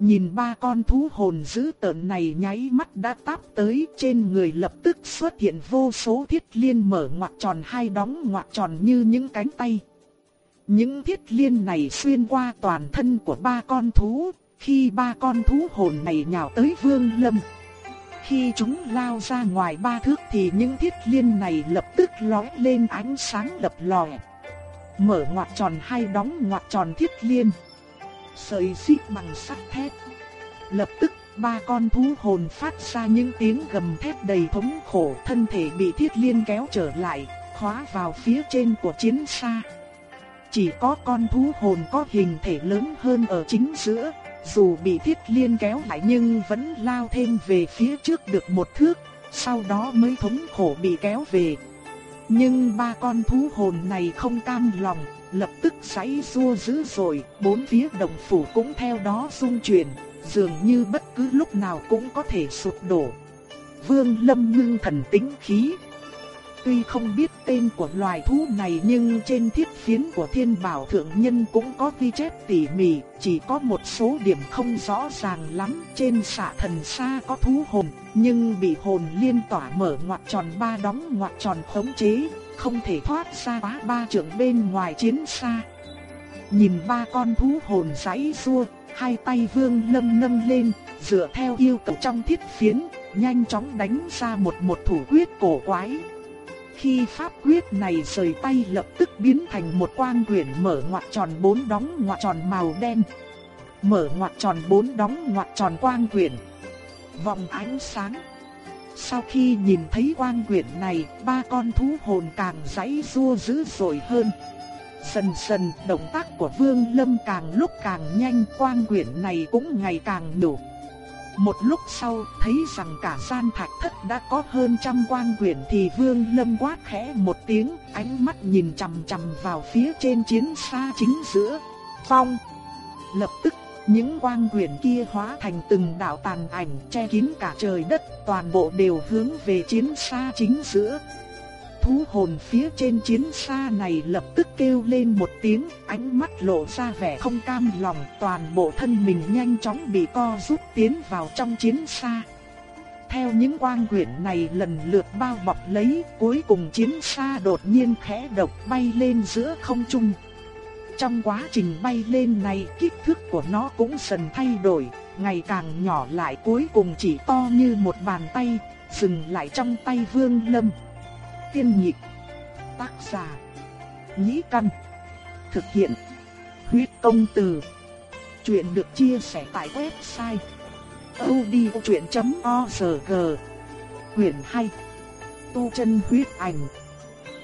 Nhìn ba con thú hồn dữ tợn này nháy mắt đã táp tới trên người lập tức xuất hiện vô số thiết liên mở ngoặt tròn hai đóng ngoặt tròn như những cánh tay. Những thiết liên này xuyên qua toàn thân của ba con thú, khi ba con thú hồn này nhào tới vương lâm. Khi chúng lao ra ngoài ba thước thì những thiết liên này lập tức lóe lên ánh sáng lập lòe. Mở ngoặt tròn hai đóng ngoặt tròn thiết liên. Sợi xích bằng sắt thép. Lập tức ba con thú hồn phát ra những tiếng gầm thét đầy thống khổ thân thể bị thiết liên kéo trở lại, khóa vào phía trên của chiến xa. Chỉ có con thú hồn có hình thể lớn hơn ở chính giữa, dù bị thiết liên kéo lại nhưng vẫn lao thêm về phía trước được một thước, sau đó mới thống khổ bị kéo về. Nhưng ba con thú hồn này không cam lòng, lập tức giãy rua dữ dội, bốn phía đồng phủ cũng theo đó rung chuyển, dường như bất cứ lúc nào cũng có thể sụp đổ. Vương Lâm ngưng thần tĩnh khí, Tuy không biết tên của loài thú này nhưng trên thiết phiến của thiên bảo thượng nhân cũng có ghi chép tỉ mỉ, chỉ có một số điểm không rõ ràng lắm. Trên xạ thần xa có thú hồn, nhưng bị hồn liên tỏa mở ngoặt tròn ba đóng ngoặt tròn khống chế, không thể thoát ra quá ba trượng bên ngoài chiến xa. Nhìn ba con thú hồn giãy xua, hai tay vương lâm nâng lên, dựa theo yêu cầu trong thiết phiến, nhanh chóng đánh ra một một thủ quyết cổ quái. Khi pháp quyết này rời tay lập tức biến thành một quang quyển mở ngoặt tròn bốn đóng ngoặt tròn màu đen. Mở ngoặt tròn bốn đóng ngoặt tròn quang quyển. Vòng ánh sáng. Sau khi nhìn thấy quang quyển này, ba con thú hồn càng giãy rua dữ dội hơn. Dần dần, động tác của Vương Lâm càng lúc càng nhanh, quang quyển này cũng ngày càng nổ. Một lúc sau, thấy rằng cả gian thạch thất đã có hơn trăm quan quyển thì Vương Lâm quát khẽ một tiếng, ánh mắt nhìn chằm chằm vào phía trên chiến xa chính giữa. Phong! Lập tức, những quan quyển kia hóa thành từng đạo tàn ảnh che kín cả trời đất, toàn bộ đều hướng về chiến xa chính giữa thú hồn phía trên chiến xa này lập tức kêu lên một tiếng, ánh mắt lộ ra vẻ không cam lòng, toàn bộ thân mình nhanh chóng bị co rút tiến vào trong chiến xa. Theo những quang quyển này lần lượt bao bọc lấy, cuối cùng chiến xa đột nhiên khẽ độc bay lên giữa không trung. Trong quá trình bay lên này, kích thước của nó cũng dần thay đổi, ngày càng nhỏ lại cuối cùng chỉ to như một bàn tay, dừng lại trong tay Vương Lâm tiên nhịp. Tác giả. Nhĩ Căn. Thực hiện. Huyết công từ. Chuyện được chia sẻ tại website. odchuyện.org Quyền 2. Tu chân huyết ảnh.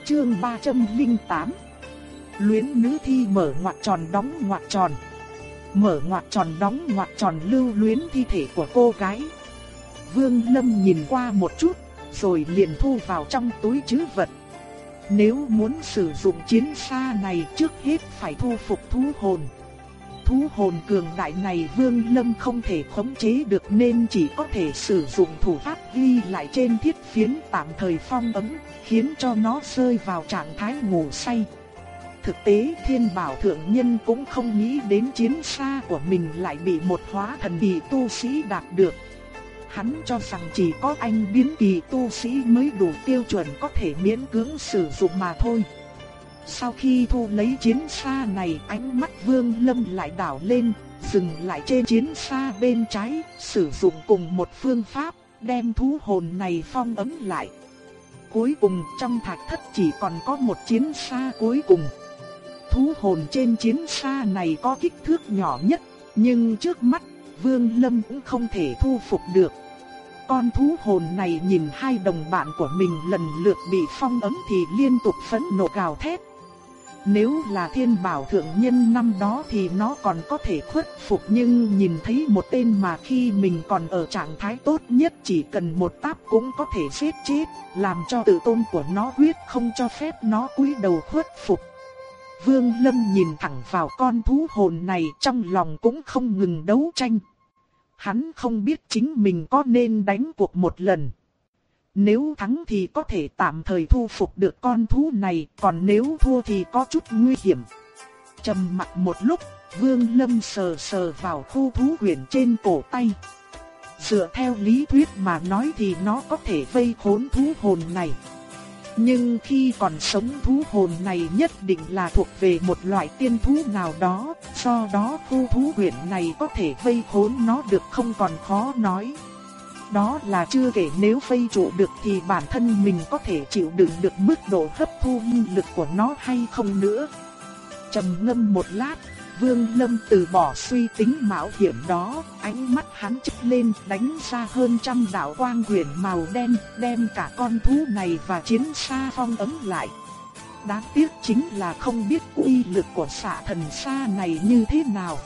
Chương 308. Luyến nữ thi mở ngoặt tròn đóng ngoặt tròn. Mở ngoặt tròn đóng ngoặt tròn lưu luyến thi thể của cô gái. Vương Lâm nhìn qua một chút rồi liền thu vào trong túi trữ vật. Nếu muốn sử dụng chiến xa này trước hết phải thu phục thú hồn. Thú hồn cường đại này Vương Lâm không thể khống chế được nên chỉ có thể sử dụng thủ pháp ghi lại trên thiết phiến tạm thời phong ấn, khiến cho nó rơi vào trạng thái ngủ say. Thực tế thiên bảo thượng nhân cũng không nghĩ đến chiến xa của mình lại bị một hóa thần kỳ tu sĩ đạt được. Hắn cho rằng chỉ có anh biến kỳ tu sĩ mới đủ tiêu chuẩn có thể miễn cưỡng sử dụng mà thôi. Sau khi thu lấy chiến xa này, ánh mắt Vương Lâm lại đảo lên, dừng lại trên chiến xa bên trái, sử dụng cùng một phương pháp, đem thú hồn này phong ấn lại. Cuối cùng trong thạch thất chỉ còn có một chiến xa cuối cùng. Thú hồn trên chiến xa này có kích thước nhỏ nhất, nhưng trước mắt Vương Lâm cũng không thể thu phục được. Con thú hồn này nhìn hai đồng bạn của mình lần lượt bị phong ấm thì liên tục phẫn nộ gào thét. Nếu là thiên bảo thượng nhân năm đó thì nó còn có thể khuất phục nhưng nhìn thấy một tên mà khi mình còn ở trạng thái tốt nhất chỉ cần một táp cũng có thể giết chết, làm cho tự tôn của nó quyết không cho phép nó cúi đầu khuất phục. Vương Lâm nhìn thẳng vào con thú hồn này trong lòng cũng không ngừng đấu tranh. Hắn không biết chính mình có nên đánh cuộc một lần. Nếu thắng thì có thể tạm thời thu phục được con thú này, còn nếu thua thì có chút nguy hiểm. Trầm mặt một lúc, Vương Lâm sờ sờ vào khu thú quyển trên cổ tay. Dựa theo lý thuyết mà nói thì nó có thể vây khốn thú hồn này. Nhưng khi còn sống thú hồn này nhất định là thuộc về một loại tiên thú nào đó, do đó khu thú huyện này có thể vây khốn nó được không còn khó nói. Đó là chưa kể nếu vây trụ được thì bản thân mình có thể chịu đựng được mức độ hấp thu linh lực của nó hay không nữa. Trầm ngâm một lát, Vương Lâm từ bỏ suy tính mạo hiểm đó, ánh mắt hắn chớp lên đánh ra hơn trăm đạo quang quyển màu đen, đem cả con thú này và chiến xa phong ấm lại. Đáng tiếc chính là không biết uy lực của xạ thần xa này như thế nào.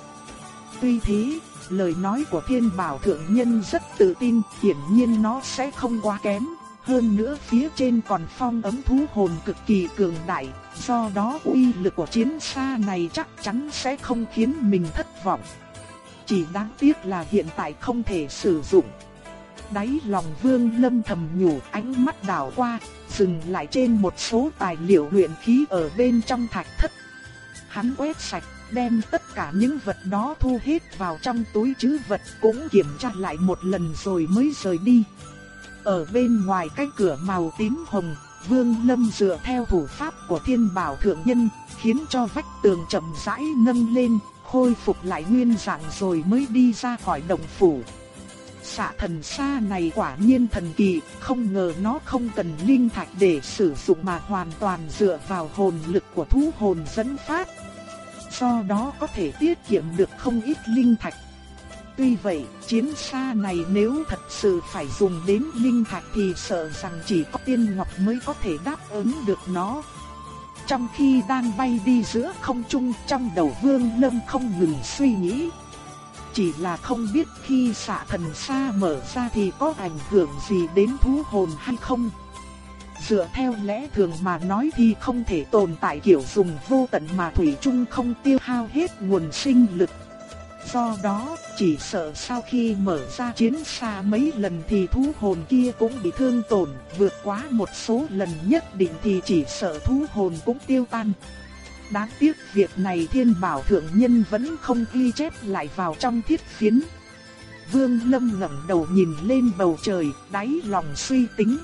Tuy thế, lời nói của thiên bảo thượng nhân rất tự tin, hiển nhiên nó sẽ không quá kém. Hơn nữa phía trên còn phong ấm thú hồn cực kỳ cường đại, do đó uy lực của chiến xa này chắc chắn sẽ không khiến mình thất vọng. Chỉ đáng tiếc là hiện tại không thể sử dụng. Đáy lòng vương lâm thầm nhủ ánh mắt đảo qua, dừng lại trên một số tài liệu luyện khí ở bên trong thạch thất. Hắn quét sạch, đem tất cả những vật đó thu hết vào trong túi chứ vật cũng kiểm tra lại một lần rồi mới rời đi. Ở bên ngoài cái cửa màu tím hồng, Vương Lâm dựa theo thủ pháp của thiên bảo thượng nhân, khiến cho vách tường chậm rãi nâng lên, khôi phục lại nguyên dạng rồi mới đi ra khỏi động phủ. Xạ thần xa này quả nhiên thần kỳ, không ngờ nó không cần linh thạch để sử dụng mà hoàn toàn dựa vào hồn lực của thú hồn dẫn phát. Do đó có thể tiết kiệm được không ít linh thạch. Tuy vậy, chiến xa này nếu thật sự phải dùng đến linh thạch thì sợ rằng chỉ có tiên ngọc mới có thể đáp ứng được nó. Trong khi đang bay đi giữa không trung trong đầu vương lâm không ngừng suy nghĩ. Chỉ là không biết khi xạ thần xa mở ra thì có ảnh hưởng gì đến thú hồn hay không. Dựa theo lẽ thường mà nói thì không thể tồn tại kiểu dùng vô tận mà Thủy chung không tiêu hao hết nguồn sinh lực. Do đó, chỉ sợ sau khi mở ra chiến xa mấy lần thì thú hồn kia cũng bị thương tổn, vượt quá một số lần nhất định thì chỉ sợ thú hồn cũng tiêu tan. Đáng tiếc việc này thiên bảo thượng nhân vẫn không ghi chép lại vào trong thiết phiến. Vương Lâm ngẩng đầu nhìn lên bầu trời, đáy lòng suy tính.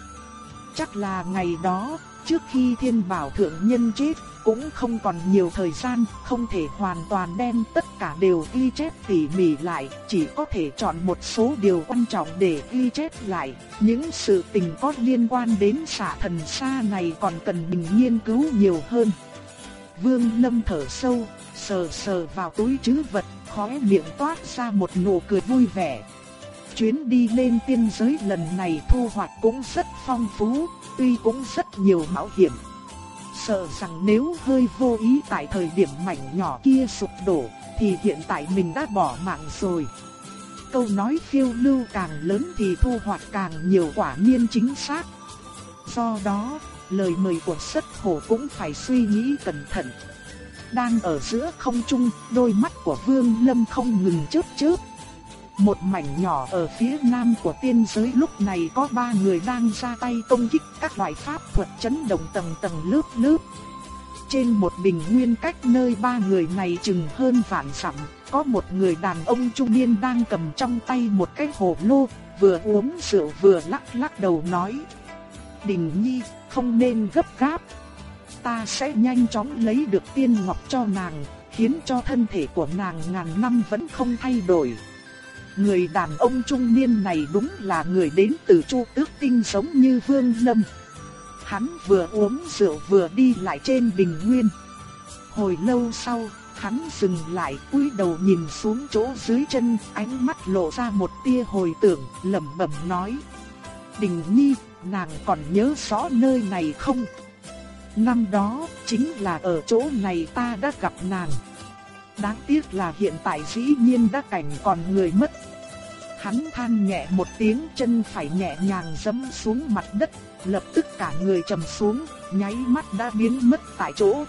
Chắc là ngày đó, trước khi thiên bảo thượng nhân chết, cũng không còn nhiều thời gian, không thể hoàn toàn đem tất cả đều ghi chép tỉ mỉ lại, chỉ có thể chọn một số điều quan trọng để ghi chép lại. Những sự tình có liên quan đến xả thần xa này còn cần mình nghiên cứu nhiều hơn. Vương Lâm thở sâu, sờ sờ vào túi trữ vật, khóe miệng toát ra một nụ cười vui vẻ. Chuyến đi lên tiên giới lần này thu hoạch cũng rất phong phú, tuy cũng rất nhiều mạo hiểm sợ rằng nếu hơi vô ý tại thời điểm mảnh nhỏ kia sụp đổ, thì hiện tại mình đã bỏ mạng rồi. Câu nói phiêu lưu càng lớn thì thu hoạch càng nhiều quả nhiên chính xác. Do đó, lời mời của sất hổ cũng phải suy nghĩ cẩn thận. Đang ở giữa không trung, đôi mắt của Vương Lâm không ngừng chớp chớp. Một mảnh nhỏ ở phía nam của tiên giới lúc này có ba người đang ra tay công kích các loại pháp thuật chấn động tầng tầng lớp lớp. Trên một bình nguyên cách nơi ba người này chừng hơn vạn dặm, có một người đàn ông trung niên đang cầm trong tay một cái hồ lô, vừa uống rượu vừa lắc lắc đầu nói. Đình Nhi, không nên gấp gáp. Ta sẽ nhanh chóng lấy được tiên ngọc cho nàng, khiến cho thân thể của nàng ngàn năm vẫn không thay đổi. Người đàn ông trung niên này đúng là người đến từ Chu Tước Tinh giống như Vương Lâm. Hắn vừa uống rượu vừa đi lại trên bình nguyên. Hồi lâu sau, hắn dừng lại cúi đầu nhìn xuống chỗ dưới chân, ánh mắt lộ ra một tia hồi tưởng, lẩm bẩm nói: "Đình Nhi, nàng còn nhớ rõ nơi này không?" Năm đó, chính là ở chỗ này ta đã gặp nàng. Đáng tiếc là hiện tại dĩ nhiên đã cảnh còn người mất. Hắn than nhẹ một tiếng chân phải nhẹ nhàng dẫm xuống mặt đất, lập tức cả người trầm xuống, nháy mắt đã biến mất tại chỗ.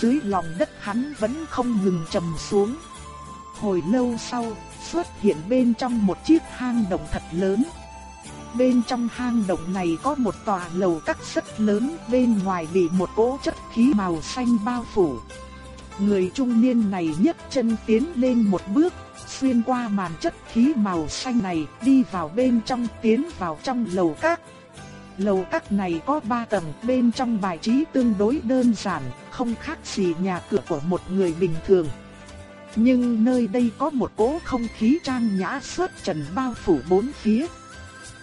Dưới lòng đất hắn vẫn không ngừng trầm xuống. Hồi lâu sau, xuất hiện bên trong một chiếc hang động thật lớn. Bên trong hang động này có một tòa lầu các rất lớn, bên ngoài bị một cỗ chất khí màu xanh bao phủ. Người trung niên này nhấc chân tiến lên một bước, xuyên qua màn chất khí màu xanh này, đi vào bên trong tiến vào trong lầu các. Lầu các này có 3 tầng, bên trong bài trí tương đối đơn giản, không khác gì nhà cửa của một người bình thường. Nhưng nơi đây có một cỗ không khí trang nhã xuất trần bao phủ bốn phía.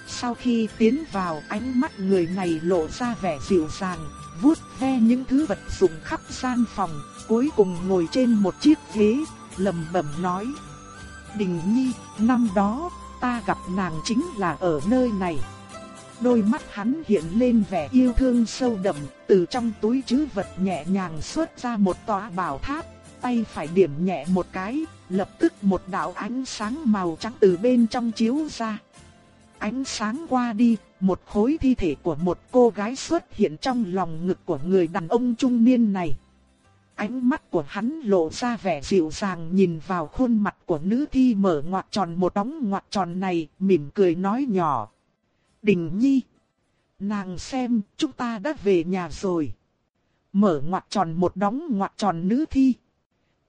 Sau khi tiến vào ánh mắt người này lộ ra vẻ dịu dàng, vuốt ve những thứ vật dụng khắp gian phòng, cuối cùng ngồi trên một chiếc ghế, lầm bẩm nói. Đình Nhi, năm đó, ta gặp nàng chính là ở nơi này. Đôi mắt hắn hiện lên vẻ yêu thương sâu đậm, từ trong túi trữ vật nhẹ nhàng xuất ra một tòa bảo tháp, tay phải điểm nhẹ một cái, lập tức một đạo ánh sáng màu trắng từ bên trong chiếu ra. Ánh sáng qua đi, một khối thi thể của một cô gái xuất hiện trong lòng ngực của người đàn ông trung niên này. Ánh mắt của hắn lộ ra vẻ dịu dàng nhìn vào khuôn mặt của nữ thi mở ngoặt tròn một đóng ngoặt tròn này, mỉm cười nói nhỏ. Đình nhi, nàng xem chúng ta đã về nhà rồi. Mở ngoặt tròn một đóng ngoặt tròn nữ thi.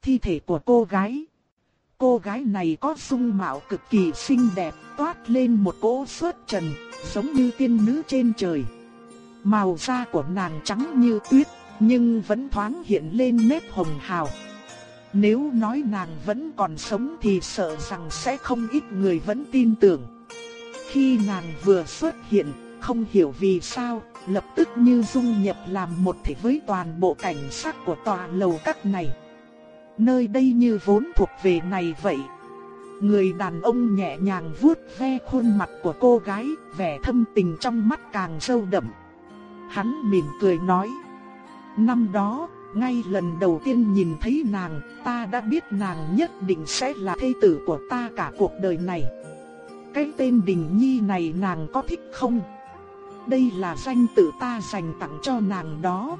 Thi thể của cô gái. Cô gái này có dung mạo cực kỳ xinh đẹp, toát lên một cỗ xuất trần, giống như tiên nữ trên trời. Màu da của nàng trắng như tuyết, nhưng vẫn thoáng hiện lên nét hồng hào. Nếu nói nàng vẫn còn sống thì sợ rằng sẽ không ít người vẫn tin tưởng. Khi nàng vừa xuất hiện, không hiểu vì sao, lập tức như dung nhập làm một thể với toàn bộ cảnh sắc của tòa lầu các này. Nơi đây như vốn thuộc về này vậy. Người đàn ông nhẹ nhàng vuốt ve khuôn mặt của cô gái, vẻ thâm tình trong mắt càng sâu đậm. Hắn mỉm cười nói. Năm đó, ngay lần đầu tiên nhìn thấy nàng, ta đã biết nàng nhất định sẽ là thê tử của ta cả cuộc đời này. Cái tên Đình Nhi này nàng có thích không? Đây là danh tự ta dành tặng cho nàng đó.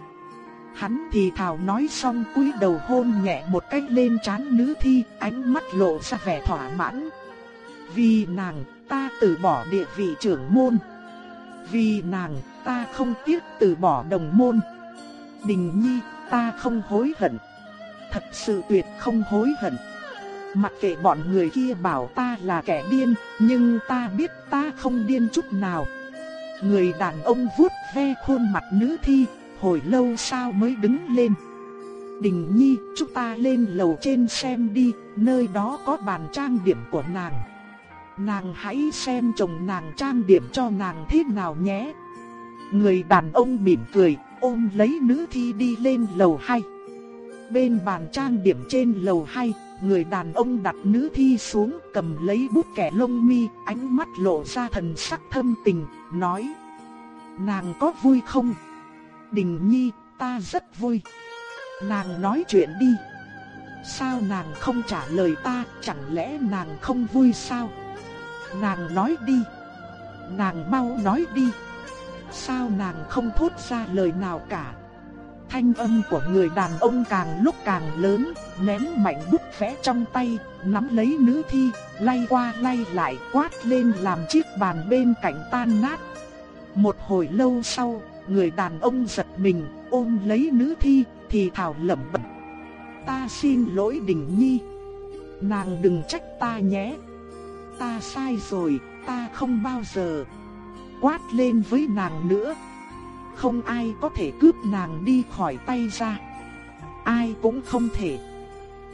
Hắn thì thào nói xong cúi đầu hôn nhẹ một cách lên trán nữ thi, ánh mắt lộ ra vẻ thỏa mãn. Vì nàng, ta từ bỏ địa vị trưởng môn. Vì nàng, ta không tiếc từ bỏ đồng môn. Đình Nhi, ta không hối hận. Thật sự tuyệt không hối hận. Mặc kệ bọn người kia bảo ta là kẻ điên, nhưng ta biết ta không điên chút nào. Người đàn ông vuốt ve khuôn mặt nữ thi, hồi lâu sau mới đứng lên. Đình Nhi, chúng ta lên lầu trên xem đi, nơi đó có bàn trang điểm của nàng. Nàng hãy xem chồng nàng trang điểm cho nàng thế nào nhé. Người đàn ông mỉm cười, ôm lấy nữ thi đi lên lầu 2. Bên bàn trang điểm trên lầu 2, người đàn ông đặt nữ thi xuống cầm lấy bút kẻ lông mi, ánh mắt lộ ra thần sắc thâm tình, nói. Nàng có vui không? Đình Nhi, ta rất vui. Nàng nói chuyện đi. Sao nàng không trả lời ta, chẳng lẽ nàng không vui sao? Nàng nói đi. Nàng mau nói đi. Sao nàng không thốt ra lời nào cả? Thanh âm của người đàn ông càng lúc càng lớn, ném mạnh bút vẽ trong tay, nắm lấy nữ thi, lay qua lay lại quát lên làm chiếc bàn bên cạnh tan nát. Một hồi lâu sau, người đàn ông giật mình, ôm lấy nữ thi, thì thảo lẩm bẩm. Ta xin lỗi Đình Nhi. Nàng đừng trách ta nhé. Ta sai rồi, ta không bao giờ quát lên với nàng nữa. Không ai có thể cướp nàng đi khỏi tay ra. Ai cũng không thể.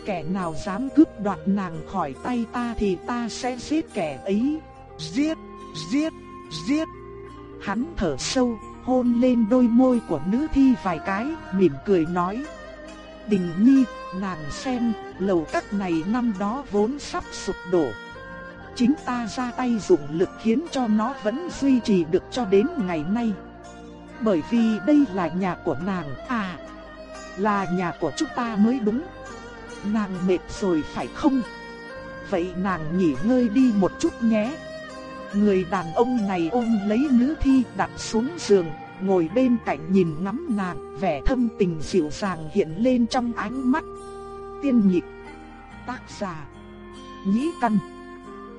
Kẻ nào dám cướp đoạt nàng khỏi tay ta thì ta sẽ giết kẻ ấy. Giết, giết, giết. Hắn thở sâu, hôn lên đôi môi của nữ thi vài cái, mỉm cười nói. Đình nhi, nàng xem, lầu các này năm đó vốn sắp sụp đổ. Chính ta ra tay dùng lực khiến cho nó vẫn duy trì được cho đến ngày nay. Bởi vì đây là nhà của nàng, à, là nhà của chúng ta mới đúng. Nàng mệt rồi phải không? Vậy nàng nghỉ ngơi đi một chút nhé. Người đàn ông này ôm lấy nữ thi đặt xuống giường, ngồi bên cạnh nhìn ngắm nàng, vẻ thâm tình dịu dàng hiện lên trong ánh mắt. Tiên nhịp, tác giả, nhĩ căn,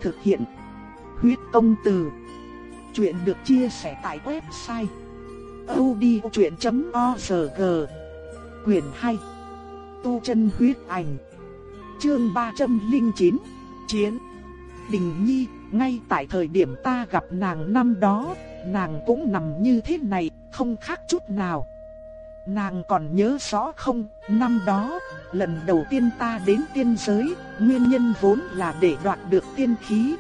thực hiện, huyết công từ. Chuyện được chia sẻ tại website odchuyện.org Quyền 2 Tu chân huyết ảnh. Chương 309 Chiến Đình Nhi, ngay tại thời điểm ta gặp nàng năm đó, nàng cũng nằm như thế này, không khác chút nào. Nàng còn nhớ rõ không, năm đó, lần đầu tiên ta đến tiên giới, nguyên nhân vốn là để đoạt được tiên khí.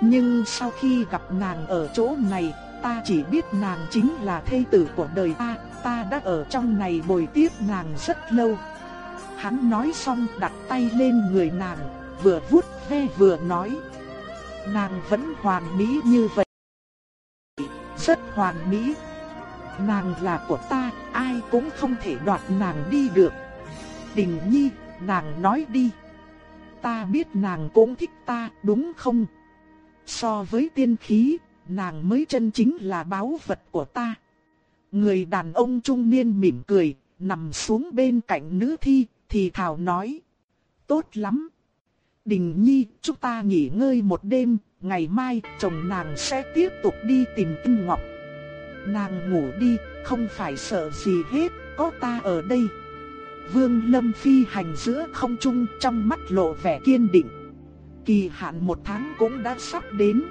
Nhưng sau khi gặp nàng ở chỗ này, ta chỉ biết nàng chính là thê tử của đời ta, ta đã ở trong này bồi tiếp nàng rất lâu. Hắn nói xong đặt tay lên người nàng, vừa vuốt ve vừa nói. Nàng vẫn hoàn mỹ như vậy. Rất hoàn mỹ. Nàng là của ta, ai cũng không thể đoạt nàng đi được. Đình nhi, nàng nói đi. Ta biết nàng cũng thích ta, đúng không? So với tiên khí, nàng mới chân chính là báu vật của ta. Người đàn ông trung niên mỉm cười, nằm xuống bên cạnh nữ thi, thì thào nói. Tốt lắm. Đình Nhi, chúng ta nghỉ ngơi một đêm, ngày mai chồng nàng sẽ tiếp tục đi tìm tinh ngọc. Nàng ngủ đi, không phải sợ gì hết, có ta ở đây. Vương Lâm phi hành giữa không trung trong mắt lộ vẻ kiên định. Kỳ hạn một tháng cũng đã sắp đến.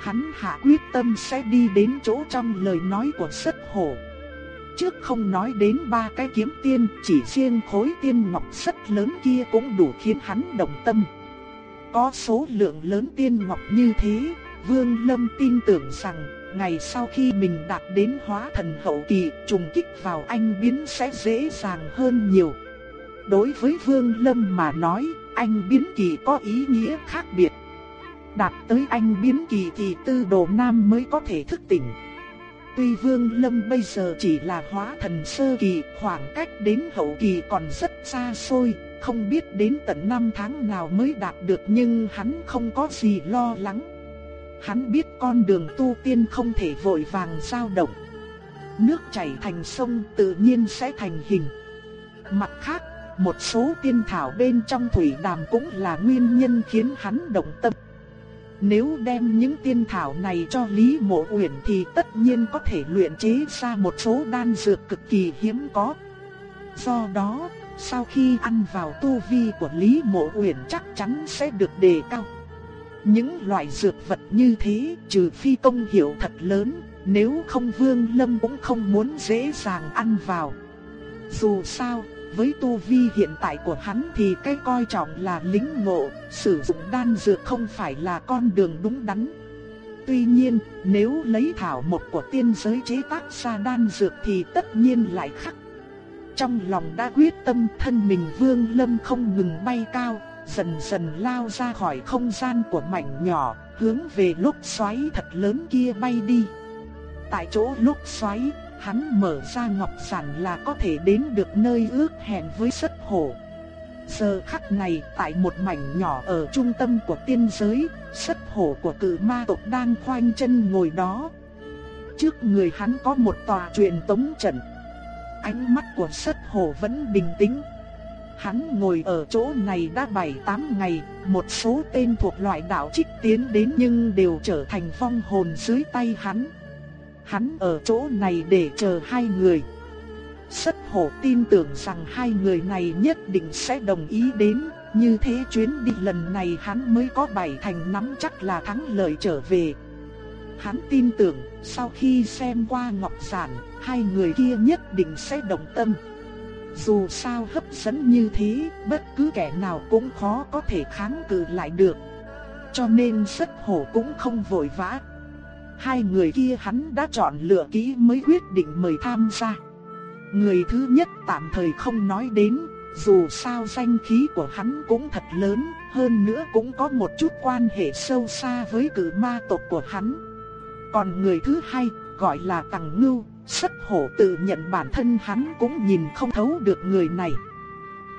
Hắn hạ quyết tâm sẽ đi đến chỗ trong lời nói của sất hổ. Trước không nói đến ba cái kiếm tiên, chỉ riêng khối tiên ngọc rất lớn kia cũng đủ khiến hắn động tâm. Có số lượng lớn tiên ngọc như thế, Vương Lâm tin tưởng rằng, ngày sau khi mình đạt đến hóa thần hậu kỳ, trùng kích vào anh biến sẽ dễ dàng hơn nhiều. Đối với Vương Lâm mà nói, anh biến kỳ có ý nghĩa khác biệt. Đạt tới anh biến kỳ thì tư đồ nam mới có thể thức tỉnh. Tuy Vương Lâm bây giờ chỉ là hóa thần sơ kỳ, khoảng cách đến hậu kỳ còn rất xa xôi, không biết đến tận năm tháng nào mới đạt được nhưng hắn không có gì lo lắng. Hắn biết con đường tu tiên không thể vội vàng dao động. Nước chảy thành sông tự nhiên sẽ thành hình. Mặt khác, một số tiên thảo bên trong thủy đàm cũng là nguyên nhân khiến hắn động tâm. Nếu đem những tiên thảo này cho Lý Mộ Uyển thì tất nhiên có thể luyện chế ra một số đan dược cực kỳ hiếm có. Do đó, sau khi ăn vào tu vi của Lý Mộ Uyển chắc chắn sẽ được đề cao. Những loại dược vật như thế, trừ phi công hiệu thật lớn, nếu không Vương Lâm cũng không muốn dễ dàng ăn vào. Dù sao, với tu vi hiện tại của hắn thì cái coi trọng là lính ngộ, sử dụng đan dược không phải là con đường đúng đắn. Tuy nhiên, nếu lấy thảo mộc của tiên giới chế tác ra đan dược thì tất nhiên lại khác. Trong lòng đã quyết tâm thân mình Vương Lâm không ngừng bay cao, dần dần lao ra khỏi không gian của mảnh nhỏ, hướng về lúc xoáy thật lớn kia bay đi. Tại chỗ lúc xoáy, hắn mở ra ngọc giản là có thể đến được nơi ước hẹn với sất hổ. Giờ khắc này, tại một mảnh nhỏ ở trung tâm của tiên giới, sất hổ của cử ma tộc đang khoanh chân ngồi đó. Trước người hắn có một tòa truyền tống trận. Ánh mắt của sất hổ vẫn bình tĩnh. Hắn ngồi ở chỗ này đã 7-8 ngày, một số tên thuộc loại đạo trích tiến đến nhưng đều trở thành phong hồn dưới tay hắn. Hắn ở chỗ này để chờ hai người. Sất hổ tin tưởng rằng hai người này nhất định sẽ đồng ý đến, như thế chuyến đi lần này hắn mới có bảy thành nắm chắc là thắng lợi trở về. Hắn tin tưởng, sau khi xem qua ngọc giản, hai người kia nhất định sẽ đồng tâm. Dù sao hấp dẫn như thế, bất cứ kẻ nào cũng khó có thể kháng cự lại được. Cho nên rất hổ cũng không vội vã. Hai người kia hắn đã chọn lựa kỹ mới quyết định mời tham gia. Người thứ nhất tạm thời không nói đến, dù sao danh khí của hắn cũng thật lớn, hơn nữa cũng có một chút quan hệ sâu xa với cử ma tộc của hắn. Còn người thứ hai, gọi là Tằng Ngưu, Sất hổ tự nhận bản thân hắn cũng nhìn không thấu được người này.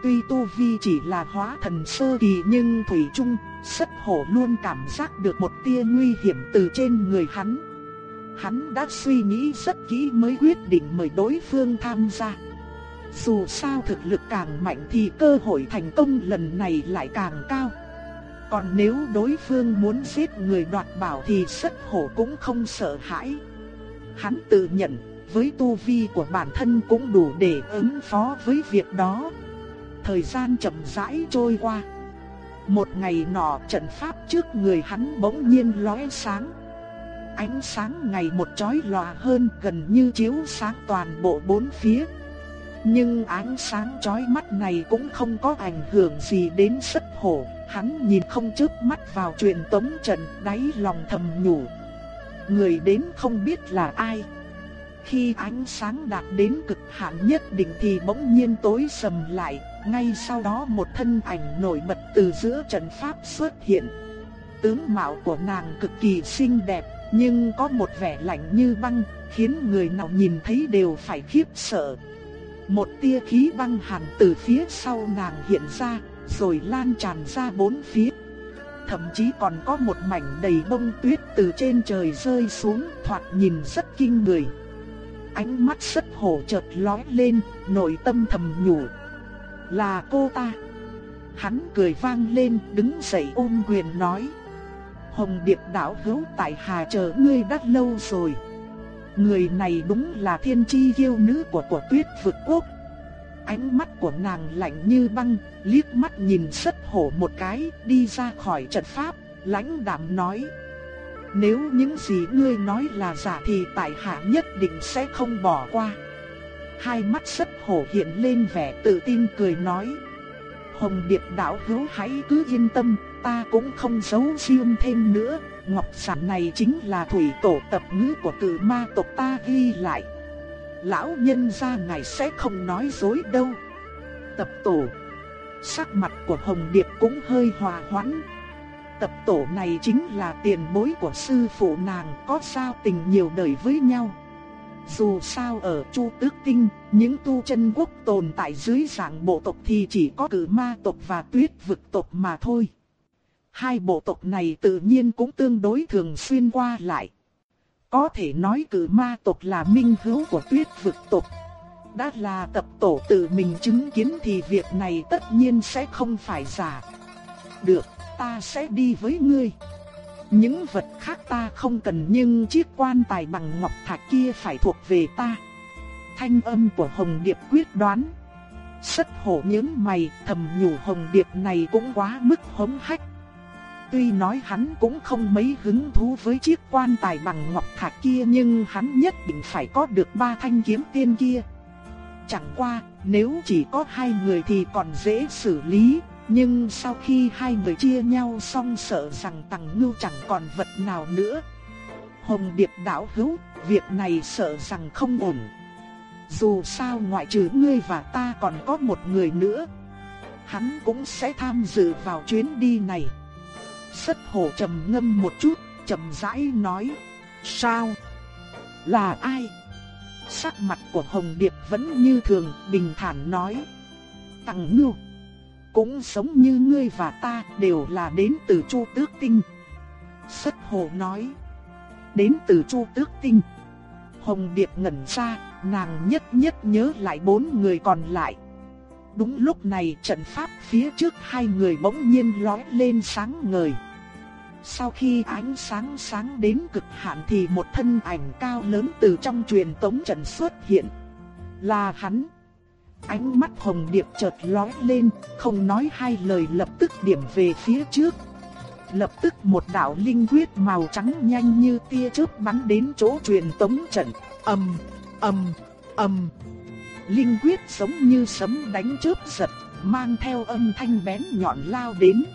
Tuy Tu Vi chỉ là hóa thần sơ kỳ nhưng Thủy Trung, Sất hổ luôn cảm giác được một tia nguy hiểm từ trên người hắn. Hắn đã suy nghĩ rất kỹ mới quyết định mời đối phương tham gia. Dù sao thực lực càng mạnh thì cơ hội thành công lần này lại càng cao. Còn nếu đối phương muốn giết người đoạt bảo thì sất hổ cũng không sợ hãi. Hắn tự nhận với tu vi của bản thân cũng đủ để ứng phó với việc đó. thời gian chậm rãi trôi qua. Một ngày nọ trận pháp trước người hắn bỗng nhiên lóe sáng. Ánh sáng ngày một chói lòa hơn gần như chiếu sáng toàn bộ bốn phía. Nhưng ánh sáng chói mắt này cũng không có ảnh hưởng gì đến sất hổ. Hắn nhìn không chớp mắt vào truyền tống trận đáy lòng thầm nhủ. Người đến không biết là ai. Khi ánh sáng đạt đến cực hạn nhất định thì bỗng nhiên tối sầm lại, ngay sau đó một thân ảnh nổi bật từ giữa trận pháp xuất hiện. Tướng mạo của nàng cực kỳ xinh đẹp, nhưng có một vẻ lạnh như băng, khiến người nào nhìn thấy đều phải khiếp sợ. Một tia khí băng hàn từ phía sau nàng hiện ra, rồi lan tràn ra bốn phía. Thậm chí còn có một mảnh đầy bông tuyết từ trên trời rơi xuống, thoạt nhìn rất kinh người. Ánh mắt rất hổ chợt lóe lên, nội tâm thầm nhủ. Là cô ta. Hắn cười vang lên, đứng dậy ôm quyền nói. Hồng Điệp đảo hữu tại Hà chờ ngươi đã lâu rồi. Người này đúng là thiên chi yêu nữ của của tuyết vực quốc. Ánh mắt của nàng lạnh như băng, liếc mắt nhìn sất hổ một cái, đi ra khỏi trận pháp, lãnh đạm nói. Nếu những gì ngươi nói là giả thì tại hạ nhất định sẽ không bỏ qua. Hai mắt sấp hổ hiện lên vẻ tự tin cười nói. Hồng Điệp đạo hữu hãy cứ yên tâm, ta cũng không giấu riêng thêm nữa. Ngọc sản này chính là thủy tổ tập ngữ của cử ma tộc ta ghi lại. Lão nhân gia ngài sẽ không nói dối đâu. Tập tổ. Sắc mặt của Hồng Điệp cũng hơi hòa hoãn. Tập tổ này chính là tiền bối của sư phụ nàng có sao tình nhiều đời với nhau. Dù sao ở Chu Tước Tinh, những tu chân quốc tồn tại dưới dạng bộ tộc thì chỉ có cử ma tộc và tuyết vực tộc mà thôi. Hai bộ tộc này tự nhiên cũng tương đối thường xuyên qua lại. Có thể nói cử ma tộc là minh hữu của tuyết vực tộc. Đã là tập tổ tự mình chứng kiến thì việc này tất nhiên sẽ không phải giả. Được, ta sẽ đi với ngươi. Những vật khác ta không cần nhưng chiếc quan tài bằng ngọc thạch kia phải thuộc về ta. Thanh âm của Hồng Điệp quyết đoán. Sất hổ nhướng mày thầm nhủ Hồng Điệp này cũng quá mức hống hách. Tuy nói hắn cũng không mấy hứng thú với chiếc quan tài bằng ngọc thạch kia nhưng hắn nhất định phải có được ba thanh kiếm tiên kia. Chẳng qua, nếu chỉ có hai người thì còn dễ xử lý, nhưng sau khi hai người chia nhau xong sợ rằng Tằng ngưu chẳng còn vật nào nữa. Hồng Điệp đảo hữu, việc này sợ rằng không ổn. Dù sao ngoại trừ ngươi và ta còn có một người nữa. Hắn cũng sẽ tham dự vào chuyến đi này. Sất hổ trầm ngâm một chút, trầm rãi nói. Sao? Là ai? Sắc mặt của Hồng Điệp vẫn như thường, bình thản nói. Tằng ngưu cũng sống như ngươi và ta đều là đến từ Chu Tước Tinh. Sất hồ nói, đến từ Chu Tước Tinh. Hồng Điệp ngẩn ra, nàng nhất nhất nhớ lại bốn người còn lại. Đúng lúc này trận pháp phía trước hai người bỗng nhiên lóe lên sáng ngời. Sau khi ánh sáng sáng đến cực hạn thì một thân ảnh cao lớn từ trong truyền tống trận xuất hiện. Là hắn. Ánh mắt Hồng Điệp chợt lóe lên, không nói hai lời lập tức điểm về phía trước. Lập tức một đạo linh quyết màu trắng nhanh như tia chớp bắn đến chỗ truyền tống trận. Ầm, ầm, ầm. Linh quyết giống như sấm đánh chớp giật, mang theo âm thanh bén nhọn lao đến.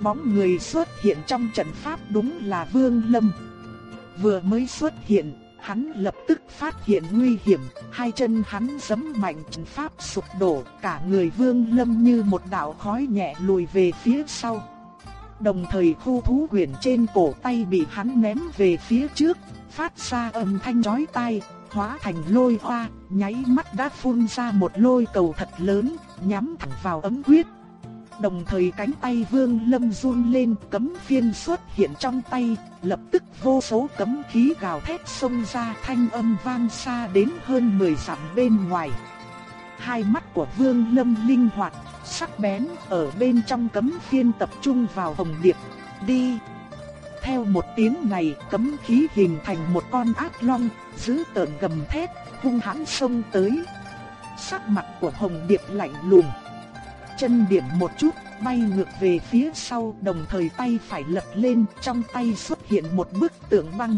Bóng người xuất hiện trong trận pháp đúng là Vương Lâm. Vừa mới xuất hiện, Hắn lập tức phát hiện nguy hiểm, hai chân hắn giẫm mạnh trận pháp sụp đổ, cả người Vương Lâm như một đạo khói nhẹ lùi về phía sau. Đồng thời khu thú quyển trên cổ tay bị hắn ném về phía trước, phát ra âm thanh chói tai, hóa thành lôi hoa, nháy mắt đã phun ra một lôi cầu thật lớn, nhắm thẳng vào ấm quyết Đồng thời cánh tay Vương Lâm run lên, cấm phiên xuất hiện trong tay, lập tức vô số cấm khí gào thét xông ra thanh âm vang xa đến hơn 10 dặm bên ngoài. Hai mắt của Vương Lâm linh hoạt, sắc bén, ở bên trong cấm phiên tập trung vào Hồng Điệp. Đi! Theo một tiếng này, cấm khí hình thành một con ác long, giữ tợn gầm thét, hung hãn xông tới. Sắc mặt của Hồng Điệp lạnh lùng chân điểm một chút, bay ngược về phía sau, đồng thời tay phải lật lên, trong tay xuất hiện một bức tượng băng.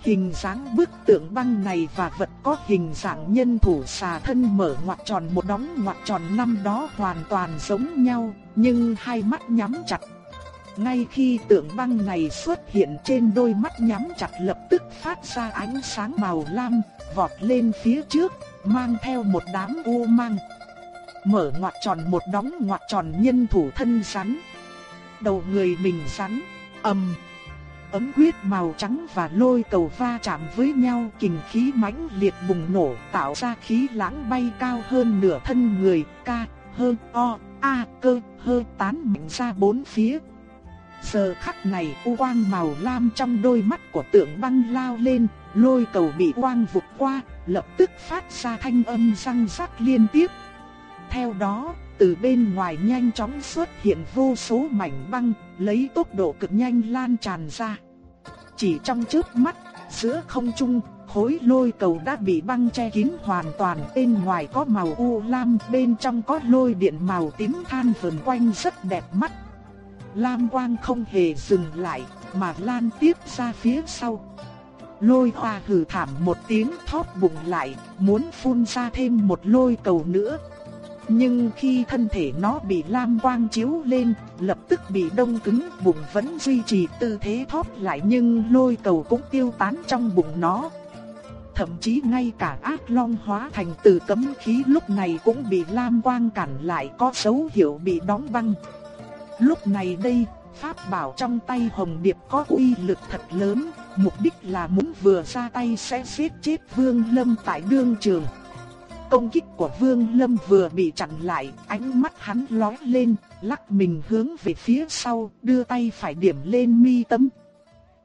Hình dáng bức tượng băng này và vật có hình dạng nhân thủ xà thân mở ngoặt tròn một đóng ngoặt tròn năm đó hoàn toàn giống nhau, nhưng hai mắt nhắm chặt. Ngay khi tượng băng này xuất hiện trên đôi mắt nhắm chặt lập tức phát ra ánh sáng màu lam, vọt lên phía trước, mang theo một đám u mang. Mở ngoặt tròn một đóng ngoặt tròn nhân thủ thân rắn. Đầu người mình rắn, ầm. Ấm huyết màu trắng và lôi cầu va chạm với nhau kình khí mãnh liệt bùng nổ tạo ra khí lãng bay cao hơn nửa thân người, ca, hơn, o, a, cơ, hơi tán mạnh ra bốn phía. Giờ khắc này u quang màu lam trong đôi mắt của tượng băng lao lên, lôi cầu bị quang vụt qua, lập tức phát ra thanh âm răng rắc liên tiếp. Theo đó, từ bên ngoài nhanh chóng xuất hiện vô số mảnh băng, lấy tốc độ cực nhanh lan tràn ra. Chỉ trong chớp mắt, giữa không trung, khối lôi cầu đã bị băng che kín hoàn toàn. Bên ngoài có màu u lam, bên trong có lôi điện màu tím than vần quanh rất đẹp mắt. Lam quang không hề dừng lại, mà lan tiếp ra phía sau. Lôi hoa hừ thảm một tiếng thót bụng lại, muốn phun ra thêm một lôi cầu nữa. Nhưng khi thân thể nó bị lam quang chiếu lên, lập tức bị đông cứng, bụng vẫn duy trì tư thế thoát lại nhưng lôi cầu cũng tiêu tán trong bụng nó. Thậm chí ngay cả ác long hóa thành từ cấm khí lúc này cũng bị lam quang cản lại có dấu hiệu bị đóng băng. Lúc này đây, pháp bảo trong tay Hồng Điệp có uy lực thật lớn, mục đích là muốn vừa ra tay sẽ giết chết Vương Lâm tại đương trường. Công kích của Vương Lâm vừa bị chặn lại, ánh mắt hắn lóe lên, lắc mình hướng về phía sau, đưa tay phải điểm lên mi tâm.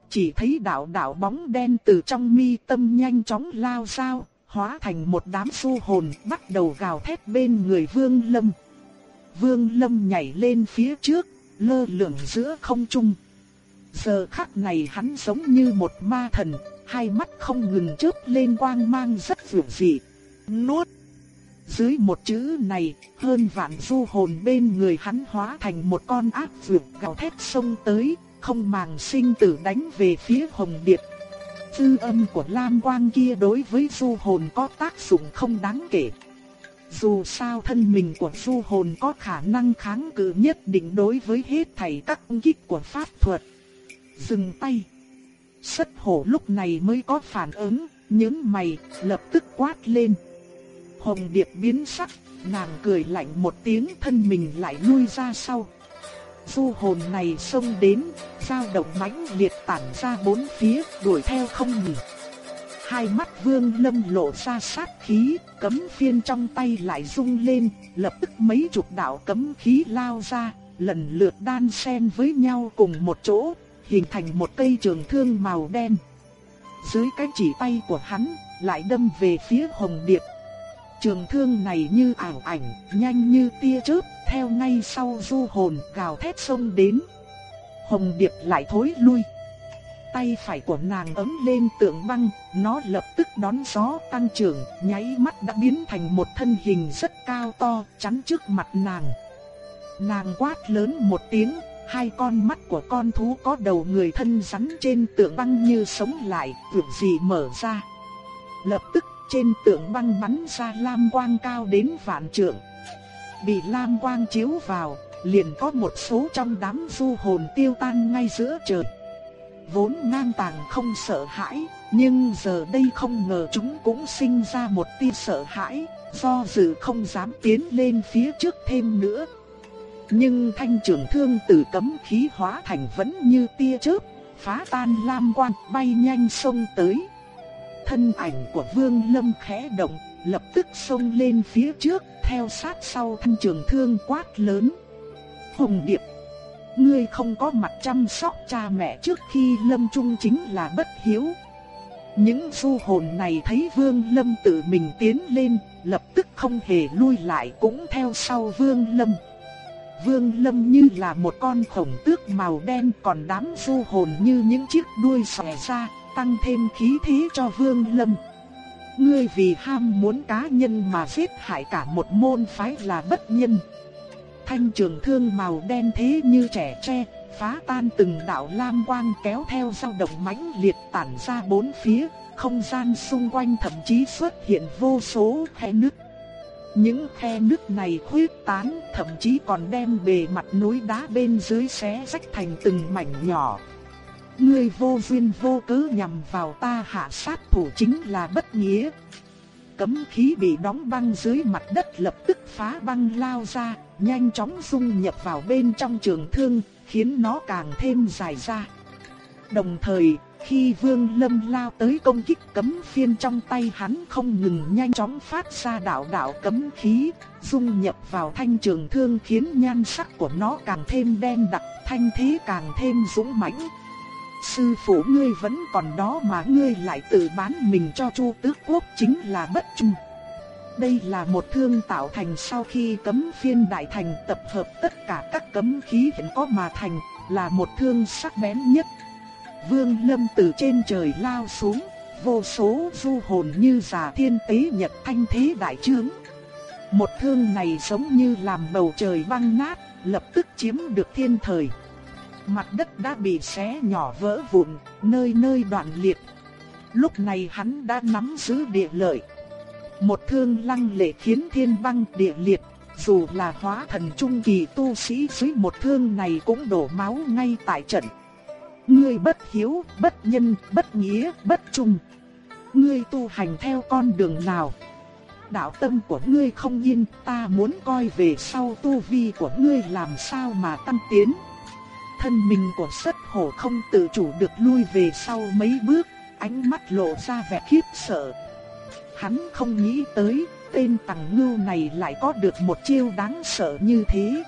Chỉ thấy đạo đạo bóng đen từ trong mi tâm nhanh chóng lao ra, hóa thành một đám su hồn bắt đầu gào thét bên người Vương Lâm. Vương Lâm nhảy lên phía trước, lơ lửng giữa không trung. Giờ khắc này hắn giống như một ma thần, hai mắt không ngừng chớp lên quang mang rất dữ dị. Nuốt! Dưới một chữ này, hơn vạn du hồn bên người hắn hóa thành một con ác vượt gào thét sông tới, không màng sinh tử đánh về phía Hồng Điệp. Tư âm của Lam Quang kia đối với du hồn có tác dụng không đáng kể. Dù sao thân mình của du hồn có khả năng kháng cự nhất định đối với hết thảy các công kích của pháp thuật. Dừng tay. Sất hổ lúc này mới có phản ứng, những mày lập tức quát lên. Hồng Điệp biến sắc, nàng cười lạnh một tiếng thân mình lại lui ra sau. Du hồn này xông đến, dao động mãnh liệt tản ra bốn phía, đuổi theo không ngừng. Hai mắt vương lâm lộ ra sát khí, cấm phiên trong tay lại rung lên, lập tức mấy chục đạo cấm khí lao ra, lần lượt đan xen với nhau cùng một chỗ, hình thành một cây trường thương màu đen. Dưới cái chỉ tay của hắn, lại đâm về phía hồng điệp. Trường thương này như ảo ảnh, nhanh như tia chớp, theo ngay sau du hồn gào thét xông đến. Hồng điệp lại thối lui tay phải của nàng ấm lên tượng băng, nó lập tức đón gió tăng trưởng, nháy mắt đã biến thành một thân hình rất cao to, chắn trước mặt nàng. Nàng quát lớn một tiếng, hai con mắt của con thú có đầu người thân rắn trên tượng băng như sống lại, tưởng gì mở ra. Lập tức trên tượng băng bắn ra lam quang cao đến vạn trượng. Bị lam quang chiếu vào, liền có một số trong đám du hồn tiêu tan ngay giữa trời vốn ngang tàng không sợ hãi, nhưng giờ đây không ngờ chúng cũng sinh ra một tia sợ hãi, do dự không dám tiến lên phía trước thêm nữa. Nhưng thanh trường thương từ cấm khí hóa thành vẫn như tia chớp, phá tan lam quan bay nhanh xông tới. Thân ảnh của Vương Lâm khẽ động, lập tức xông lên phía trước, theo sát sau thanh trường thương quát lớn. Hồng Điệp ngươi không có mặt chăm sóc cha mẹ trước khi lâm trung chính là bất hiếu. Những du hồn này thấy vương lâm tự mình tiến lên, lập tức không hề lui lại cũng theo sau vương lâm. Vương lâm như là một con khổng tước màu đen còn đám du hồn như những chiếc đuôi xòe ra, tăng thêm khí thế cho vương lâm. Ngươi vì ham muốn cá nhân mà giết hại cả một môn phái là bất nhân. thanh trường thương màu đen thế như trẻ tre, phá tan từng đạo lam quang kéo theo dao động mãnh liệt tản ra bốn phía, không gian xung quanh thậm chí xuất hiện vô số khe nứt. Những khe nứt này khuyết tán, thậm chí còn đem bề mặt núi đá bên dưới xé rách thành từng mảnh nhỏ. Ngươi vô duyên vô cớ nhằm vào ta hạ sát thủ chính là bất nghĩa. Cấm khí bị đóng băng dưới mặt đất lập tức phá băng lao ra, nhanh chóng dung nhập vào bên trong trường thương, khiến nó càng thêm dài ra. Đồng thời, khi Vương Lâm lao tới công kích cấm phiên trong tay hắn không ngừng nhanh chóng phát ra đạo đạo cấm khí, dung nhập vào thanh trường thương khiến nhan sắc của nó càng thêm đen đặc, thanh thế càng thêm dũng mãnh. Sư phụ ngươi vẫn còn đó mà ngươi lại tự bán mình cho Chu Tước Quốc chính là bất trung. Đây là một thương tạo thành sau khi cấm phiên đại thành tập hợp tất cả các cấm khí hiện có mà thành, là một thương sắc bén nhất. Vương Lâm từ trên trời lao xuống, vô số du hồn như giả thiên tế nhật thanh thế đại trướng. Một thương này giống như làm bầu trời băng nát, lập tức chiếm được thiên thời. Mặt đất đã bị xé nhỏ vỡ vụn, nơi nơi đoạn liệt. Lúc này hắn đã nắm giữ địa lợi. Một thương lăng lệ khiến thiên băng địa liệt, dù là hóa thần trung kỳ tu sĩ dưới một thương này cũng đổ máu ngay tại trận. Ngươi bất hiếu, bất nhân, bất nghĩa, bất trung. Ngươi tu hành theo con đường nào? Đạo tâm của ngươi không yên, ta muốn coi về sau tu vi của ngươi làm sao mà tăng tiến. Thân mình của sất hổ không tự chủ được lui về sau mấy bước, ánh mắt lộ ra vẻ khiếp sợ. Hắn không nghĩ tới, tên tàng ngưu này lại có được một chiêu đáng sợ như thế.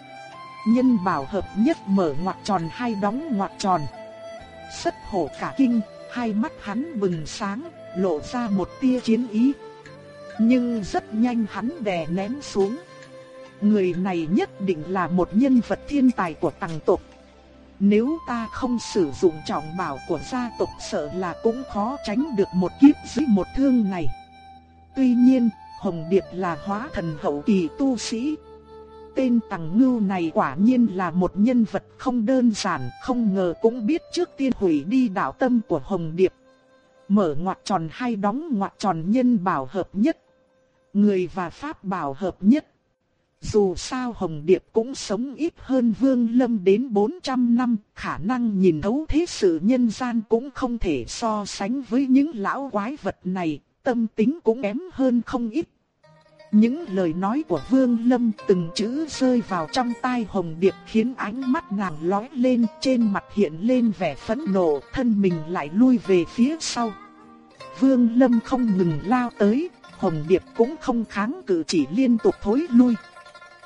Nhân bảo hợp nhất mở ngoặc tròn hay đóng ngoặc tròn. Sất hổ cả kinh, hai mắt hắn bừng sáng, lộ ra một tia chiến ý. Nhưng rất nhanh hắn đè nén xuống. Người này nhất định là một nhân vật thiên tài của tầng tộc. Nếu ta không sử dụng trọng bảo của gia tộc sợ là cũng khó tránh được một kiếp dưới một thương này. Tuy nhiên, Hồng Điệp là hóa thần hậu kỳ tu sĩ, tên Tằng Ngưu này quả nhiên là một nhân vật không đơn giản, không ngờ cũng biết trước tiên hủy đi đạo tâm của Hồng Điệp. Mở ngoặt tròn hay đóng ngoặt tròn nhân bảo hợp nhất. Người và pháp bảo hợp nhất. Dù sao Hồng Điệp cũng sống ít hơn Vương Lâm đến 400 năm, khả năng nhìn thấu thế sự nhân gian cũng không thể so sánh với những lão quái vật này, tâm tính cũng kém hơn không ít. Những lời nói của Vương Lâm từng chữ rơi vào trong tai Hồng Điệp khiến ánh mắt nàng lóe lên trên mặt hiện lên vẻ phẫn nộ thân mình lại lui về phía sau. Vương Lâm không ngừng lao tới, Hồng Điệp cũng không kháng cự chỉ liên tục thối lui.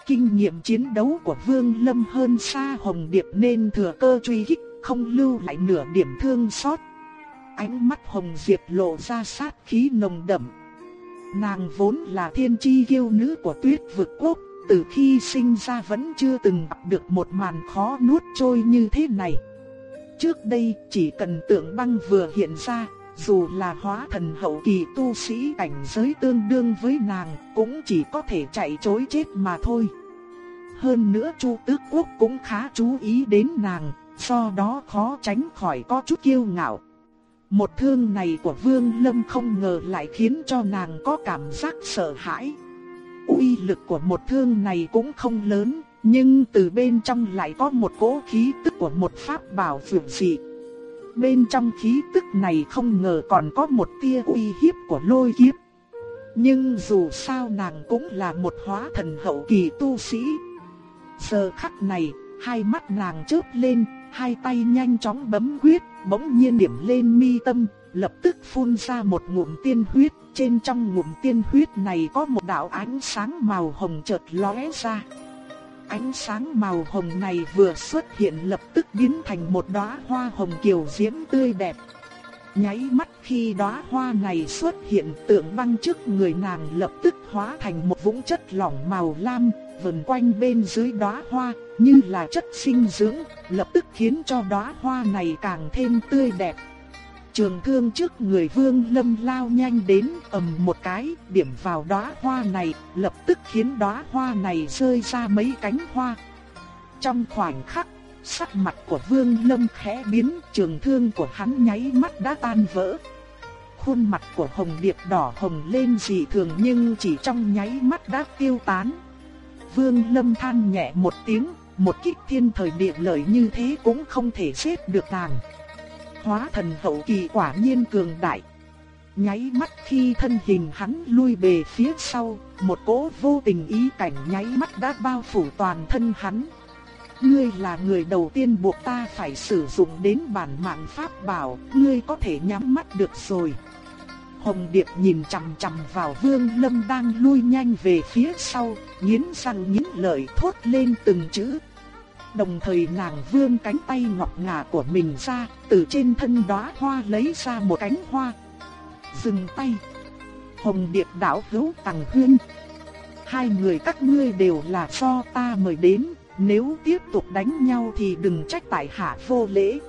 Kinh nghiệm chiến đấu của Vương Lâm hơn xa Hồng Điệp nên thừa cơ truy kích, không lưu lại nửa điểm thương xót. Ánh mắt Hồng Diệp lộ ra sát khí nồng đậm, Nàng vốn là thiên chi kiêu nữ của tuyết vực quốc, từ khi sinh ra vẫn chưa từng gặp được một màn khó nuốt trôi như thế này. Trước đây chỉ cần tượng băng vừa hiện ra, dù là hóa thần hậu kỳ tu sĩ cảnh giới tương đương với nàng, cũng chỉ có thể chạy chối chết mà thôi. Hơn nữa Chu Tước Quốc cũng khá chú ý đến nàng, do đó khó tránh khỏi có chút kiêu ngạo. Một thương này của Vương Lâm không ngờ lại khiến cho nàng có cảm giác sợ hãi. Uy lực của một thương này cũng không lớn, nhưng từ bên trong lại có một cỗ khí tức của một pháp bảo phượng dị. Bên trong khí tức này không ngờ còn có một tia uy hiếp của lôi kiếp. Nhưng dù sao nàng cũng là một hóa thần hậu kỳ tu sĩ. Giờ khắc này, hai mắt nàng chớp lên, hai tay nhanh chóng bấm quyết, bỗng nhiên điểm lên mi tâm, lập tức phun ra một ngụm tiên huyết, trên trong ngụm tiên huyết này có một đạo ánh sáng màu hồng chợt lóe ra. Ánh sáng màu hồng này vừa xuất hiện lập tức biến thành một đóa hoa hồng kiều diễm tươi đẹp. Nháy mắt khi đóa hoa này xuất hiện tượng băng trước người nàng lập tức hóa thành một vũng chất lỏng màu lam, vần quanh bên dưới đóa hoa, như là chất sinh dưỡng, lập tức khiến cho đóa hoa này càng thêm tươi đẹp. Trường thương trước người Vương Lâm lao nhanh đến, ầm một cái, điểm vào đóa hoa này, lập tức khiến đóa hoa này rơi ra mấy cánh hoa, Trong khoảnh khắc, sắc mặt của Vương Lâm khẽ biến, trường thương của hắn nháy mắt đã tan vỡ. Khuôn mặt của Hồng Điệp đỏ hồng lên dị thường nhưng chỉ trong nháy mắt đã tiêu tán. Vương Lâm than nhẹ một tiếng, một kích thiên thời địa lợi như thế cũng không thể giết được nàng. Hóa thần hậu kỳ quả nhiên cường đại. Nháy mắt khi thân hình hắn lui về phía sau, một cỗ vô tình ý cảnh nháy mắt đã bao phủ toàn thân hắn. Ngươi là người đầu tiên buộc ta phải sử dụng đến bản mạng pháp bảo, ngươi có thể nhắm mắt được rồi. Hồng Điệp nhìn chằm chằm vào Vương Lâm đang lui nhanh về phía sau, nghiến răng nghiến lợi thốt lên từng chữ. Đồng thời nàng vươn cánh tay ngọc ngà của mình ra, từ trên thân đóa hoa lấy ra một cánh hoa. Dừng tay. Hồng Điệp đảo hữu Tằng Huyên. Hai người các ngươi đều là do ta mời đến, nếu tiếp tục đánh nhau thì đừng trách tại hạ vô lễ.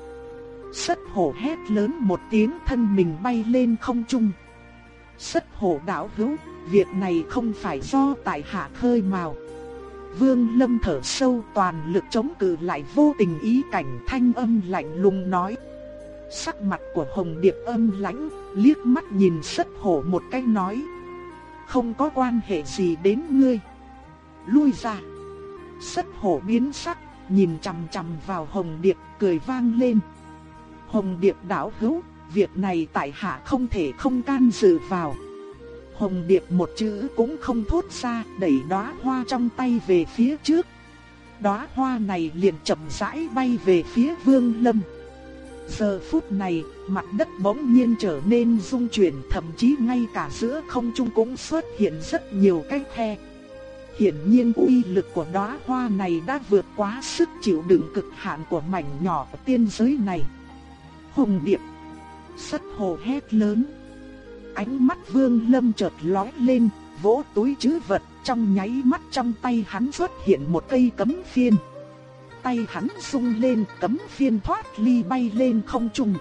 Sất hổ hét lớn một tiếng thân mình bay lên không trung. Sất hổ đảo hữu, việc này không phải do tại hạ khơi mào. Vương Lâm thở sâu toàn lực chống cự lại vô tình ý cảnh thanh âm lạnh lùng nói. Sắc mặt của Hồng Điệp âm lãnh, liếc mắt nhìn sất hổ một cái nói. Không có quan hệ gì đến ngươi. Lui ra. Sất hổ biến sắc, nhìn chằm chằm vào Hồng Điệp, cười vang lên. Hồng Điệp đảo hữu, việc này tại hạ không thể không can dự vào. Hồng Điệp một chữ cũng không thốt ra, đẩy đóa hoa trong tay về phía trước. Đóa hoa này liền chậm rãi bay về phía Vương Lâm. Giờ phút này, mặt đất bỗng nhiên trở nên rung chuyển, thậm chí ngay cả giữa không trung cũng xuất hiện rất nhiều cái khe. Hiển nhiên uy lực của đóa hoa này đã vượt quá sức chịu đựng cực hạn của mảnh nhỏ tiên giới này. Hồng Điệp Sất hồ hét lớn. Ánh mắt vương lâm chợt lóe lên, vỗ túi chứ vật, trong nháy mắt trong tay hắn xuất hiện một cây cấm phiên. Tay hắn sung lên, cấm phiên thoát ly bay lên không trung.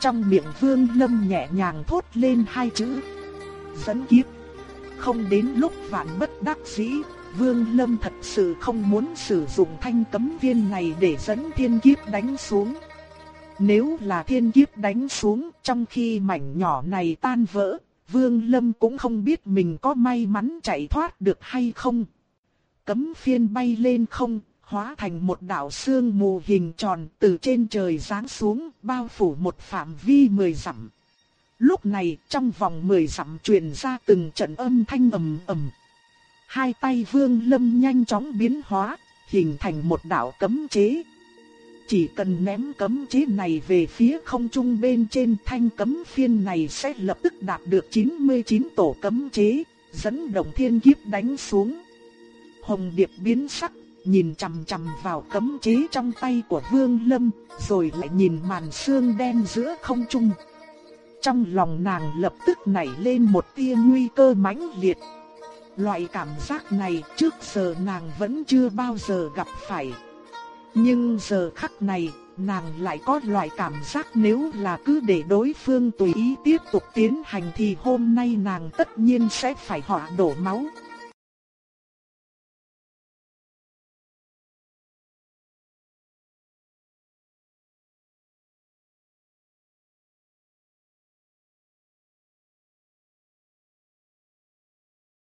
Trong miệng vương lâm nhẹ nhàng thốt lên hai chữ. Dẫn kiếp. Không đến lúc vạn bất đắc dĩ, Vương Lâm thật sự không muốn sử dụng thanh cấm viên này để dẫn thiên kiếp đánh xuống. Nếu là thiên kiếp đánh xuống trong khi mảnh nhỏ này tan vỡ, Vương Lâm cũng không biết mình có may mắn chạy thoát được hay không. Cấm phiên bay lên không, hóa thành một đạo sương mù hình tròn từ trên trời giáng xuống, bao phủ một phạm vi mười dặm. Lúc này, trong vòng mười dặm truyền ra từng trận âm thanh ầm ầm. Hai tay Vương Lâm nhanh chóng biến hóa, hình thành một đạo cấm chế, chỉ cần ném cấm chế này về phía không trung bên trên thanh cấm phiên này sẽ lập tức đạt được 99 tổ cấm chế, dẫn động thiên kiếp đánh xuống. Hồng Điệp biến sắc, nhìn chằm chằm vào cấm chế trong tay của Vương Lâm, rồi lại nhìn màn sương đen giữa không trung. Trong lòng nàng lập tức nảy lên một tia nguy cơ mãnh liệt. Loại cảm giác này trước giờ nàng vẫn chưa bao giờ gặp phải. Nhưng giờ khắc này, nàng lại có loại cảm giác nếu là cứ để đối phương tùy ý tiếp tục tiến hành thì hôm nay nàng tất nhiên sẽ phải họa đổ máu.